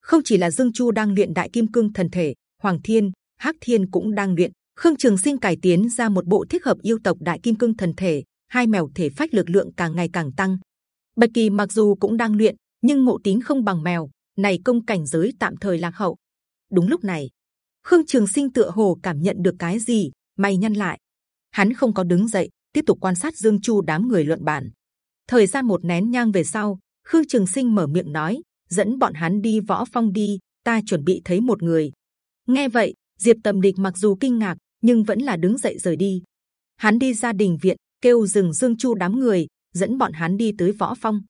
Speaker 1: Không chỉ là Dương Chu đang luyện đại kim cương thần thể, Hoàng Thiên, Hắc Thiên cũng đang luyện. Khương Trường Sinh cải tiến ra một bộ thích hợp yêu tộc đại kim cương thần thể, hai mèo thể phách lực lượng càng ngày càng tăng. Bạch Kỳ mặc dù cũng đang luyện, nhưng ngộ tính không bằng mèo, này công cảnh giới tạm thời lạc hậu. Đúng lúc này, Khương Trường Sinh tựa hồ cảm nhận được cái gì, mày nhăn lại. Hắn không có đứng dậy, tiếp tục quan sát Dương Chu đám người luận bản. Thời gian một nén nhang về sau, Khương Trường Sinh mở miệng nói, dẫn bọn hắn đi võ phong đi, ta chuẩn bị thấy một người. Nghe vậy, Diệp Tầm Địch mặc dù kinh ngạc, nhưng vẫn là đứng dậy rời đi. Hắn đi ra đình viện, kêu dừng Dương Chu đám người, dẫn bọn hắn đi tới võ phong.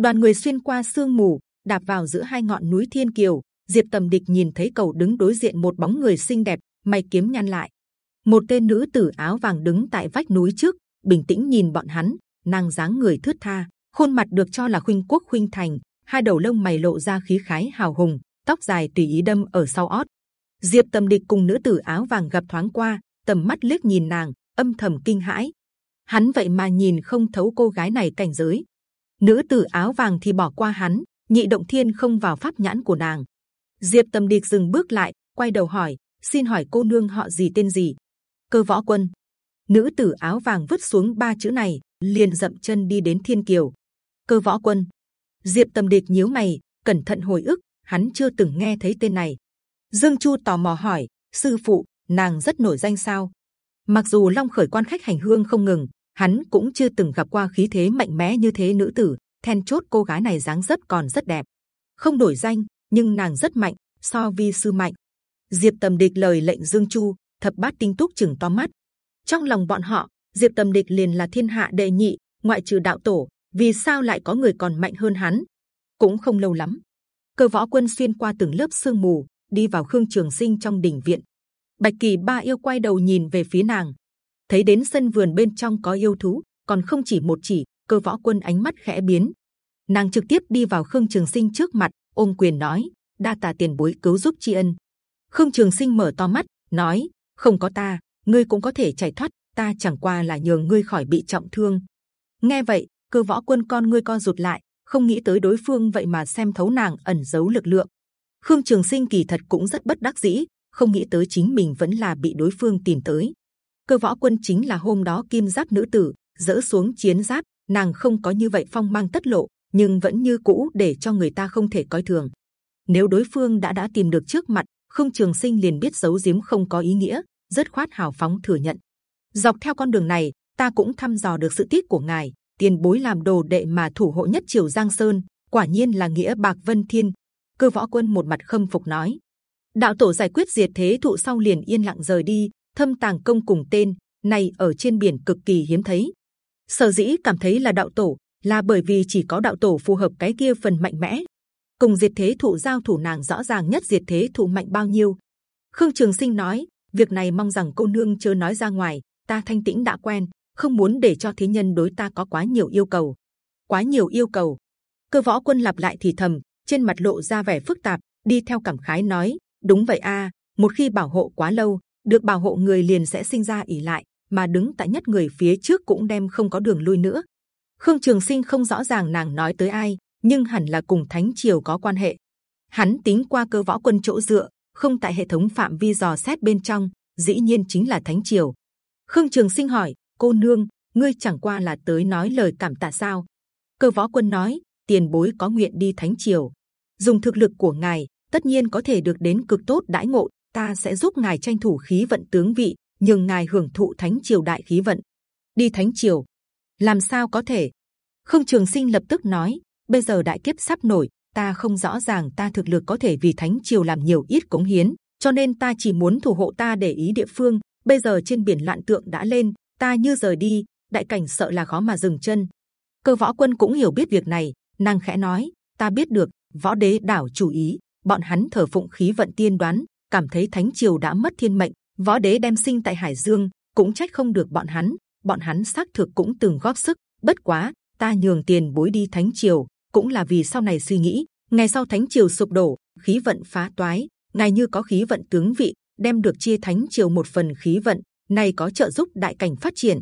Speaker 1: Đoàn người xuyên qua sương mù, đạp vào giữa hai ngọn núi Thiên Kiều. Diệp Tầm Địch nhìn thấy cầu đứng đối diện một bóng người xinh đẹp, mày kiếm nhăn lại. Một tên nữ tử áo vàng đứng tại vách núi trước, bình tĩnh nhìn bọn hắn, nàng dáng người thướt tha, khuôn mặt được cho là khuynh quốc khuynh thành, hai đầu lông mày lộ ra khí khái hào hùng, tóc dài tùy ý đâm ở sau ót. Diệp Tầm Địch cùng nữ tử áo vàng gặp thoáng qua, tầm mắt liếc nhìn nàng, âm thầm kinh hãi. Hắn vậy mà nhìn không thấu cô gái này cảnh giới. Nữ tử áo vàng thì bỏ qua hắn, nhị động thiên không vào pháp nhãn của nàng. Diệp Tầm Địch dừng bước lại, quay đầu hỏi: xin hỏi cô nương họ gì tên gì? Cơ võ quân. Nữ tử áo vàng vứt xuống ba chữ này, liền dậm chân đi đến thiên kiều cơ võ quân Diệp Tầm Địch nhíu mày, cẩn thận hồi ức, hắn chưa từng nghe thấy tên này. Dương Chu tò mò hỏi, sư phụ, nàng rất nổi danh sao? Mặc dù Long khởi quan khách hành hương không ngừng, hắn cũng chưa từng gặp qua khí thế mạnh mẽ như thế nữ tử. Then chốt cô gái này dáng dấp còn rất đẹp, không đổi danh nhưng nàng rất mạnh, so vi sư mạnh. Diệp Tầm Địch lời lệnh Dương Chu, thập bát tinh túc chừng to mắt. Trong lòng bọn họ, Diệp Tầm Địch liền là thiên hạ đệ nhị, ngoại trừ đạo tổ, vì sao lại có người còn mạnh hơn hắn? Cũng không lâu lắm, cơ võ quân xuyên qua từng lớp sương mù, đi vào khương trường sinh trong đỉnh viện. Bạch kỳ ba yêu quay đầu nhìn về phía nàng, thấy đến sân vườn bên trong có yêu thú, còn không chỉ một chỉ. Cơ võ quân ánh mắt khẽ biến, nàng trực tiếp đi vào khương trường sinh trước mặt, ôm quyền nói: đa tạ tiền bối cứu giúp tri ân. Khương Trường Sinh mở to mắt, nói: không có ta, ngươi cũng có thể chạy thoát. Ta chẳng qua là nhường ngươi khỏi bị trọng thương. Nghe vậy, cơ võ quân con ngươi co rụt lại, không nghĩ tới đối phương vậy mà xem thấu nàng ẩn giấu lực lượng. Khương Trường Sinh kỳ thật cũng rất bất đắc dĩ, không nghĩ tới chính mình vẫn là bị đối phương tìm tới. Cơ võ quân chính là hôm đó kim giáp nữ tử dỡ xuống chiến giáp, nàng không có như vậy phong mang tất lộ, nhưng vẫn như cũ để cho người ta không thể coi thường. Nếu đối phương đã đã tìm được trước mặt, không trường sinh liền biết giấu giếm không có ý nghĩa, rất khoát hào phóng thừa nhận. Dọc theo con đường này, ta cũng thăm dò được sự tiết của ngài, tiền bối làm đồ đệ mà thủ hộ nhất triều giang sơn, quả nhiên là nghĩa bạc vân thiên. Cơ võ quân một mặt khâm phục nói, đạo tổ giải quyết diệt thế thụ sau liền yên lặng rời đi, thâm tàng công cùng tên này ở trên biển cực kỳ hiếm thấy. Sở dĩ cảm thấy là đạo tổ là bởi vì chỉ có đạo tổ phù hợp cái kia phần mạnh mẽ. Cùng diệt thế thụ giao thủ nàng rõ ràng nhất diệt thế thụ mạnh bao nhiêu. Khương Trường Sinh nói, việc này mong rằng cô nương chưa nói ra ngoài. Ta thanh tĩnh đã quen, không muốn để cho thế nhân đối ta có quá nhiều yêu cầu. Quá nhiều yêu cầu. Cơ võ quân lặp lại thì thầm, trên mặt lộ ra vẻ phức tạp, đi theo cảm khái nói, đúng vậy a. một khi bảo hộ quá lâu, được bảo hộ người liền sẽ sinh ra ỉ lại, mà đứng tại nhất người phía trước cũng đem không có đường lui nữa. Khương Trường Sinh không rõ ràng nàng nói tới ai, nhưng hẳn là cùng Thánh Triều có quan hệ. Hắn tính qua cơ võ quân chỗ dựa, không tại hệ thống phạm vi dò xét bên trong, dĩ nhiên chính là Thánh Triều. Khương Trường Sinh hỏi, cô nương, ngươi chẳng qua là tới nói lời cảm tạ sao? Cơ võ quân nói, tiền bối có nguyện đi Thánh Triều, dùng thực lực của ngài, tất nhiên có thể được đến cực tốt đãi ngộ. Ta sẽ giúp ngài tranh thủ khí vận tướng vị, nhưng ngài hưởng thụ Thánh Triều đại khí vận. Đi Thánh Triều, làm sao có thể? Không trường sinh lập tức nói bây giờ đại kiếp sắp nổi ta không rõ ràng ta thực lực có thể vì thánh triều làm nhiều ít cống hiến cho nên ta chỉ muốn thủ hộ ta để ý địa phương. Bây giờ trên biển loạn tượng đã lên ta như rời đi đại cảnh sợ là khó mà dừng chân. Cơ võ quân cũng hiểu biết việc này nàng khẽ nói ta biết được võ đế đảo chủ ý bọn hắn thờ phụng khí vận tiên đoán cảm thấy thánh triều đã mất thiên mệnh, võ đế đem sinh tại hải dương, cũng trách không được bọn hắn bọn hắn xác thực cũng từng góp sức. Bất quá, ta nhường tiền bối đi thánh triều, cũng là vì sau này suy nghĩ, ngày sau thánh triều sụp đổ, khí vận phá toái, ngài như có khí vận tướng vị, đem được chia thánh triều một phần khí vận này có trợ giúp đại cảnh phát triển.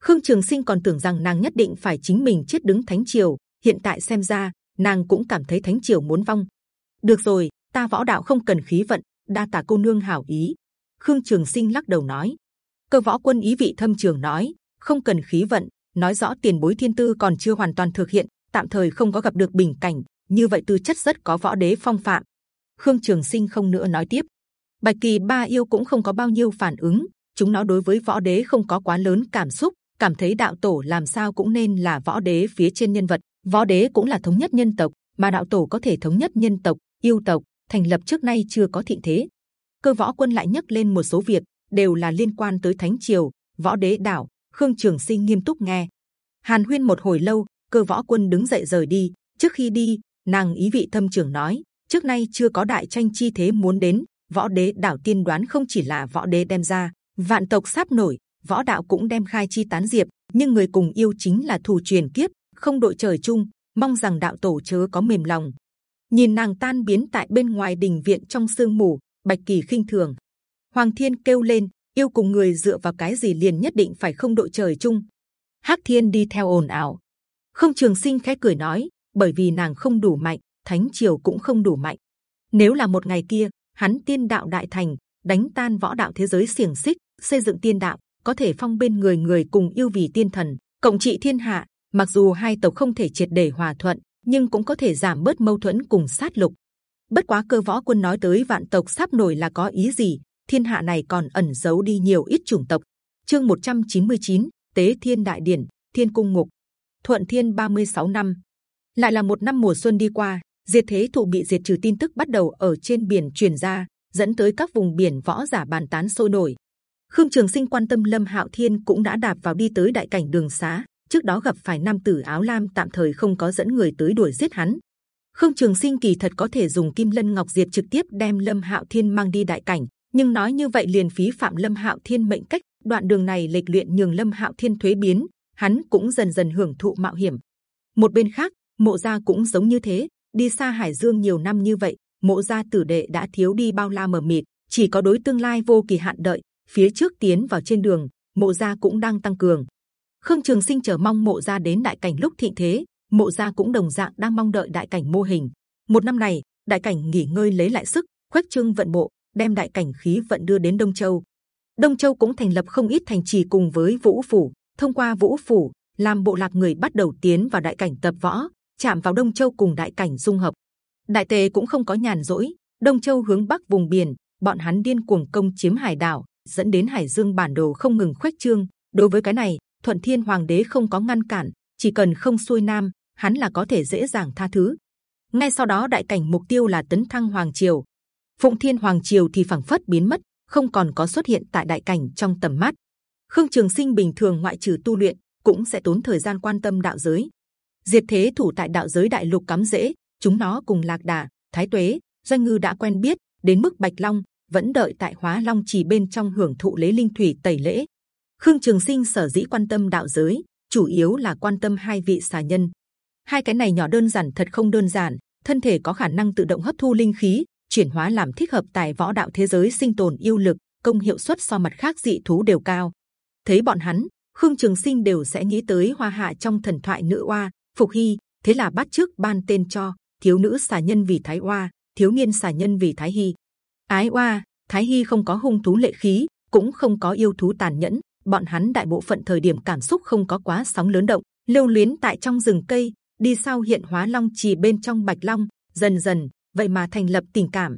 Speaker 1: Khương trường sinh còn tưởng rằng nàng nhất định phải chính mình chết đứng thánh triều, hiện tại xem ra, nàng cũng cảm thấy thánh triều muốn vong. Được rồi, ta võ đạo không cần khí vận đa tạ cô nương hảo ý. Khương trường sinh lắc đầu nói. Cơ võ quân ý vị thâm trường nói, không cần khí vận, nói rõ tiền bối thiên tư còn chưa hoàn toàn thực hiện, tạm thời không có gặp được bình cảnh, như vậy tư chất rất có võ đế phong phạm. Khương trường sinh không nữa nói tiếp. Bạch kỳ ba yêu cũng không có bao nhiêu phản ứng, chúng nó đối với võ đế không có quá lớn cảm xúc, cảm thấy đạo tổ làm sao cũng nên là võ đế phía trên nhân vật, võ đế cũng là thống nhất nhân tộc, mà đạo tổ có thể thống nhất nhân tộc, yêu tộc thành lập trước nay chưa có thịnh thế. Cơ võ quân lại nhắc lên một số việc, đều là liên quan tới thánh triều, võ đế đảo, khương trường sinh nghiêm túc nghe. Hàn huyên một hồi lâu, cơ võ quân đứng dậy rời đi. Trước khi đi, nàng ý vị thâm trường nói, trước nay chưa có đại tranh chi thế muốn đến, võ đế đảo tiên đoán không chỉ là võ đế đem ra, vạn tộc sắp nổi, võ đạo cũng đem khai chi tán diệp, nhưng người cùng yêu chính là thù truyền kiếp, không đội trời chung. Mong rằng đạo tổ chớ có mềm lòng nhìn nàng tan biến tại bên ngoài đình viện trong sương mù, bạch kỳ khinh thường. Hoàng thiên kêu lên, yêu cùng người dựa vào cái gì liền nhất định phải không đội trời chung? Hắc thiên đi theo ồn ào. Không trường sinh khẽ cười nói, bởi vì nàng không đủ mạnh, thánh triều cũng không đủ mạnh. Nếu là một ngày kia, hắn tiên đạo đại thành, đánh tan võ đạo thế giới xiềng xích, xây dựng tiên đạo, có thể phong bên người người cùng yêu vì tiên thần, cộng trị thiên hạ, mặc dù hai tộc không thể triệt để hòa thuận nhưng cũng có thể giảm bớt mâu thuẫn cùng sát lục. Bất quá cơ võ quân nói tới vạn tộc sắp nổi là có ý gì? Thiên hạ này còn ẩn giấu đi nhiều ít chủng tộc. Chương 199, Tế Thiên Đại Điển, Thiên Cung Ngục, Thuận Thiên 36 năm, lại là một năm mùa xuân đi qua. Diệt thế thụ bị diệt trừ tin tức bắt đầu ở trên biển truyền ra, dẫn tới các vùng biển võ giả bàn tán sôi nổi. Khương Trường Sinh quan tâm Lâm Hạo Thiên cũng đã đạp vào đi tới đại cảnh đường xá. Trước đó gặp phải nam tử áo lam tạm thời không có dẫn người tới đuổi giết hắn. Khương Trường Sinh kỳ thật có thể dùng Kim Lân Ngọc Diệt trực tiếp đem Lâm Hạo Thiên mang đi đại cảnh, nhưng nói như vậy liền phí phạm Lâm Hạo Thiên mệnh cách. Đoạn đường này lệch luyện nhường Lâm Hạo Thiên thuế biến, hắn cũng dần dần hưởng thụ mạo hiểm. Một bên khác, Mộ gia cũng giống như thế, đi xa Hải Dương nhiều năm như vậy, Mộ gia tử đệ đã thiếu đi bao la mờ mịt, chỉ có đối tương lai vô kỳ hạn đợi. Phía trước tiến vào trên đường, Mộ gia cũng đang tăng cường. Khương Trường Sinh chờ mong Mộ gia đến đại cảnh lúc thịnh thế, Mộ gia cũng đồng dạng đang mong đợi đại cảnh mô hình. Một năm này, đại cảnh nghỉ ngơi lấy lại sức, khuếch trương vận bộ, đem đại cảnh khí vận đưa đến Đông Châu. Đông Châu cũng thành lập không ít thành trì cùng với Vũ phủ. Thông qua Vũ phủ, làm bộ lạc người bắt đầu tiến vào đại cảnh tập võ, chạm vào Đông Châu cùng đại cảnh dung hợp. Đại tề cũng không có nhàn rỗi, Đông Châu hướng bắc vùng biển, bọn hắn điên cuồng công chiếm hải đảo, dẫn đến Hải Dương bản đồ không ngừng khuếch trương. Đối với cái này, Thuận Thiên Hoàng đế không có ngăn cản, chỉ cần không xuôi nam, hắn là có thể dễ dàng tha thứ. Ngay sau đó đại cảnh mục tiêu là tấn thăng hoàng triều, Phụng Thiên Hoàng triều thì phẳng phất biến mất, không còn có xuất hiện tại đại cảnh trong tầm mắt. Khương Trường Sinh bình thường ngoại trừ tu luyện, cũng sẽ tốn thời gian quan tâm đạo giới. Diệt thế thủ tại đạo giới đại lục cắm rễ, chúng nó cùng lạc đà, thái tuế, doanh ngư đã quen biết, đến mức bạch long vẫn đợi tại hóa long chỉ bên trong hưởng thụ lấy linh thủy tẩy lễ. Khương Trường Sinh sở dĩ quan tâm đạo giới, chủ yếu là quan tâm hai vị xà nhân. Hai cái này nhỏ đơn giản thật không đơn giản, thân thể có khả năng tự động hấp thu linh khí, chuyển hóa làm thích hợp tại võ đạo thế giới sinh tồn yêu lực, công hiệu suất so mặt khác dị thú đều cao. Thấy bọn hắn, Khương Trường Sinh đều sẽ nghĩ tới hoa hạ trong thần thoại nữ oa Phục Hy, thế là bắt trước ban tên cho thiếu nữ xà nhân vì Thái Oa, thiếu niên xà nhân vì Thái Hy. Ái Oa, Thái Hy không có hung thú lệ khí, cũng không có yêu thú tàn nhẫn. Bọn hắn đại bộ phận thời điểm cảm xúc không có quá sóng lớn động, lưu luyến tại trong rừng cây, đi sau hiện hóa long trì bên trong bạch long, dần dần vậy mà thành lập tình cảm.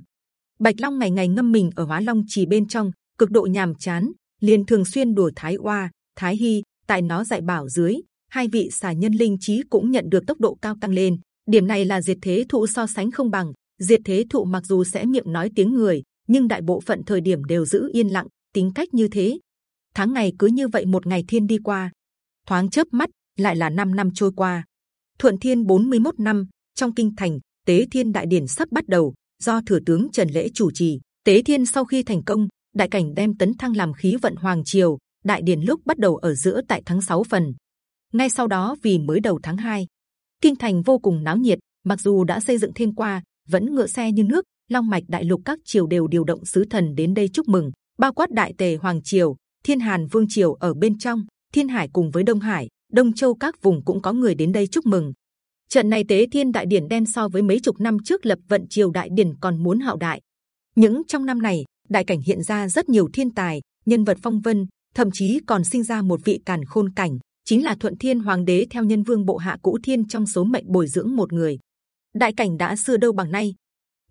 Speaker 1: Bạch Long ngày ngày ngâm mình ở Hóa Long trì bên trong, cực độ nhàm chán, liền thường xuyên đùa Thái Oa, Thái Hy. Tại nó dạy bảo dưới, hai vị xà nhân linh trí cũng nhận được tốc độ cao tăng lên. Điểm này là diệt thế thụ so sánh không bằng. Diệt thế thụ mặc dù sẽ miệng nói tiếng người, nhưng đại bộ phận thời điểm đều giữ yên lặng, tính cách như thế. Tháng ngày cứ như vậy một ngày thiên đi qua, thoáng chớp mắt lại là 5 năm trôi qua. Thuận Thiên 41 năm trong kinh thành Tế Thiên Đại Điển sắp bắt đầu, do thừa tướng Trần Lễ chủ trì. Tế Thiên sau khi thành công, đại cảnh đem tấn thăng làm khí vận hoàng triều. Đại điển lúc bắt đầu ở giữa tại tháng 6 phần. Ngay sau đó vì mới đầu tháng 2, kinh thành vô cùng náo nhiệt. Mặc dù đã xây dựng thêm qua, vẫn ngựa xe như nước. Long mạch đại lục các triều đều điều động sứ thần đến đây chúc mừng, bao quát đại tề hoàng triều, thiên hàn vương triều ở bên trong, thiên hải cùng với đông hải, đông châu các vùng cũng có người đến đây chúc mừng. Trận này tế thiên đại điển đen so với mấy chục năm trước lập vận triều đại điển còn muốn hạo đại. Những trong năm này, đại cảnh hiện ra rất nhiều thiên tài, nhân vật phong vân, thậm chí còn sinh ra một vị càn khôn cảnh, chính là thuận thiên hoàng đế theo nhân vương bộ hạ cũ thiên trong số mệnh bồi dưỡng một người. Đại cảnh đã xưa đâu bằng nay.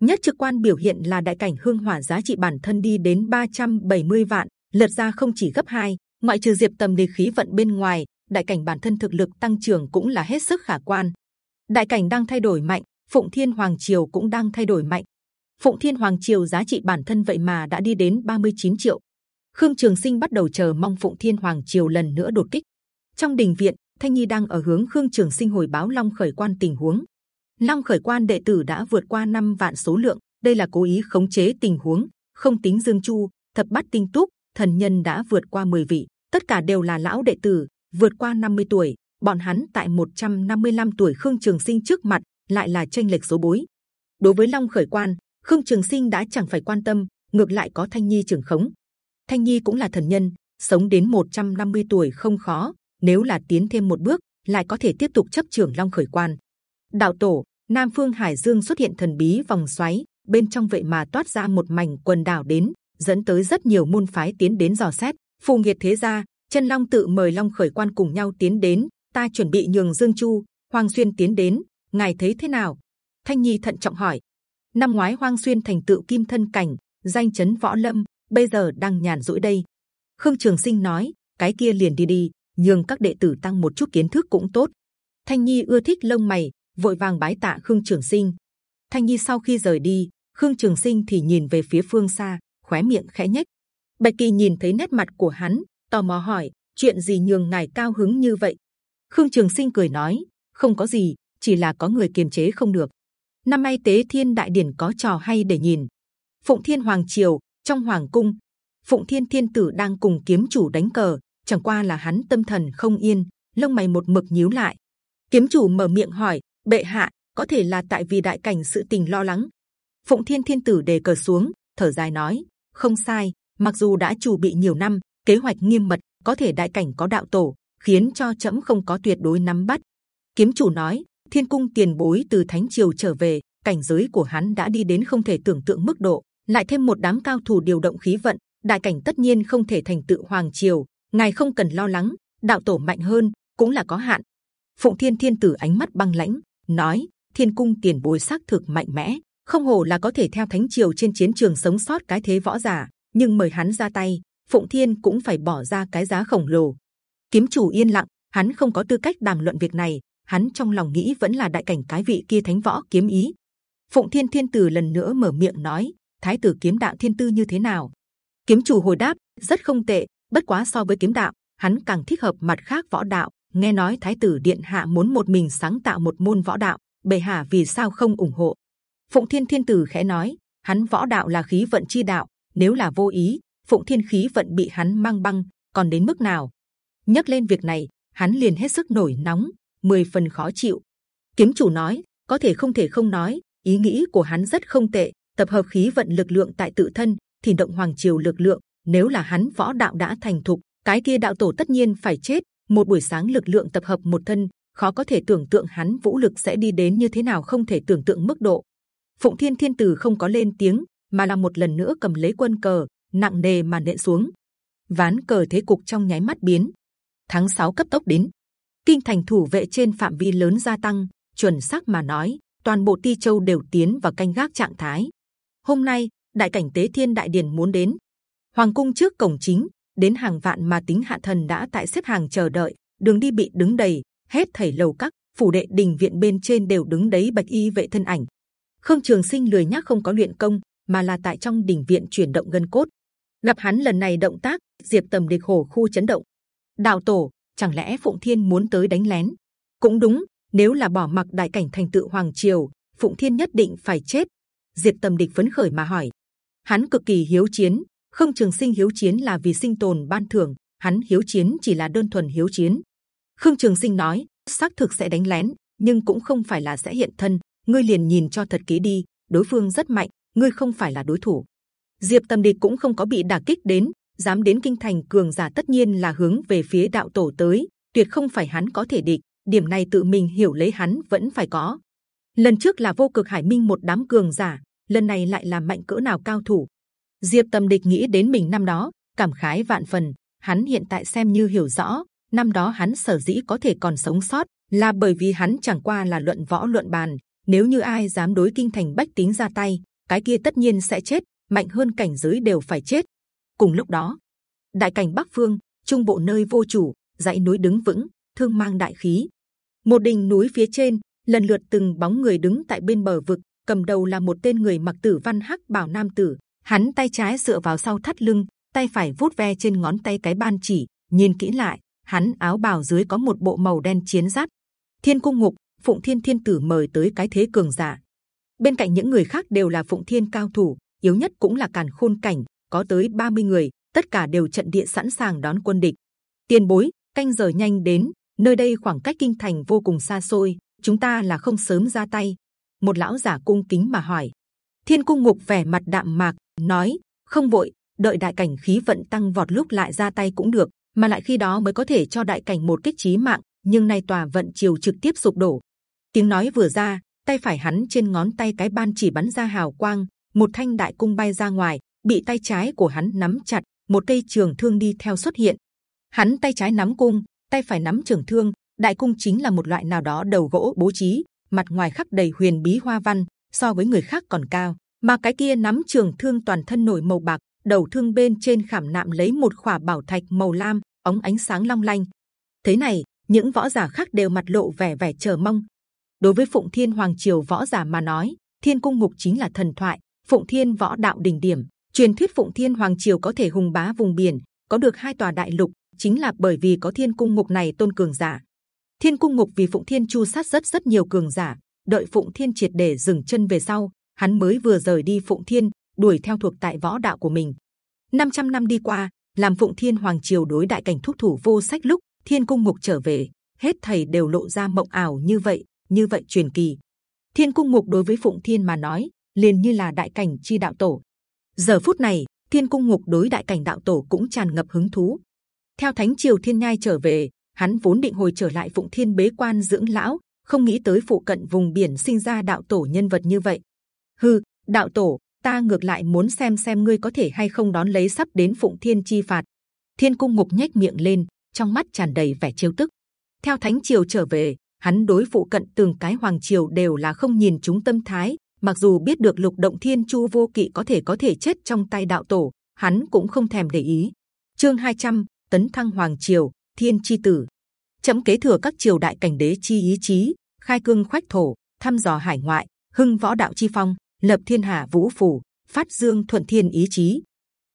Speaker 1: Nhất trực quan biểu hiện là đại cảnh hương hỏa giá trị bản thân đi đến 370 vạn, lật ra không chỉ gấp hai, ngoại trừ diệp tầm đề khí vận bên ngoài, đại cảnh bản thân thực lực tăng trưởng cũng là hết sức khả quan. Đại cảnh đang thay đổi mạnh phụng thiên hoàng triều cũng đang thay đổi mạnh. Phụng thiên hoàng triều giá trị bản thân vậy mà đã đi đến 39 triệu. Khương trường sinh bắt đầu chờ mong phụng thiên hoàng triều lần nữa đột kích. Trong đình viện thanh nhi đang ở hướng khương trường sinh hồi báo long khởi quan tình huống. Long khởi quan đệ tử đã vượt qua 5 vạn số lượng đây là cố ý khống chế tình huống không tính dương chu thập bát tinh túc thần nhân đã vượt qua 10 vị tất cả đều là lão đệ tử vượt qua 50 tuổi bọn hắn tại 155 tuổi Khương Trường Sinh trước mặt lại là tranh lệch số bối. Đối với Long Khởi Quan, Khương Trường Sinh đã chẳng phải quan tâm, ngược lại có Thanh Nhi trưởng khống. Thanh Nhi cũng là thần nhân, sống đến 150 tuổi không khó. Nếu là tiến thêm một bước, lại có thể tiếp tục chấp trưởng Long Khởi Quan. Đạo tổ Nam Phương Hải Dương xuất hiện thần bí vòng xoáy, bên trong vậy mà toát ra một mảnh quần đảo đến, dẫn tới rất nhiều môn phái tiến đến dò xét. Phù Nghiệt thế gia, chân Long tự mời Long Khởi Quan cùng nhau tiến đến, ta chuẩn bị nhường Dương Chu, Hoàng Xuyên tiến đến, ngài thấy thế nào? Thanh Nhi thận trọng hỏi. Năm ngoái hoàng Xuyên thành tựu kim thân cảnh, danh chấn võ lâm, bây giờ đang nhàn rỗi đây. Khương Trường Sinh nói, cái kia liền đi đi, nhường các đệ tử tăng một chút kiến thức cũng tốt. Thanh Nhi ưa thích lông mày, vội vàng bái tạ Khương Trường Sinh. Thanh Nhi sau khi rời đi, Khương Trường Sinh thì nhìn về phía phương xa, khóe miệng khẽ nhếch. Bạch Kỳ nhìn thấy nét mặt của hắn, tò mò hỏi: chuyện gì nhường ngài cao hứng như vậy? Khương Trường Sinh cười nói: không có gì, chỉ là có người kiềm chế không được. Năm nay Tế Thiên Đại Điển có trò hay để nhìn. Phụng Thiên Hoàng Triều trong Hoàng cung, Phụng Thiên Thiên Tử đang cùng kiếm chủ đánh cờ, chẳng qua là hắn tâm thần không yên, lông mày một mực nhíu lại. Kiếm chủ mở miệng hỏi: bệ hạ, có thể là tại vì đại cảnh sự tình lo lắng. Phụng Thiên Thiên Tử đề cờ xuống, thở dài nói: không sai, mặc dù đã chủ bị nhiều năm, kế hoạch nghiêm mật, có thể đại cảnh có đạo tổ, khiến cho chậm không có tuyệt đối nắm bắt. Kiếm chủ nói: Thiên cung tiền bối từ Thánh triều trở về, cảnh giới của hắn đã đi đến không thể tưởng tượng mức độ, lại thêm một đám cao thủ điều động khí vận, đại cảnh tất nhiên không thể thành tựu hoàng triều. Ngài không cần lo lắng, đạo tổ mạnh hơn cũng là có hạn. Phụng Thiên Thiên Tử ánh mắt băng lãnh nói: Thiên cung tiền bối xác thực mạnh mẽ, không hổ là có thể theo Thánh triều trên chiến trường sống sót cái thế võ giả. Nhưng mời hắn ra tay, Phụng Thiên cũng phải bỏ ra cái giá khổng lồ. Kiếm chủ yên lặng, hắn không có tư cách đàm luận việc này, hắn trong lòng nghĩ vẫn là đại cảnh cái vị kia thánh võ kiếm ý. Phụng Thiên Thiên Tử lần nữa mở miệng nói: Thái tử kiếm đạo thiên tư như thế nào? Kiếm chủ hồi đáp: rất không tệ, bất quá so với kiếm đạo, hắn càng thích hợp mặt khác võ đạo. Nghe nói Thái tử điện hạ muốn một mình sáng tạo một môn võ đạo, bệ hạ vì sao không ủng hộ? Phụng Thiên Thiên Tử khẽ nói: hắn võ đạo là khí vận chi đạo, nếu là vô ý, Phụng Thiên khí vận bị hắn mang băng, còn đến mức nào? Nhắc lên việc này, hắn liền hết sức nổi nóng, mười phần khó chịu. Kiếm chủ nói, có thể không thể không nói, ý nghĩ của hắn rất không tệ. Tập hợp khí vận lực lượng tại tự thân, thì động hoàng triều lực lượng. Nếu là hắn võ đạo đã thành thục, cái kia đạo tổ tất nhiên phải chết. Một buổi sáng lực lượng tập hợp một thân, khó có thể tưởng tượng hắn vũ lực sẽ đi đến như thế nào, không thể tưởng tượng mức độ. Phụng Thiên Thiên Tử không có lên tiếng, mà là một lần nữa cầm lấy quân cờ, nặng nề mà nện xuống. Ván cờ thế cục trong nháy mắt biến. Tháng 6 cấp tốc đến, kinh thành thủ vệ trên phạm vi lớn gia tăng chuẩn xác mà nói toàn bộ ti châu đều tiến vào canh gác trạng thái hôm nay đại cảnh tế thiên đại điển muốn đến hoàng cung trước cổng chính đến hàng vạn mà tính hạ thần đã tại xếp hàng chờ đợi đường đi bị đứng đầy hết thảy lầu các phủ đệ đình viện bên trên đều đứng đấy bạch y vệ thân ảnh khương trường sinh lười nhác không có luyện công, mà là tại trong đình viện chuyển động gân cốt. Gặp hắn lần này động tác, diệp tầm địch hổ khu chấn động. Đạo tổ, chẳng lẽ phụng thiên muốn tới đánh lén? Cũng đúng, nếu là bỏ mặc đại cảnh thành tựu hoàng triều, phụng thiên nhất định phải chết. Diệp tầm địch phấn khởi mà hỏi. Hắn cực kỳ hiếu chiến, Khương trường sinh hiếu chiến là vì sinh tồn ban thưởng, hắn hiếu chiến chỉ là đơn thuần hiếu chiến. Khương trường sinh nói, xác thực sẽ đánh lén, nhưng cũng không phải là sẽ hiện thân ngươi liền nhìn cho thật kỹ đi, đối phương rất mạnh, ngươi không phải là đối thủ. Diệp tầm địch cũng không có bị đả kích đến, dám đến kinh thành cường giả tất nhiên là hướng về phía đạo tổ tới, tuyệt không phải hắn có thể địch, điểm này tự mình hiểu lấy hắn vẫn phải có. Lần trước là vô cực hải minh một đám cường giả, lần này lại là mạnh cỡ nào cao thủ. Diệp tâm địch nghĩ đến mình năm đó, cảm khái vạn phần, hắn hiện tại xem như hiểu rõ, năm đó hắn sở dĩ có thể còn sống sót là bởi vì hắn chẳng qua là luận võ luận bàn nếu như ai dám đối kinh thành bách tính ra tay, cái kia tất nhiên sẽ chết, mạnh hơn cảnh giới đều phải chết. Cùng lúc đó, đại cảnh bắc phương, trung bộ nơi vô chủ, dãy núi đứng vững, thương mang đại khí. Một đỉnh núi phía trên, lần lượt từng bóng người đứng tại bên bờ vực, cầm đầu là một tên người mặc tử văn hắc bảo nam tử. Hắn tay trái dựa vào sau thắt lưng, tay phải vuốt ve trên ngón tay cái ban chỉ. Nhìn kỹ lại, hắn áo bào dưới có một bộ màu đen chiến giáp. Thiên cung ngục phụng thiên thiên tử mời tới cái thế cường giả bên cạnh những người khác đều là phụng thiên cao thủ yếu nhất cũng là càn khôn cảnh có tới 30 người, tất cả đều trận địa sẵn sàng đón quân địch. Tiền bối, canh giờ nhanh đến, nơi đây khoảng cách kinh thành vô cùng xa xôi, chúng ta là không sớm ra tay. Một lão giả cung kính mà hỏi. Thiên cung ngục vẻ mặt đạm mạc nói, không vội, đợi đại cảnh khí vận tăng vọt lúc lại ra tay cũng được, mà lại khi đó mới có thể cho đại cảnh một kích chí mạng. Nhưng nay tòa vận chiều trực tiếp sụp đổ. Tiếng nói vừa ra, tay phải hắn trên ngón tay cái ban chỉ bắn ra hào quang, một thanh đại cung bay ra ngoài, bị tay trái của hắn nắm chặt, một cây trường thương đi theo xuất hiện. Hắn tay trái nắm cung, tay phải nắm trường thương. Đại cung chính là một loại nào đó đầu gỗ bố trí, mặt ngoài khắc đầy huyền bí hoa văn, so với người khác còn cao. Mà cái kia nắm trường thương toàn thân nổi màu bạc, đầu thương bên trên khảm nạm lấy một khỏa bảo thạch màu lam, ống ánh sáng long lanh. Thế này, những võ giả khác đều mặt lộ vẻ vẻ chờ mong. Đối với Phụng Thiên Hoàng Triều võ giả mà nói, Thiên Cung Ngục chính là thần thoại, Phụng Thiên võ đạo đỉnh điểm. Truyền thuyết Phụng Thiên Hoàng Triều có thể hùng bá vùng biển, có được hai tòa đại lục, chính là bởi vì có Thiên Cung Ngục này tôn cường giả. Thiên Cung Ngục vì Phụng Thiên chu sát rất rất nhiều cường giả, đợi Phụng Thiên triệt để dừng chân về sau, hắn mới vừa rời đi Phụng Thiên, đuổi theo thuộc tại võ đạo của mình. 500 năm đi qua, làm Phụng Thiên Hoàng Triều đối đại cảnh thúc thủ vô sách lúc Thiên Cung Ngục trở về, hết thầy đều lộ ra mộng ảo như vậy, như vậy truyền kỳ. Thiên Cung Ngục đối với Phụng Thiên mà nói, liền như là đại cảnh chi đạo tổ. Giờ phút này, Thiên Cung Ngục đối đại cảnh đạo tổ cũng tràn ngập hứng thú. Theo Thánh Triều Thiên Nhai trở về, hắn vốn định hồi trở lại Phụng Thiên bế quan dưỡng lão, không nghĩ tới phụ cận vùng biển sinh ra đạo tổ nhân vật như vậy. Hư, đạo tổ, ta ngược lại muốn xem xem ngươi có thể hay không đón lấy sắp đến Phụng Thiên chi phạt. Thiên Cung Ngục nhếch miệng lên, trong mắt tràn đầy vẻ chiêu tức. Theo Thánh Triều trở về, hắn đối phụ cận từng cái hoàng triều đều là không nhìn chúng tâm thái. Mặc dù biết được lục động thiên chu vô kỵ có thể có thể chết trong tay đạo tổ, hắn cũng không thèm để ý. Chương 200, tấn thăng hoàng triều, thiên chi tử. Chấm kế thừa các triều đại cảnh đế chi ý chí, khai cương khoách thổ, thăm dò hải ngoại, hưng võ đạo chi phong, lập thiên hạ vũ phủ, phát dương thuận thiên ý chí.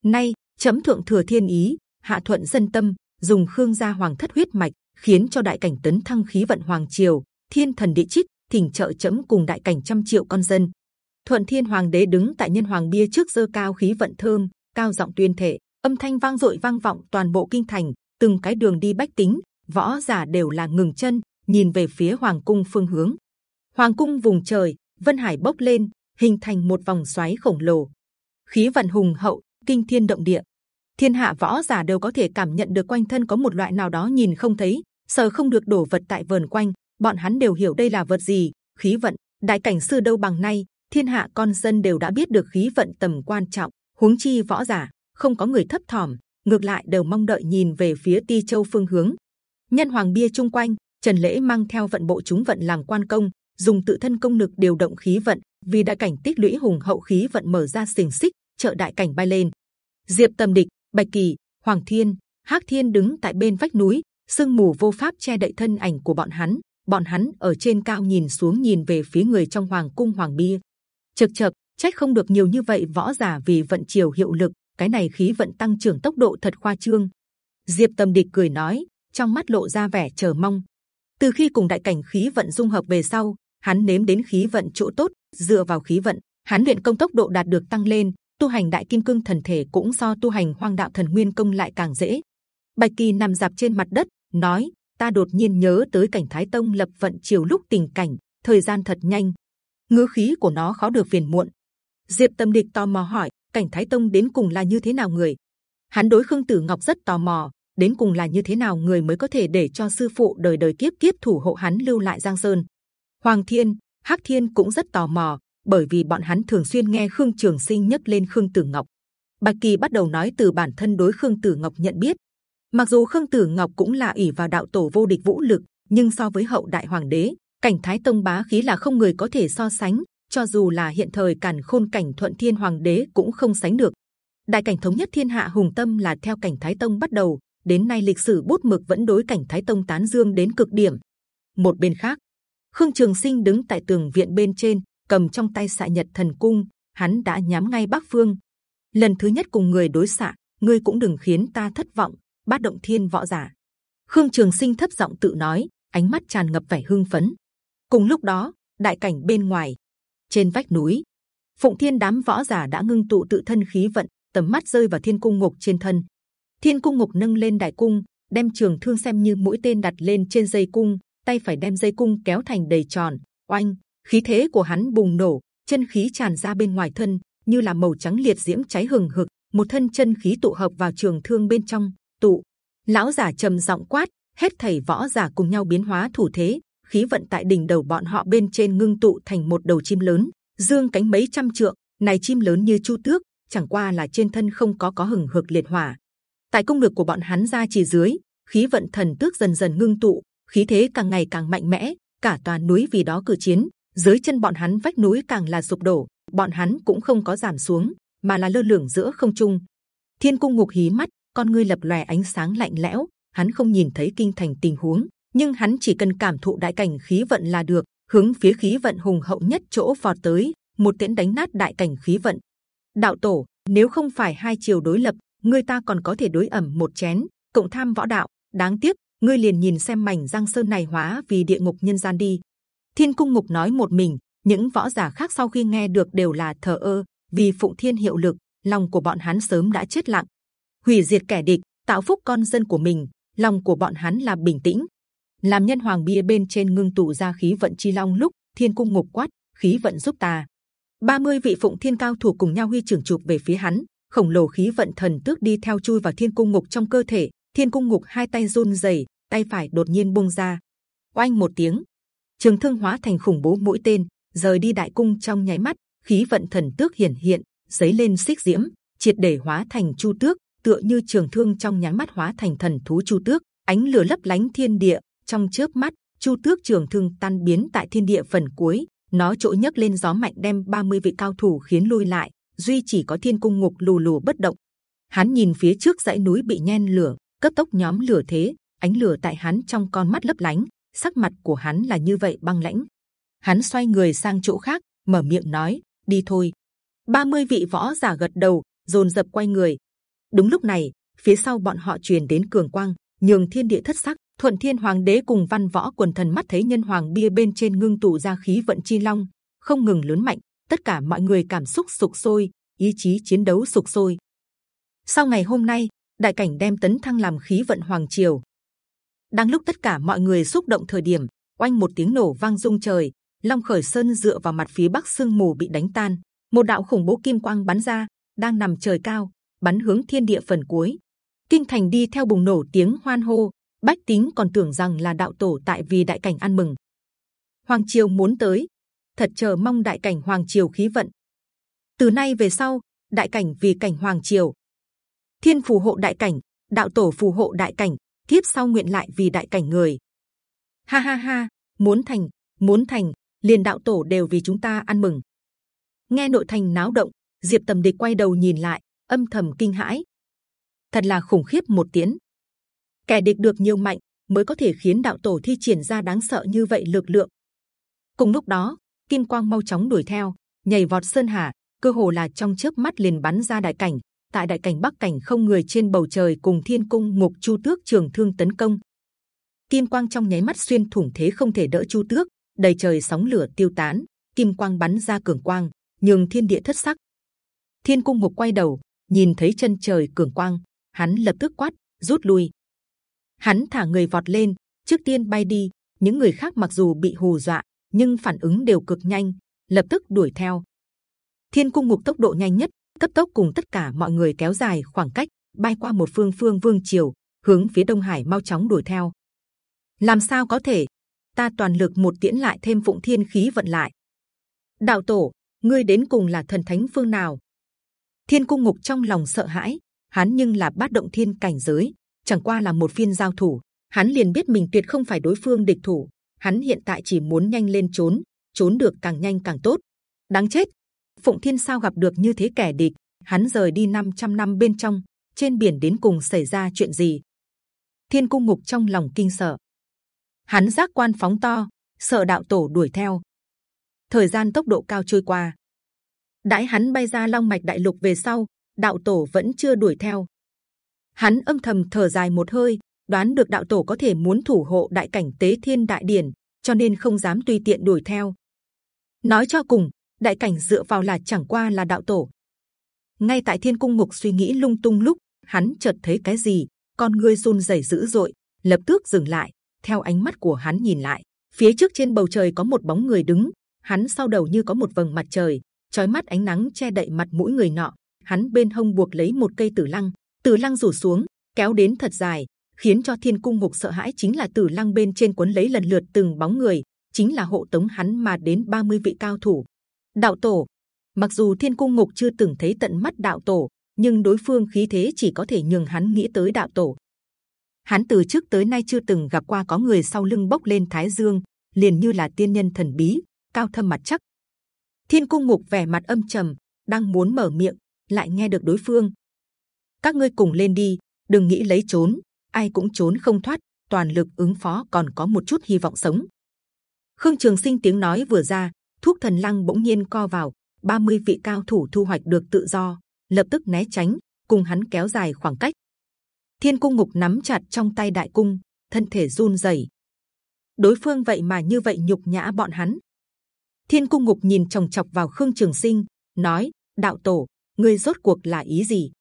Speaker 1: Nay chấm thượng thừa thiên ý, hạ thuận dân tâm, dùng khương gia hoàng thất huyết mạch khiến cho đại cảnh tấn thăng khí vận hoàng triều thiên thần địa chích thỉnh trợ chấm cùng đại cảnh trăm triệu con dân. Thuận thiên hoàng đế đứng tại nhân hoàng bia trước dơ cao khí vận thơm cao giọng tuyên thể âm thanh vang dội vang vọng toàn bộ kinh thành từng cái đường đi bách tính võ giả đều là ngừng chân nhìn về phía hoàng cung phương hướng. Hoàng cung vùng trời vân hải bốc lên hình thành một vòng xoáy khổng lồ. Khí vận hùng hậu kinh thiên động địa. Thiên hạ võ giả đều có thể cảm nhận được quanh thân có một loại nào đó nhìn không thấy, sờ không được đổ vật tại vườn quanh. Bọn hắn đều hiểu đây là vật gì, khí vận. Đại cảnh xưa đâu bằng nay, thiên hạ con dân đều đã biết được khí vận tầm quan trọng. Huống chi võ giả, không có người thấp thỏm, ngược lại đều mong đợi nhìn về phía Ti Châu phương hướng. Nhân hoàng bia chung quanh, Trần lễ mang theo vận bộ chúng vận làm quan công, dùng tự thân công lực điều động khí vận, vì đại cảnh tích lũy hùng hậu khí vận mở ra xình xích, trợ đại cảnh bay lên. Diệp Tâm Địch Bạch Kỳ, Hoàng Thiên, Hắc Thiên đứng tại bên vách núi, sương mù vô pháp che đậy thân ảnh của bọn hắn. Bọn hắn ở trên cao nhìn xuống nhìn về phía người trong hoàng cung hoàng bia. Chực chực, trách không được nhiều như vậy võ giả vì vận chiều hiệu lực, cái này khí vận tăng trưởng tốc độ thật khoa trương. Diệp Tâm Địch cười nói, trong mắt lộ ra vẻ chờ mong. Từ khi cùng đại cảnh khí vận dung hợp về sau, hắn nếm đến khí vận chỗ tốt, dựa vào khí vận, hắn luyện công tốc độ đạt được tăng lên, tu hành đại kim cương thần thể cũng so tu hành hoang đạo thần nguyên công lại càng dễ. Bạch kỳ nằm dạp trên mặt đất, nói: Ta đột nhiên nhớ tới cảnh Thái Tông lập vận triều lúc tình cảnh, thời gian thật nhanh, ngữ khí của nó khó được phiền muộn. Diệp Tâm Địch tò mò hỏi: Cảnh Thái Tông đến cùng là như thế nào người? Hắn đối Khương Tử Ngọc rất tò mò, đến cùng là như thế nào người mới có thể để cho sư phụ đời đời kiếp kiếp thủ hộ hắn lưu lại Giang Sơn? Hoàng Thiên, Hắc Thiên cũng rất tò mò, bởi vì bọn hắn thường xuyên nghe Khương Trường Sinh nhắc lên Khương Tử Ngọc. Bạch Kỳ bắt đầu nói từ bản thân đối Khương Tử Ngọc nhận biết. Mặc dù Khương Tử Ngọc cũng là ỷ vào đạo tổ vô địch vũ lực, nhưng so với hậu đại hoàng đế, cảnh Thái Tông bá khí là không người có thể so sánh. Cho dù là hiện thời càn khôn cảnh thuận thiên hoàng đế cũng không sánh được. Đại cảnh thống nhất thiên hạ hùng tâm là theo cảnh Thái Tông bắt đầu, đến nay lịch sử bút mực vẫn đối cảnh Thái Tông tán dương đến cực điểm. Một bên khác, Khương Trường Sinh đứng tại tường viện bên trên, cầm trong tay xạ nhật thần cung, hắn đã nhắm ngay bắc phương. Lần thứ nhất cùng người đối xạ, ngươi cũng đừng khiến ta thất vọng. Bát động thiên võ giả. Khương Trường Sinh thấp giọng tự nói, ánh mắt tràn ngập vẻ hưng phấn. Cùng lúc đó, đại cảnh bên ngoài, trên vách núi, Phụng Thiên đám võ giả đã ngưng tụ tự thân khí vận, tầm mắt rơi vào Thiên Cung Ngục trên thân. Thiên Cung Ngục nâng lên đại cung, đem trường thương xem như mũi tên đặt lên trên dây cung, tay phải đem dây cung kéo thành đầy tròn, oanh khí thế của hắn bùng nổ, chân khí tràn ra bên ngoài thân, như là màu trắng liệt diễm cháy hừng hực, một thân chân khí tụ hợp vào trường thương bên trong. Tụ, lão giả trầm giọng quát, hết thảy võ giả cùng nhau biến hóa thủ thế, khí vận tại đỉnh đầu bọn họ bên trên ngưng tụ thành một đầu chim lớn, dương cánh mấy trăm trượng. Này chim lớn như chu tước, chẳng qua là trên thân không có có hừng hực liệt hỏa. Tại công lực của bọn hắn ra chỉ dưới, khí vận thần tước dần dần ngưng tụ, khí thế càng ngày càng mạnh mẽ, cả toàn núi vì đó cử chiến dưới chân bọn hắn vách núi càng là sụp đổ bọn hắn cũng không có giảm xuống mà là lơ lửng giữa không trung thiên cung ngục hí mắt con ngươi lập lòe ánh sáng lạnh lẽo, hắn không nhìn thấy kinh thành tình huống, nhưng hắn chỉ cần cảm thụ đại cảnh khí vận là được, hướng phía khí vận hùng hậu nhất chỗ vọt tới, một tiễn đánh nát đại cảnh khí vận. Đạo tổ, nếu không phải hai chiều đối lập, ngươi ta còn có thể đối ẩm một chén, cộng tham võ đạo, đáng tiếc, ngươi liền nhìn xem mảnh giang sơn này hóa vì địa ngục nhân gian đi. Thiên cung ngục nói một mình, những võ giả khác sau khi nghe được đều là thờ ơ, vì phụng thiên hiệu lực, lòng của bọn hắn sớm đã chết lặng hủy diệt kẻ địch, tạo phúc con dân của mình, lòng của bọn hắn là bình tĩnh. Làm nhân hoàng bia bên trên ngưng tụ ra khí vận chi long lúc thiên cung ngục quát, khí vận giúp ta. 30 vị phụng thiên cao thủ cùng nhau huy trưởng chụp về phía hắn, khổng lồ khí vận thần tước đi theo chui vào thiên cung ngục trong cơ thể. Thiên cung ngục hai tay run rẩy, tay phải đột nhiên buông ra. Oanh một tiếng, trường thương hóa thành khủng bố mũi tên, rời đi đại cung trong nháy mắt. Khí vận thần tước hiển hiện giấy lên xích diễm, triệt để hóa thành chu tước tựa như trường thương trong nháy mắt hóa thành thần thú chu tước, ánh lửa lấp lánh thiên địa. Trong chớp mắt, chu tước trường thương tan biến tại thiên địa phần cuối. Nó chỗ nhấc lên gió mạnh đem 30 vị cao thủ khiến lui lại, duy chỉ có thiên cung ngục lù lù bất động. Hắn nhìn phía trước dãy núi bị nhen lửa, cấp tốc nhóm lửa thế. Ánh lửa tại hắn trong con mắt lấp lánh, sắc mặt của hắn là như vậy băng lãnh. Hắn xoay người sang chỗ khác, mở miệng nói, đi thôi. 30 vị võ giả gật đầu, dồn dập quay người đúng lúc này, phía sau bọn họ truyền đến cường quang, nhường thiên địa thất sắc, thuận thiên hoàng đế cùng văn võ quần thần mắt thấy nhân hoàng bia bên trên ngưng tụ ra khí vận chi long, không ngừng lớn mạnh, tất cả mọi người cảm xúc sục sôi, ý chí chiến đấu sục sôi. Sau ngày hôm nay, đại cảnh đem tấn thăng làm khí vận hoàng triều. Đang lúc tất cả mọi người xúc động thời điểm, oanh một tiếng nổ vang rung trời, long khởi sơn dựa vào mặt phía bắc sương mù bị đánh tan. Một đạo khủng bố kim quang bắn ra, đang nằm trời cao bắn hướng thiên địa phần cuối. Kinh thành đi theo bùng nổ tiếng hoan hô, bách tính còn tưởng rằng là đạo tổ tại vì đại cảnh ăn mừng. Hoàng triều muốn tới, thật chờ mong đại cảnh hoàng triều khí vận. Từ nay về sau, đại cảnh vì cảnh hoàng triều. Thiên phù hộ đại cảnh, đạo tổ phù hộ đại cảnh tiếp sau nguyện lại vì đại cảnh người. Ha ha ha, muốn thành muốn thành, liền đạo tổ đều vì chúng ta ăn mừng. Nghe nội thành náo động, diệp tầm địch quay đầu nhìn lại âm thầm kinh hãi. Thật là khủng khiếp một tiếng. Kẻ địch được nhiều mạnh mới có thể khiến đạo tổ thi triển ra đáng sợ như vậy lực lượng. Cùng lúc đó, kim quang mau chóng đuổi theo, nhảy vọt sơn hà, cơ hồ là trong chớp mắt liền bắn ra đại cảnh. Tại đại cảnh bắc cảnh không người trên bầu trời cùng thiên cung ngục chu tước trường thương tấn công. Kim quang trong nháy mắt xuyên thủng thế không thể đỡ chu tước, đầy trời sóng lửa tiêu tán, kim quang bắn ra cường quang, nhường thiên địa thất sắc. Thiên cung ngục quay đầu nhìn thấy chân trời cường quang, hắn lập tức quát, rút lui. Hắn thả người vọt lên, trước tiên bay đi. Những người khác mặc dù bị hù dọa, nhưng phản ứng đều cực nhanh, lập tức đuổi theo. Thiên cung ngục tốc độ nhanh nhất, cấp tốc cùng tất cả mọi người kéo dài khoảng cách, bay qua một phương phương vương triều, hướng phía đông hải mau chóng đuổi theo. Làm sao có thể? Ta toàn lực một tiễn lại thêm phụng thiên khí vận lại. Đạo tổ, ngươi đến cùng là thần thánh phương nào? Thiên cung ngục trong lòng sợ hãi, hắn nhưng là bát động thiên cảnh giới, chẳng qua là một phiên giao thủ, hắn liền biết mình tuyệt không phải đối phương địch thủ, hắn hiện tại chỉ muốn nhanh lên trốn trốn được càng nhanh càng tốt. Đáng chết, phụng thiên sao gặp được như thế kẻ địch, hắn rời đi 500 năm bên trong, trên biển đến cùng xảy ra chuyện gì? Thiên cung ngục trong lòng kinh sợ. Hắn giác quan phóng to, sợ đạo tổ đuổi theo. Thời gian tốc độ cao trôi qua đãi hắn bay ra long mạch đại lục về sau, đạo tổ vẫn chưa đuổi theo. Hắn âm thầm thở dài một hơi, đoán được đạo tổ có thể muốn thủ hộ đại cảnh tế thiên đại điển, cho nên không dám tùy tiện đuổi theo. Nói cho cùng, đại cảnh dựa vào là chẳng qua là đạo tổ. Ngay tại thiên cung ngục suy nghĩ lung tung lúc, hắn chợt thấy cái gì, con ngươi run rẩy dữ dội, lập tức dừng lại, theo ánh mắt của hắn nhìn lại, phía trước trên bầu trời có một bóng người đứng, hắn sau đầu như có một vầng mặt trời chói mắt ánh nắng che đậy mặt mũi người nọ. Hắn bên hông buộc lấy một cây tử lăng. Tử lăng rủ xuống kéo đến thật dài khiến cho thiên cung ngục sợ hãi chính là tử lăng bên trên cuốn lấy lần lượt từng bóng người chính là hộ tống hắn mà đến 30 vị cao thủ. Đạo tổ. Mặc dù thiên cung ngục chưa từng thấy tận mắt đạo tổ nhưng đối phương khí thế chỉ có thể nhường hắn nghĩ tới đạo tổ. Hắn từ trước tới nay chưa từng gặp qua có người sau lưng bốc lên thái dương liền như là tiên nhân thần bí, cao thâm mặt chắc. Thiên cung ngục vẻ mặt âm trầm, đang muốn mở miệng, lại nghe được đối phương. Các ngươi cùng lên đi, đừng nghĩ lấy trốn, ai cũng trốn không thoát, toàn lực ứng phó còn có một chút hy vọng sống. Khương Trường Sinh tiếng nói vừa ra, thuốc thần lăng bỗng nhiên co vào, 30 vị cao thủ thu hoạch được tự do, lập tức né tránh, cùng hắn kéo dài khoảng cách. Thiên cung ngục nắm chặt trong tay đại cung, thân thể run rẩy. Đối phương vậy mà như vậy nhục nhã bọn hắn. Thiên cung ngục nhìn chòng chọc vào Khương Trường Sinh, nói: Đạo tổ, ngươi rốt cuộc là ý gì?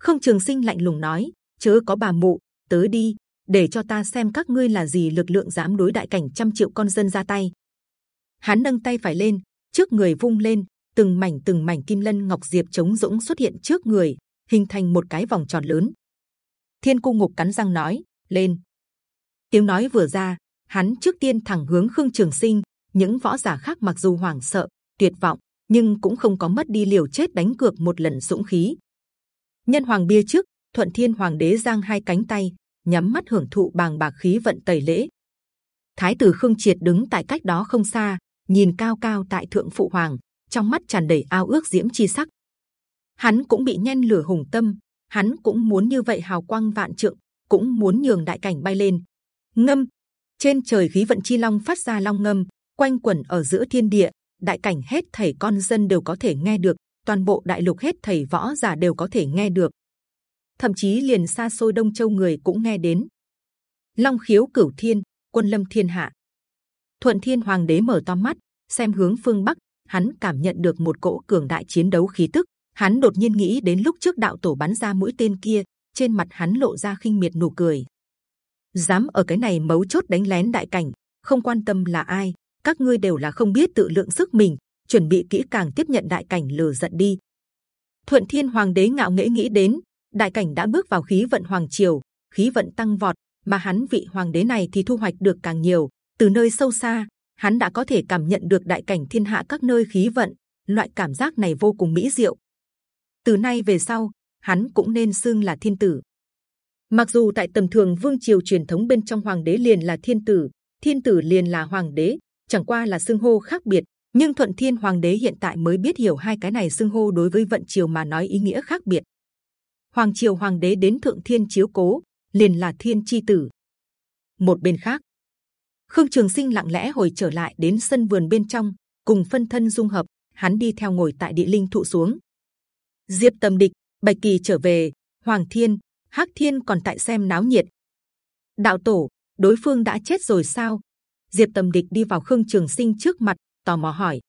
Speaker 1: Khương Trường Sinh lạnh lùng nói: chớ có bà mụ, tới đi, để cho ta xem các ngươi là gì lực lượng dám đối đại cảnh trăm triệu con dân ra tay. Hắn nâng tay phải lên, trước người vung lên, từng mảnh từng mảnh kim lân ngọc diệp chống dũng xuất hiện trước người, hình thành một cái vòng tròn lớn. Thiên cung ngục cắn răng nói: lên. Tiếng nói vừa ra, hắn trước tiên thẳng hướng Khương Trường Sinh. Những võ giả khác mặc dù hoảng sợ, tuyệt vọng, nhưng cũng không có mất đi liều chết đánh cược một lần dũng khí. Nhân hoàng bia trước, thuận thiên hoàng đế giang hai cánh tay, nhắm mắt hưởng thụ bàng bạc khí vận tẩy lễ. Thái tử Khương Triệt đứng tại cách đó không xa, nhìn cao cao tại thượng phụ hoàng, trong mắt tràn đầy ao ước diễm chi sắc. Hắn cũng bị nhen lửa hùng tâm, hắn cũng muốn như vậy hào quang vạn trượng, cũng muốn nhường đại cảnh bay lên. Ngâm trên trời khí vận chi long phát ra long ngâm, quanh quẩn ở giữa thiên địa, đại cảnh hết thảy con dân đều có thể nghe được, toàn bộ đại lục hết thảy võ giả đều có thể nghe được, thậm chí liền xa xôi đông châu người cũng nghe đến. Long khiếu cửu thiên, quân lâm thiên hạ. Thuận Thiên Hoàng đế mở to mắt, xem hướng phương bắc, hắn cảm nhận được một cỗ cường đại chiến đấu khí tức. Hắn đột nhiên nghĩ đến lúc trước đạo tổ bắn ra mũi tên kia, trên mặt hắn lộ ra khinh miệt nụ cười. Dám ở cái này mấu chốt đánh lén đại cảnh, không quan tâm là ai, các ngươi đều là không biết tự lượng sức mình, chuẩn bị kỹ càng tiếp nhận đại cảnh lừa giận đi. Thuận Thiên Hoàng đế ngạo nghễ nghĩ đến, đại cảnh đã bước vào khí vận hoàng triều, khí vận tăng vọt, mà hắn vị hoàng đế này thì thu hoạch được càng nhiều. Từ nơi sâu xa, hắn đã có thể cảm nhận được đại cảnh thiên hạ các nơi khí vận, loại cảm giác này vô cùng mỹ diệu. Từ nay về sau, hắn cũng nên xưng là thiên tử. Mặc dù tại tầm thường vương triều truyền thống bên trong hoàng đế liền là thiên tử, thiên tử liền là hoàng đế, chẳng qua là xưng hô khác biệt. Nhưng thuận thiên hoàng đế hiện tại mới biết hiểu hai cái này xưng hô đối với vận triều mà nói ý nghĩa khác biệt. Hoàng triều hoàng đế đến thượng thiên chiếu cố, liền là thiên chi tử. Một bên khác, Khương Trường Sinh lặng lẽ hồi trở lại đến sân vườn bên trong, cùng phân thân dung hợp, hắn đi theo ngồi tại địa linh thụ xuống. Diệp Tầm Địch, Bạch Kỳ trở về, Hoàng Thiên, Hắc Thiên còn tại xem náo nhiệt. Đạo tổ, đối phương đã chết rồi sao? Diệp Tầm Địch đi vào Khương Trường Sinh trước mặt, tò mò hỏi.